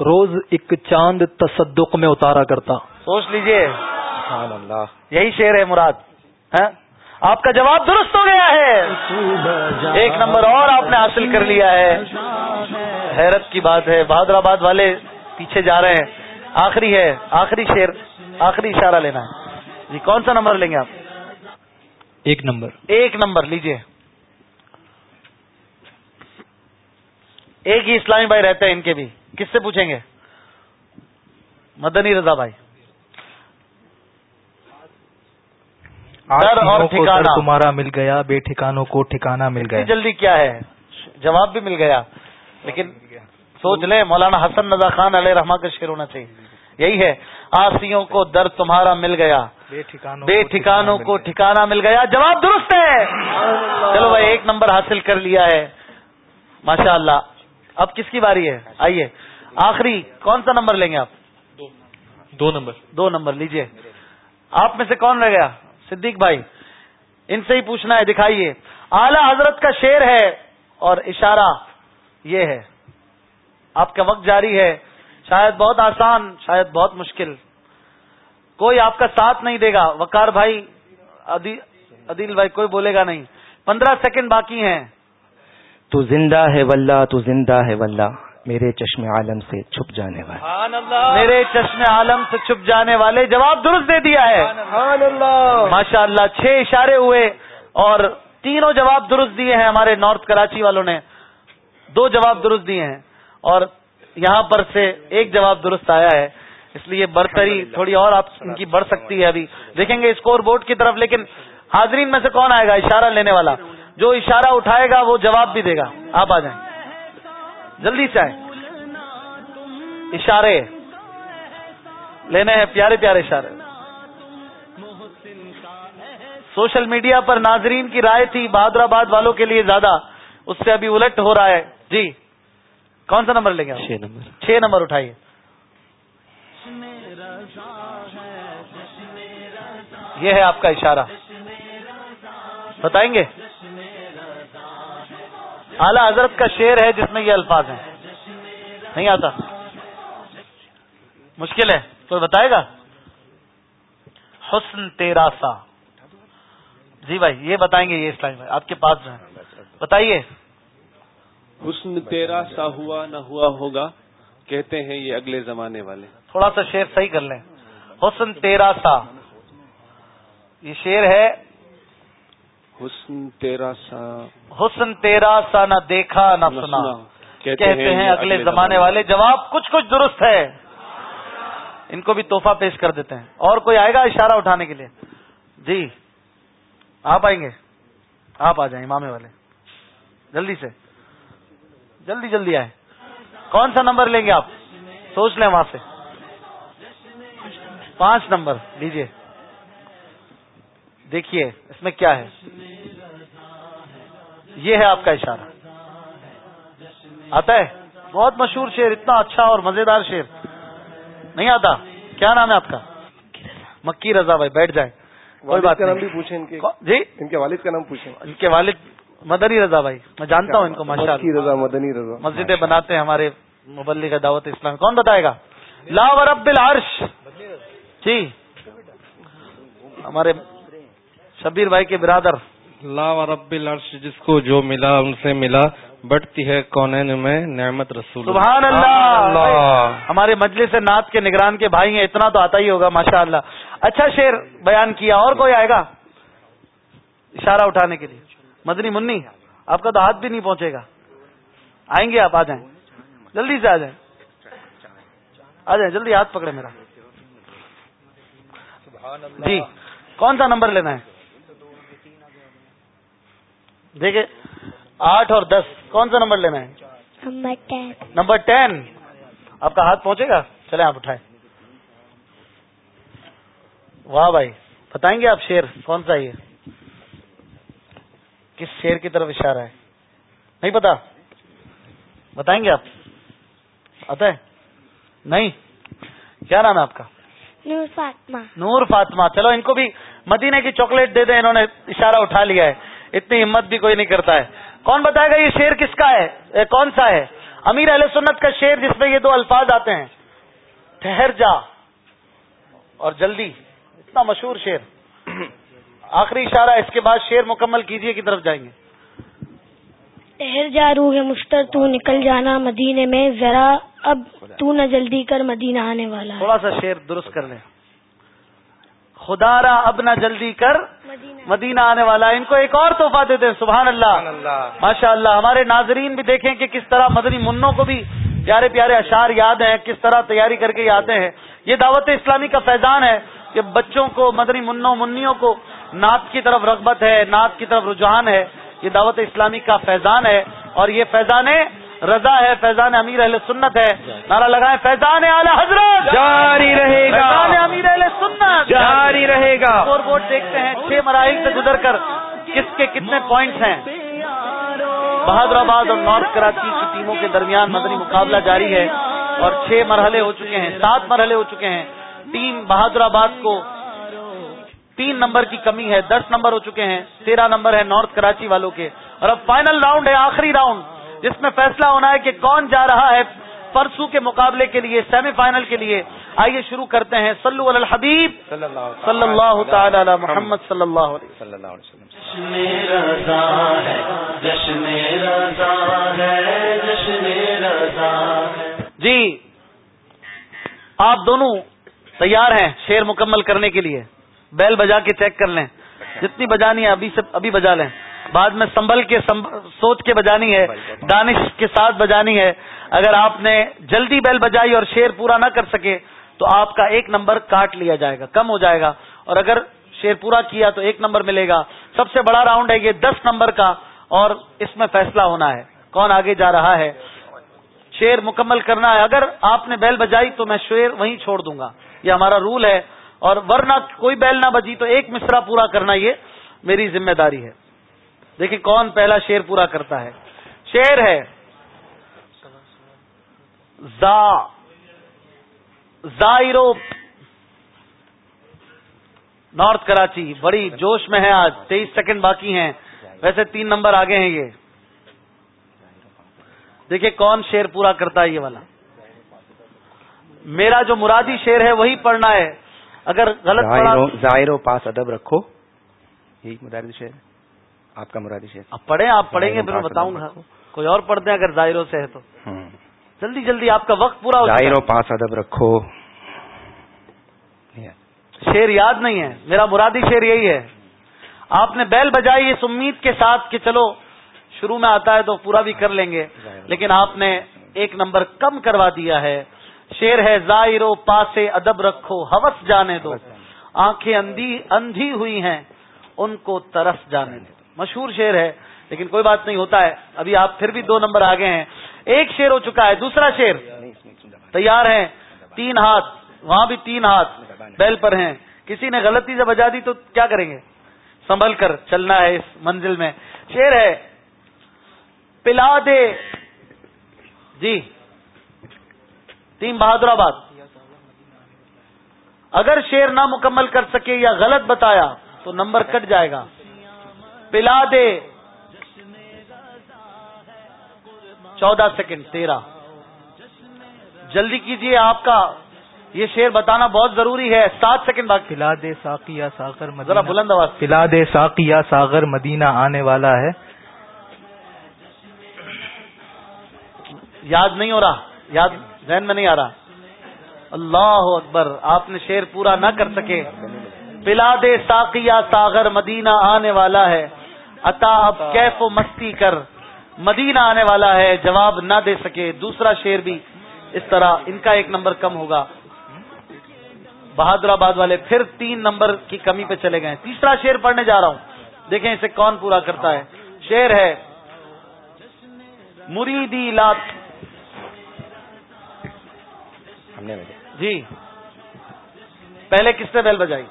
Speaker 15: روز ایک چاند تصدق میں اتارا کرتا۔
Speaker 1: سوچ لیجیے۔ یہی شعر ہے مراد آپ کا جواب درست ہو گیا ہے۔ ایک نمبر اور آپ نے حاصل کر لیا ہے۔ حیرت کی بات ہے بہادر آباد والے پیچھے جا رہے ہیں۔ آخری ہے آخری شیر آخری اشارہ لینا ہے۔ جی کون سا نمبر لیں گے آپ؟
Speaker 15: ایک نمبر۔
Speaker 1: ایک نمبر لیجیے۔ ایک ہی اسلامی بھائی رہتے ہیں ان کے بھی۔ کس سے پوچھیں گے؟ مدنی رضا بھائی۔
Speaker 10: اور ٹھکانا تمہارا مل گیا بے ٹھکانوں کو ٹھکانا مل گیا۔
Speaker 1: جلدی کیا ہے؟ جواب بھی مل گیا۔ لیکن سوچ لیں مولانا حسن رضا خان علیہ رحمٰ کا شعر ہونا چاہیے یہی ہے آسیوں کو در تمہارا مل گیا۔ بے ٹھکانوں کو ٹھکانا مل گیا۔ جواب درست ہے۔ چلو بھائی ایک نمبر حاصل کر لیا ہے۔ ماشاء اللہ اب کس کی باری ہے؟ آئیے۔ آخری کون سا نمبر لیں گے آپ؟
Speaker 14: دو نمبر۔
Speaker 1: دو نمبر لیجیے۔ آپ میں سے کون رہ گیا؟ صدیق بھائی، ان سے ہی پوچھنا ہے، دکھائیے۔ اعلی حضرت کا شیر ہے اور اشارہ یہ ہے۔ آپ کا وقت جاری ہے۔ شاید بہت آسان، شاید بہت مشکل۔ کوئی آپ کا ساتھ نہیں دے گا۔ وکار بھائی عدیل بھائی، کوئی بولے گا نہیں۔ پندرہ سیکنڈ باقی ہیں۔
Speaker 13: تو زندہ ہے واللہ، تو زندہ ہے واللہ۔ میرے چشم عالم سے چھپ جانے والے۔
Speaker 1: میرے چشم عالم سے چھپ جانے والے جواب درست دے دیا ہے۔ ماشاء اللہ۔ چھ اشارے ہوئے اور تینوں جواب درست دیے ہیں ہمارے نارتھ کراچی والوں نے۔ دو جواب درست دیے ہیں اور یہاں پر سے ایک جواب درست آیا ہے۔ اس لیے برتری تھوڑی اور آپ ان کی بڑھ سکتی ہے ابھی۔ دیکھیں گے اسکور بورڈ کی طرف لیکن حاضرین میں سے کون آئے گا؟ اشارہ لینے والا۔ جو اشارہ اٹھائے گا وہ جواب بھی دے گا۔ آپ آ جائیں۔ جلدی سے آئیں اشارے۔ لینے ہیں پیارے پیارے اشارے۔ سوشل میڈیا پر ناظرین کی رائے تھی بہادر آباد والوں کے لیے زیادہ۔ اس سے ابھی الٹ ہو رہا ہے۔ جی۔ کون سا نمبر لیں گے
Speaker 14: چھ نمبر۔
Speaker 1: چھ نمبر اٹھائیے۔ یہ ہے آپ کا اشارہ۔ بتائیں گے؟ اعلی حضرت کا شعر ہے جس میں یہ الفاظ ہیں۔ نہیں آتا۔ مشکل ہے۔ کوئی بتائے گا؟ حسن تیرا سا۔ جی بھائی یہ بتائیں گے یہ اسلامی بھائی۔ آپ کے پاس جو ہے بتائیے۔
Speaker 28: حسن تیرا سا ہوا نہ ہوا ہوگا کہتے ہیں یہ اگلے زمانے والے۔
Speaker 1: تھوڑا سا شعر صحیح کر لیں۔ حسن تیرا سا۔ یہ شعر ہے
Speaker 28: حسن تیرا سا
Speaker 1: حسن تیرا سا نہ دیکھا نہ سنا۔ کہتے ہیں اگلے زمانے والے جواب کچھ کچھ درست ہے۔ ان کو بھی توحفہ پیش کر دیتے ہیں۔ اور کوئی آئے گا اشارہ اٹھانے کے لیے؟ جی آپ آئیں گے۔ آپ آ جائیں امامے والے۔ جلدی سے۔ جلدی جلدی آئے کون سا نمبر لیں گے آپ؟ سوچ لیں وہاں سے۔ پانچ نمبر لیجیے۔ دیکھیے اس میں کیا ہے؟ یہ ہے آپ کا اشارہ۔ آتا ہے؟ بہت مشہور شعر اتنا اچھا اور مزیدار شعر۔ نہیں آتا؟ کیا نام ہے آپ کا؟ مکی رضا بھائی بیٹھ جائیں۔ کوئی بات
Speaker 5: بھی پوچھیں ان کے۔
Speaker 1: جی؟
Speaker 5: ان کے والد کا نام پوچھیں۔
Speaker 1: ان کے والد مدنی رضا بھائی۔ میں جانتا ہوں ان کو ماشاء
Speaker 5: رضا مدنی رضا۔
Speaker 1: مسجدیں بناتے ہیں ہمارے مبلغ دعوت اسلام۔ کون بتائے گا؟ لا ورب العرش۔ جی۔ ہمارے شبیر بھائی کے برادر۔
Speaker 28: لا رب العرش جس کو جو ملا ان سے ملا بڑھتی ہے کونین میں نعمت رسول
Speaker 1: سبحان اللہ! ہمارے مجلس نعت کے نگران کے بھائی ہیں اتنا تو آتا ہی ہوگا ماشاء اللہ اچھا شیر بیان کیا اور کوئی آئے گا؟ اشارہ اٹھانے کے لیے۔ مدنی منی آپ کا تو ہاتھ بھی نہیں پہنچے گا۔ آئیں گے آپ آ جائیں۔ جلدی سے آ جائیں۔ آ جائیں جلدی ہاتھ پکڑے میرا۔ جی کون سا نمبر لینا ہے؟ دیکھیں آٹھ اور دس کون سا نمبر لینا ہے؟
Speaker 6: نمبر ٹین
Speaker 1: آپ کا ہاتھ پہنچے گا؟ چلے آپ اٹھائیں۔ واہ بھائی بتائیں گے آپ شیر کون سا یہ؟ کس شیر کی طرف اشارہ ہے؟ نہیں پتا۔ بتائیں گے آپ؟ آتا ہے؟ نہیں۔ کیا نام ہے آپ کا؟
Speaker 6: نور فاطمہ۔
Speaker 1: نور فاطمہ۔ چلو ان کو بھی مدینے کی چاکلیٹ دے دیں انہوں نے اشارہ اٹھا لیا ہے۔ اتنی ہمت بھی کوئی نہیں کرتا ہے۔ کون بتائے گا یہ شیر کس کا ہے؟ اے کون سا ہے؟ امیر علیہ سنت کا شیر جس میں یہ دو الفاظ آتے ہیں۔ ٹھہر جا۔ اور جلدی۔ اتنا مشہور شیر آخری اشارہ اس کے بعد شیر مکمل کیجیے کی طرف جائیں گے۔
Speaker 6: ٹہر جا روح مشتر تو نکل جانا۔ مدینے میں ذرا اب تو نہ جلدی کر مدینہ آنے والا۔
Speaker 1: تھوڑا سا شیر درست کر لیں۔ خدا را اب نہ جلدی کر مدینہ۔ آنے والا۔ ہے ان کو ایک اور تحفہ دیتے ہیں سبحان اللہ۔ ماشاء اللہ۔ ہمارے ناظرین بھی دیکھیں کہ کس طرح مدنی منوں کو بھی پیارے پیارے اشعار یاد ہیں کس طرح تیاری کر کے آتے ہیں۔ یہ دعوت اسلامی کا فیضان ہے کہ بچوں کو مدنی منوں منیوں کو نعت کی طرف رغبت ہے نعت کی طرف رجحان ہے۔ یہ دعوت اسلامی کا فیضان ہے اور یہ فیضان رضا ہے فیضان امیر اہل سنت ہے۔ نعرہ لگائیں فیضان اعلی حضرت۔
Speaker 15: جاری رہے گا۔
Speaker 1: فیضان امیر اہل سنت۔
Speaker 15: جاری رہے گا۔
Speaker 1: اسکور بورڈ دیکھتے ہیں چھ مراحل سے گزر کر کس کے کتنے پوائنٹس ہیں۔ بہادر آباد اور نارتھ کراچی کی ٹیموں کے درمیان مدنی مقابلہ جاری ہے۔ اور چھ مرحلے ہو چکے ہیں سات مرحلے ہو چکے ہیں۔ ٹیم بہادر آباد کو تین نمبر کی کمی ہے دس نمبر ہو چکے ہیں تیرہ نمبر ہے نارتھ کراچی والوں کے۔ اور اب فائنل راؤنڈ ہے آخری راؤنڈ جس میں فیصلہ ہونا ہے کہ کون جا رہا ہے پرسو کے مقابلے کے لیے سیمی فائنل کے لیے آئیے شروع کرتے ہیں۔ صلو علی الحبیب۔ صلی اللہ تعالی علی محمد صلی اللہ علیہ جی آپ دونوں تیار ہیں شیر مکمل کرنے کے لیے؟ بیل بجا کے چیک کر لیں۔ جتنی بجانی ہے ابھی سے ابھی بجا لیں۔ بعد میں سنبھل کے سوچ کے بجانی ہے دانش کے ساتھ بجانی ہے۔ اگر آپ نے جلدی بیل بجائی اور شیر پورا نہ کر سکے تو آپ کا ایک نمبر کاٹ لیا جائے گا کم ہو جائے گا۔ اور اگر شیر پورا کیا تو ایک نمبر ملے گا۔ سب سے بڑا راؤنڈ ہے یہ دس نمبر کا اور اس میں فیصلہ ہونا ہے۔ کون آگے جا رہا ہے؟ شیر مکمل کرنا ہے۔ اگر آپ نے بیل بجائی تو میں شیر وہیں چھوڑ دوں گا۔ یہ ہمارا رول ہے۔ اور ورنہ کوئی بیل نہ بجی تو ایک مصرا پورا کرنا یہ میری ذمہ داری ہے۔ دیکھیں کون پہلا شیر پورا کرتا ہے۔ شیر ہے۔ زا۔ زائرو۔ نارتھ کراچی۔ بڑی جوش میں ہے آج۔ تیئیس سیکنڈ باقی ہیں۔ ویسے تین نمبر آگے ہیں یہ۔ دیکھیں کون شیر پورا کرتا ہے یہ والا۔ میرا جو مرادی شیر ہے وہی پڑھنا ہے۔ اگر غلط
Speaker 13: ظاہر پاس ادب رکھو۔ یہی مرادی شیر آپ کا مرادی شیر
Speaker 1: اب پڑھیں آپ پڑھیں گے پھر میں بتاؤں گا۔ کوئی اور پڑھتے ہیں اگر ظاہروں سے ہے تو جلدی جلدی آپ کا وقت پورا ہو
Speaker 13: ظاہر پاس ادب رکھو۔
Speaker 1: شیر یاد نہیں ہے۔ میرا مرادی شیر یہی ہے۔ آپ نے بیل بجائی اس امید کے ساتھ کہ چلو شروع میں آتا ہے تو پورا بھی کر لیں گے۔ لیکن آپ نے ایک نمبر کم کروا دیا ہے۔ شیر ہے ظاہرو پاسے ادب رکھو ہوس جانے دو۔ آنکھیں اندھی اندھی ہوئی ہیں ان کو ترس جانے دو۔ مشہور شیر ہے، لیکن کوئی بات نہیں، ہوتا ہے۔ ابھی آپ پھر بھی دو نمبر آگے ہیں۔ ایک شیر ہو چکا ہے، دوسرا شیر تیار ہیں؟ تین ہاتھ، وہاں بھی تین ہاتھ بیل پر ہیں۔ کسی نے غلطی سے بجا دی تو کیا کریں گے؟ سنبھل کر چلنا ہے اس منزل میں۔ شیر ہے، پلا دے۔ جی۔ تین بہادر آباد۔ اگر شیر نہ مکمل کر سکے یا غلط بتایا تو نمبر کٹ جائے گا۔ پلا دے۔ چودہ سیکنڈ تیرہ۔ جلدی کیجیے آپ کا۔ یہ شیر بتانا بہت ضروری ہے۔ سات سیکنڈ بعد
Speaker 10: پلا دے ساقیہ ساگر
Speaker 1: ذرا بلند آواز۔
Speaker 10: پلا دے ساقیہ ساگر مدینہ آنے والا ہے۔
Speaker 1: یاد نہیں ہو رہا۔ یاد ذہن میں نہیں آ رہا۔ اللہ اکبر آپ نے شیر پورا نہ کر سکے۔ پلا دے ساقیہ ساگر مدینہ آنے والا ہے۔ عطا اب کیف و مستی کر۔ مدینہ آنے والا ہے جواب نہ دے سکے۔ دوسرا شیر بھی اس طرح ان کا ایک نمبر کم ہوگا۔ بہادر آباد والے پھر تین نمبر کی کمی پہ چلے گئے۔ تیسرا شیر پڑھنے جا رہا ہوں۔ دیکھیں اسے کون پورا کرتا ہے۔ شیر ہے مریدی لات۔ جی۔ پہلے کس سے بیل بجائی؟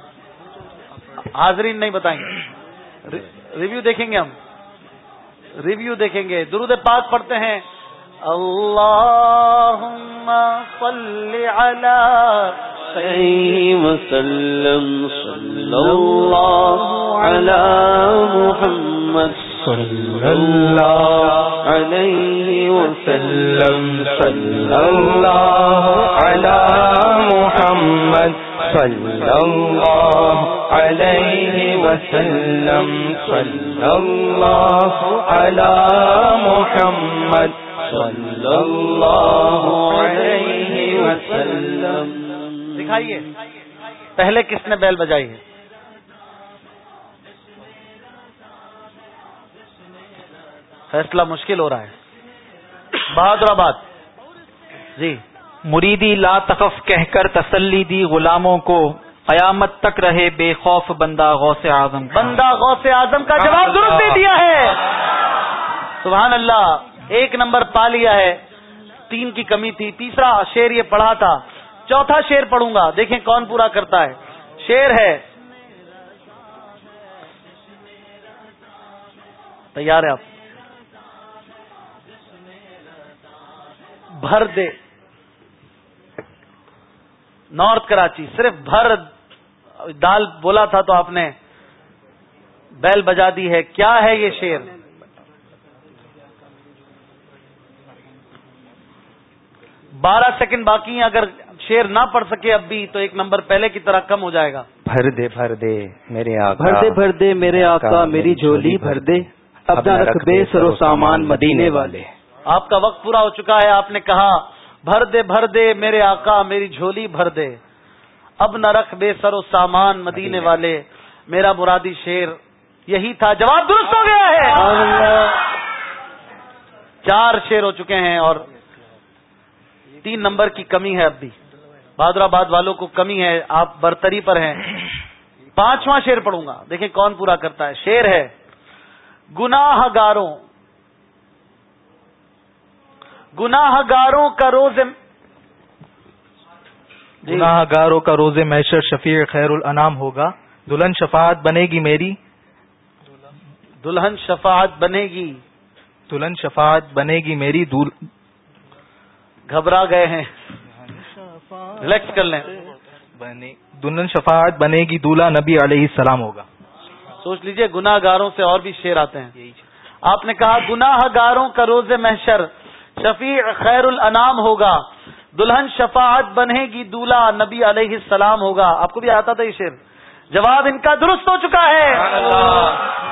Speaker 1: حاضرین نہیں بتائیں۔ گے ریویو دیکھیں گے ہم۔ ریویو دیکھیں گے۔ درود پاک پڑھتے ہیں۔ اللہ صلی علی
Speaker 4: وسلم۔ صلی اللہ علی محمد۔ صلی اللہ علیہ وسلم۔ صلی اللہ علی محمد۔ صلی اللہ علیہ وسلم صلی اللہ علی محمد صلی اللہ علیہ وسلم
Speaker 1: دکھائیے پہلے کس نے بیل بجائی ہے؟ فیصلہ مشکل ہو رہا ہے۔ بہادر آباد جی۔
Speaker 12: مریدی لا تخف کہہ کر تسلی دی غلاموں کو، قیامت تک رہے بے خوف بندہ غوث اعظم
Speaker 1: بندہ غوث اعظم کا جواب درست دے دیا ہے۔ سبحان اللہ، ایک نمبر پا لیا ہے۔ تین کی کمی تھی۔ تیسرا شیر یہ پڑھا تھا۔ چوتھا شیر پڑھوں گا۔ دیکھیں کون پورا کرتا ہے۔ شیر ہے۔ تیار ہے آپ؟ بھر دے۔ نارتھ کراچی صرف بھر دال بولا تھا تو آپ نے بیل بجا دی ہے۔ کیا ہے یہ شیر بارہ سیکنڈ باقی ہیں۔ اگر شیر نہ پڑھ سکے اب بھی تو ایک نمبر پہلے کی طرح کم ہو جائے گا۔
Speaker 13: بھر دے بھر دے میرے آقا۔
Speaker 11: بھر دے بھر دے میرے آقا میری جھولی بھر دے۔ اب نہ رکھ بے سرو سامان مدینے والے۔
Speaker 1: آپ کا وقت پورا ہو چکا ہے۔ آپ نے کہا بھر دے بھر دے میرے آقا میری جھولی بھر دے۔ اب نہ رکھ بے سر و سامان مدینے والے۔ میرا مرادی شیر یہی تھا۔ جواب درست ہو گیا ہے۔ چار شیر ہو چکے ہیں اور تین نمبر کی کمی ہے اب بھی۔ بہادر آباد والوں کو کمی ہے۔ آپ برتری پر ہیں۔ پانچواں شیر پڑھوں گا۔ دیکھیں کون پورا کرتا ہے۔ شیر ہے گناہ گاروں گناہ گاروں کا روز
Speaker 10: گناہ گاروں کا روز میشر شفیع خیر الانام ہوگا۔ دلہن شفاعت بنے گی میری۔
Speaker 1: دلہن شفاعت بنے گی۔
Speaker 10: دلہن شفاعت بنے گی میری۔
Speaker 1: گھبرا گئے ہیں۔ ریلیکس کر لیں۔
Speaker 10: دلہن شفاعت بنے گی۔ دولہا نبی علیہ السلام ہوگا۔
Speaker 1: سوچ لیجیے گناہ گاروں سے اور بھی شیر آتے ہیں۔ آپ نے کہا گناہ گاروں کا روز محشر۔ شفیع خیر الانام ہوگا۔ دلہن شفاعت بنے گی دولہا نبی علیہ السلام ہوگا۔ آپ کو بھی آتا تھا یہ شیر جواب ان کا درست ہو چکا ہے۔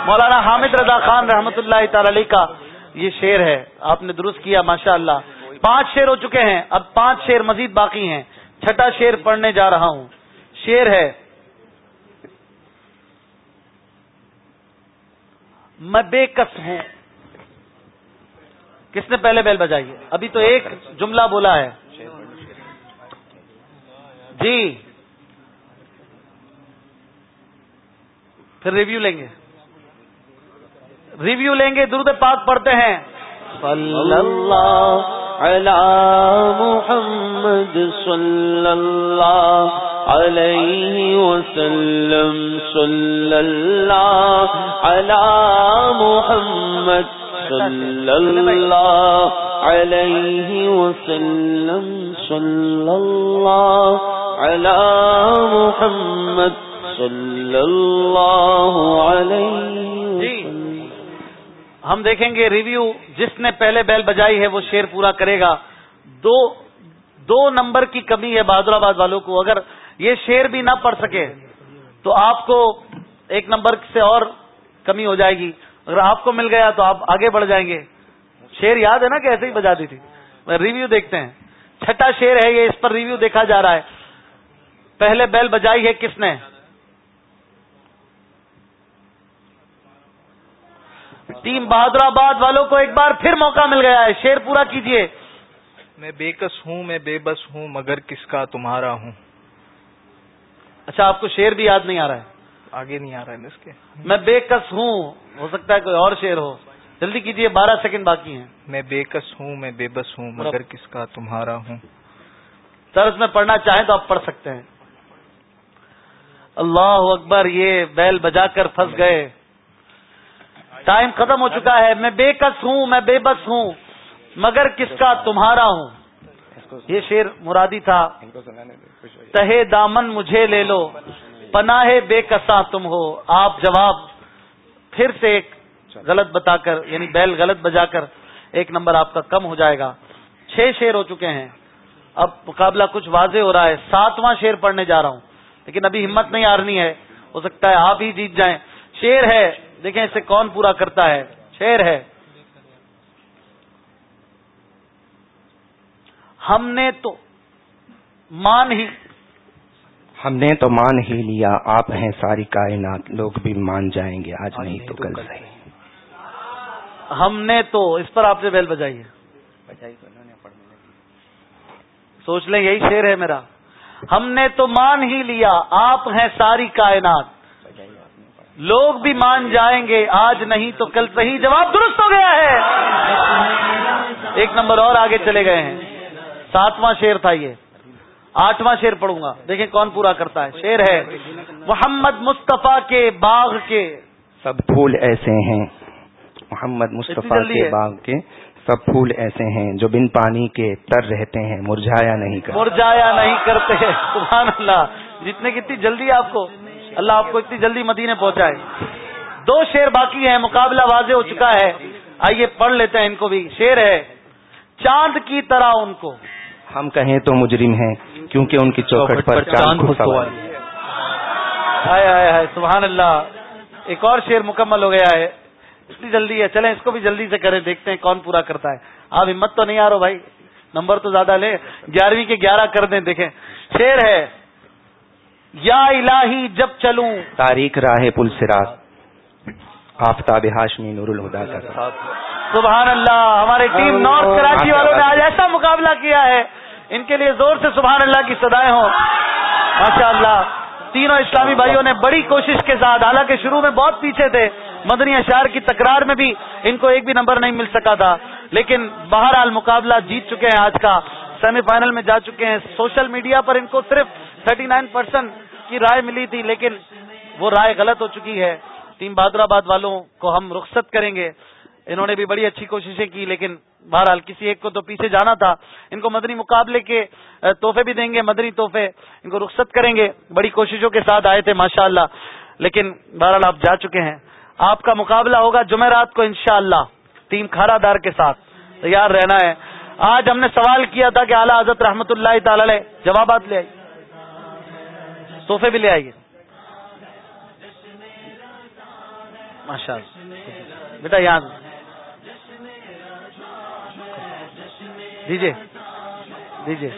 Speaker 1: مولانا حامد رضا خان رحمت اللہ تعالی علیہ کا یہ شیر ہے۔ آپ نے درست کیا ماشاء اللہ پانچ شیر ہو چکے ہیں۔ اب پانچ شیر مزید باقی ہیں۔ چھٹا شیر پڑھنے جا رہا ہوں۔ شیر ہے میں بے کس ہوں۔ کس نے پہلے بیل بجائی ہے؟ ابھی تو ایک جملہ بولا ہے۔ جی۔ پھر ریویو لیں گے۔ ریویو لیں گے، درود پاک پڑھتے ہیں۔
Speaker 4: صلی اللہ علی محمد صلی اللہ علیہ وسلم۔ صلی اللہ علی محمد۔ صلی اللہ علیہ وسلم صلی اللہ علی محمد صلی اللہ علیہ
Speaker 1: جی ہم دیکھیں گے ریویو جس نے پہلے بیل بجائی ہے وہ شیر پورا کرے گا۔ دو دو نمبر کی کمی ہے بہادر آباد والوں کو۔ اگر یہ شیر بھی نہ پڑھ سکے تو آپ کو ایک نمبر سے اور کمی ہو جائے گی۔ اگر آپ کو مل گیا تو آپ آگے بڑھ جائیں گے۔ شیر یاد ہے نا کہ ایسے ہی بجا دی تھی۔ ریویو دیکھتے ہیں۔ چھٹا شیر ہے یہ اس پر ریویو دیکھا جا رہا ہے۔ پہلے بیل بجائی ہے کس نے؟ ٹیم بہادر آباد والوں کو ایک بار پھر موقع مل گیا ہے۔ شیر پورا کیجیے۔
Speaker 10: میں بے کس ہوں میں بے بس ہوں مگر کس کا تمہارا ہوں۔
Speaker 1: اچھا آپ کو شیر بھی یاد نہیں آ رہا ہے۔
Speaker 10: آگے نہیں آ رہا ہے اس کے۔
Speaker 1: میں بے کس ہوں ہو سکتا ہے کوئی اور شیر ہو۔ جلدی کیجیے بارہ سیکنڈ باقی ہیں۔
Speaker 10: میں بے کس ہوں میں بے بس ہوں مگر کس کا تمہارا ہوں۔
Speaker 1: طرز میں پڑھنا چاہیں تو آپ پڑھ سکتے ہیں۔ اللہ اکبر یہ بیل بجا کر پھنس گئے۔ ٹائم ختم ہو چکا ہے۔ میں بے کس ہوں میں بے بس ہوں مگر کس کا تمہارا ہوں۔ یہ شیر مرادی تھا۔ تہے دامن مجھے لے لو۔ پناہ بے کساں تم ہو۔ آپ جواب پھر سے ایک غلط بتا کر یعنی بیل غلط بجا کر ایک نمبر آپ کا کم ہو جائے گا۔ چھ شیر ہو چکے ہیں۔ اب مقابلہ کچھ واضح ہو رہا ہے۔ ساتواں شیر پڑھنے جا رہا ہوں۔ لیکن ابھی ہمت نہیں ہارنی ہے۔ ہو سکتا ہے آپ ہی جیت جائیں۔ شیر ہے۔ دیکھیں اسے کون پورا کرتا ہے۔ شیر ہے۔ ہم نے تو مان ہی
Speaker 13: ہم نے تو مان ہی لیا آپ ہیں ساری کائنات لوگ بھی مان جائیں گے آج نہیں تو کل صحیح۔
Speaker 1: ہم نے تو اس پر آپ سے بیل بجائی ہے۔ سوچ لیں یہی شیر ہے میرا۔ ہم نے تو مان ہی لیا آپ ہیں ساری کائنات۔ لوگ بھی مان جائیں گے آج نہیں تو کل صحیح۔ جواب درست ہو گیا ہے۔ ایک نمبر اور آگے چلے گئے ہیں۔ ساتواں شیر تھا یہ۔ آٹھواں شیر پڑھوں گا۔ دیکھیں کون پورا کرتا ہے۔ شیر ہے محمد مصطفیٰ کے باغ کے
Speaker 13: سب پھول ایسے ہیں۔ محمد مصطفیٰ کے باغ کے سب پھول ایسے ہیں جو بن پانی کے تر رہتے ہیں مرجھایا نہیں کرتے۔
Speaker 1: مرجھایا نہیں کرتے۔ سبحان اللہ۔ جتنے کتنی جلدی آپ کو اللہ آپ کو اتنی جلدی مدینے پہنچائے۔ دو شیر باقی ہیں مقابلہ واضح ہو چکا ہے۔ آئیے پڑھ لیتے ہیں ان کو بھی۔ شیر ہے چاند کی طرح ان کو
Speaker 13: ہم کہیں تو مجرم ہیں کیونکہ ان کی چوکٹ پر چاند
Speaker 1: سبحان اللہ۔ ایک اور شیر مکمل ہو گیا ہے۔ اتنی جلدی ہے۔ چلیں اس کو بھی جلدی سے کریں دیکھتے ہیں کون پورا کرتا ہے۔ آپ ہمت تو نہیں آ رہا بھائی۔ نمبر تو زیادہ لے گیارہویں کے گیارہ کر دیں دیکھیں۔ شیر ہے یا الہی جب چلوں۔
Speaker 13: تاریخ راہ پل سراغ آفتاب ہاشمی نور الہدا کا۔
Speaker 1: سبحان اللہ ہماری ٹیم نارتھ کراچی والوں نے آج ایسا مقابلہ کیا ہے۔ ان کے لیے زور سے سبحان اللہ کی سدائے ہوں۔ ماشاء اللہ۔ تینوں اسلامی بھائیوں نے بڑی کوشش کے ساتھ حالانکہ شروع میں بہت پیچھے تھے مدنی اشار کی تکرار میں بھی ان کو ایک بھی نمبر نہیں مل سکا تھا۔ لیکن بہرحال مقابلہ جیت چکے ہیں آج کا۔ سیمی فائنل میں جا چکے ہیں۔ سوشل میڈیا پر ان کو صرف تھرٹی نائن پرسینٹ کی رائے ملی تھی لیکن وہ رائے غلط ہو چکی ہے۔ ٹیم بہادر آباد والوں کو ہم رخصت کریں گے۔ انہوں نے بھی بڑی اچھی کوششیں کی، لیکن بہرحال کسی ایک کو تو پیچھے جانا تھا۔ ان کو مدنی مقابلے کے تحفے بھی دیں گے، مدنی تحفے ان کو رخصت کریں گے۔ بڑی کوششوں کے ساتھ آئے تھے ماشاء اللہ لیکن بہرحال آپ جا چکے ہیں۔ آپ کا مقابلہ ہوگا جمعرات کو انشاءاللہ، ٹیم کھارا دار کے ساتھ۔ تیار رہنا ہے۔ آج ہم نے سوال کیا تھا کہ اعلیٰ حضرت رحمت اللہ تعالی جوابات لے آئیے۔ تحفے بھی لے آئیے۔ ماشاء اللہ بیٹا یہاں دیجیے دیجیے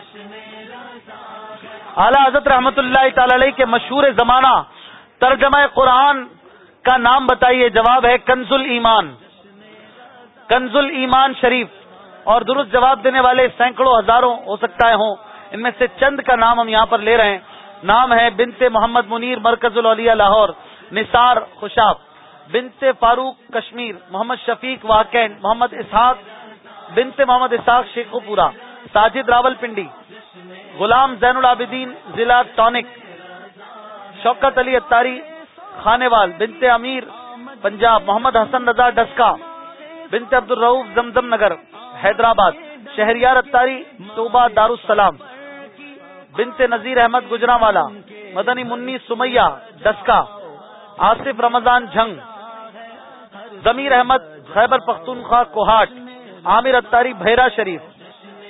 Speaker 1: اعلیٰ حضرت رحمت اللہ تعالی کے مشہور زمانہ ترجمہ قرآن کا نام بتائیے۔ جواب ہے کنز ایمان کنز ایمان شریف۔ اور درست جواب دینے والے سینکڑوں ہزاروں ہو سکتا ہے ہوں۔ ان میں سے چند کا نام ہم یہاں پر لے رہے ہیں۔ نام ہے بنت محمد منیر مرکز العلیہ لاہور۔ نثار خوشاب۔ بنت فاروق کشمیر۔ محمد شفیق واقع محمد اسحاق بنت محمد اسحاق شیخ پورا، ساجد راول پنڈی، غلام زین العابدین، ضلع ٹونک، شوکت علی اتاری خانے وال بنت امیر، پنجاب، محمد حسن رضا ڈسکا، بنت عبد الروف زمزم نگر، حیدرآباد، شہریار اتاری توبہ دارالسلام، بنت نذیر احمد گجرا والا مدنی منی سمیہ، ڈسکا، آصف رمضان جھنگ، ضمیر احمد، خیبر پختونخوا، کوہاٹ عامر اتاری بھیرا شریف،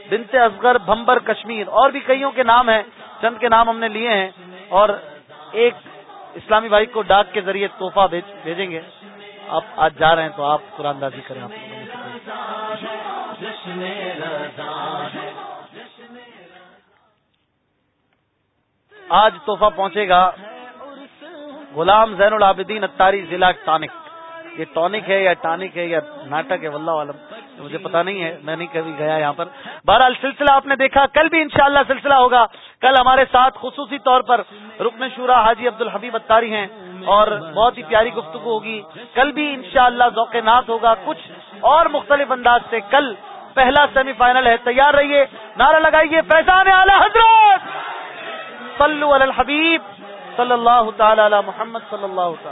Speaker 1: بنت اصغر، بھمبر، کشمیر، اور بھی کئیوں کے نام ہیں، چند کے نام ہم نے لیے ہیں، اور ایک اسلامی بھائی کو ڈاک کے ذریعے تحفہ بھیجیں گے۔ آپ آج جا رہے ہیں تو آپ قرآن دازی کریں، آپ آج تحفہ پہنچے گا غلام زین العابدین اتاری ضلع ٹانک۔ یہ ٹونک ہے یا ٹانک ہے یا ناٹک ہے، واللہ عالم۔ مجھے پتا نہیں ہے، میں نہیں کبھی گیا یہاں پر۔ بہرحال سلسلہ آپ نے دیکھا، کل بھی انشاءاللہ سلسلہ ہوگا۔ کل ہمارے ساتھ خصوصی طور پر رکن شورا حاجی عبد الحبیب اتاری ہیں اور بہت ہی پیاری گفتگو ہوگی۔ کل بھی انشاءاللہ شاء ذوق نات ہوگا۔ کچھ اور مختلف انداز سے کل پہلا سیمی فائنل ہے۔ تیار رہیے، نعرہ لگائیے۔ فیضان اعلی حضرت صلو علی الحبیب صلی اللہ تعالی علی محمد صلی اللہ تعالی۔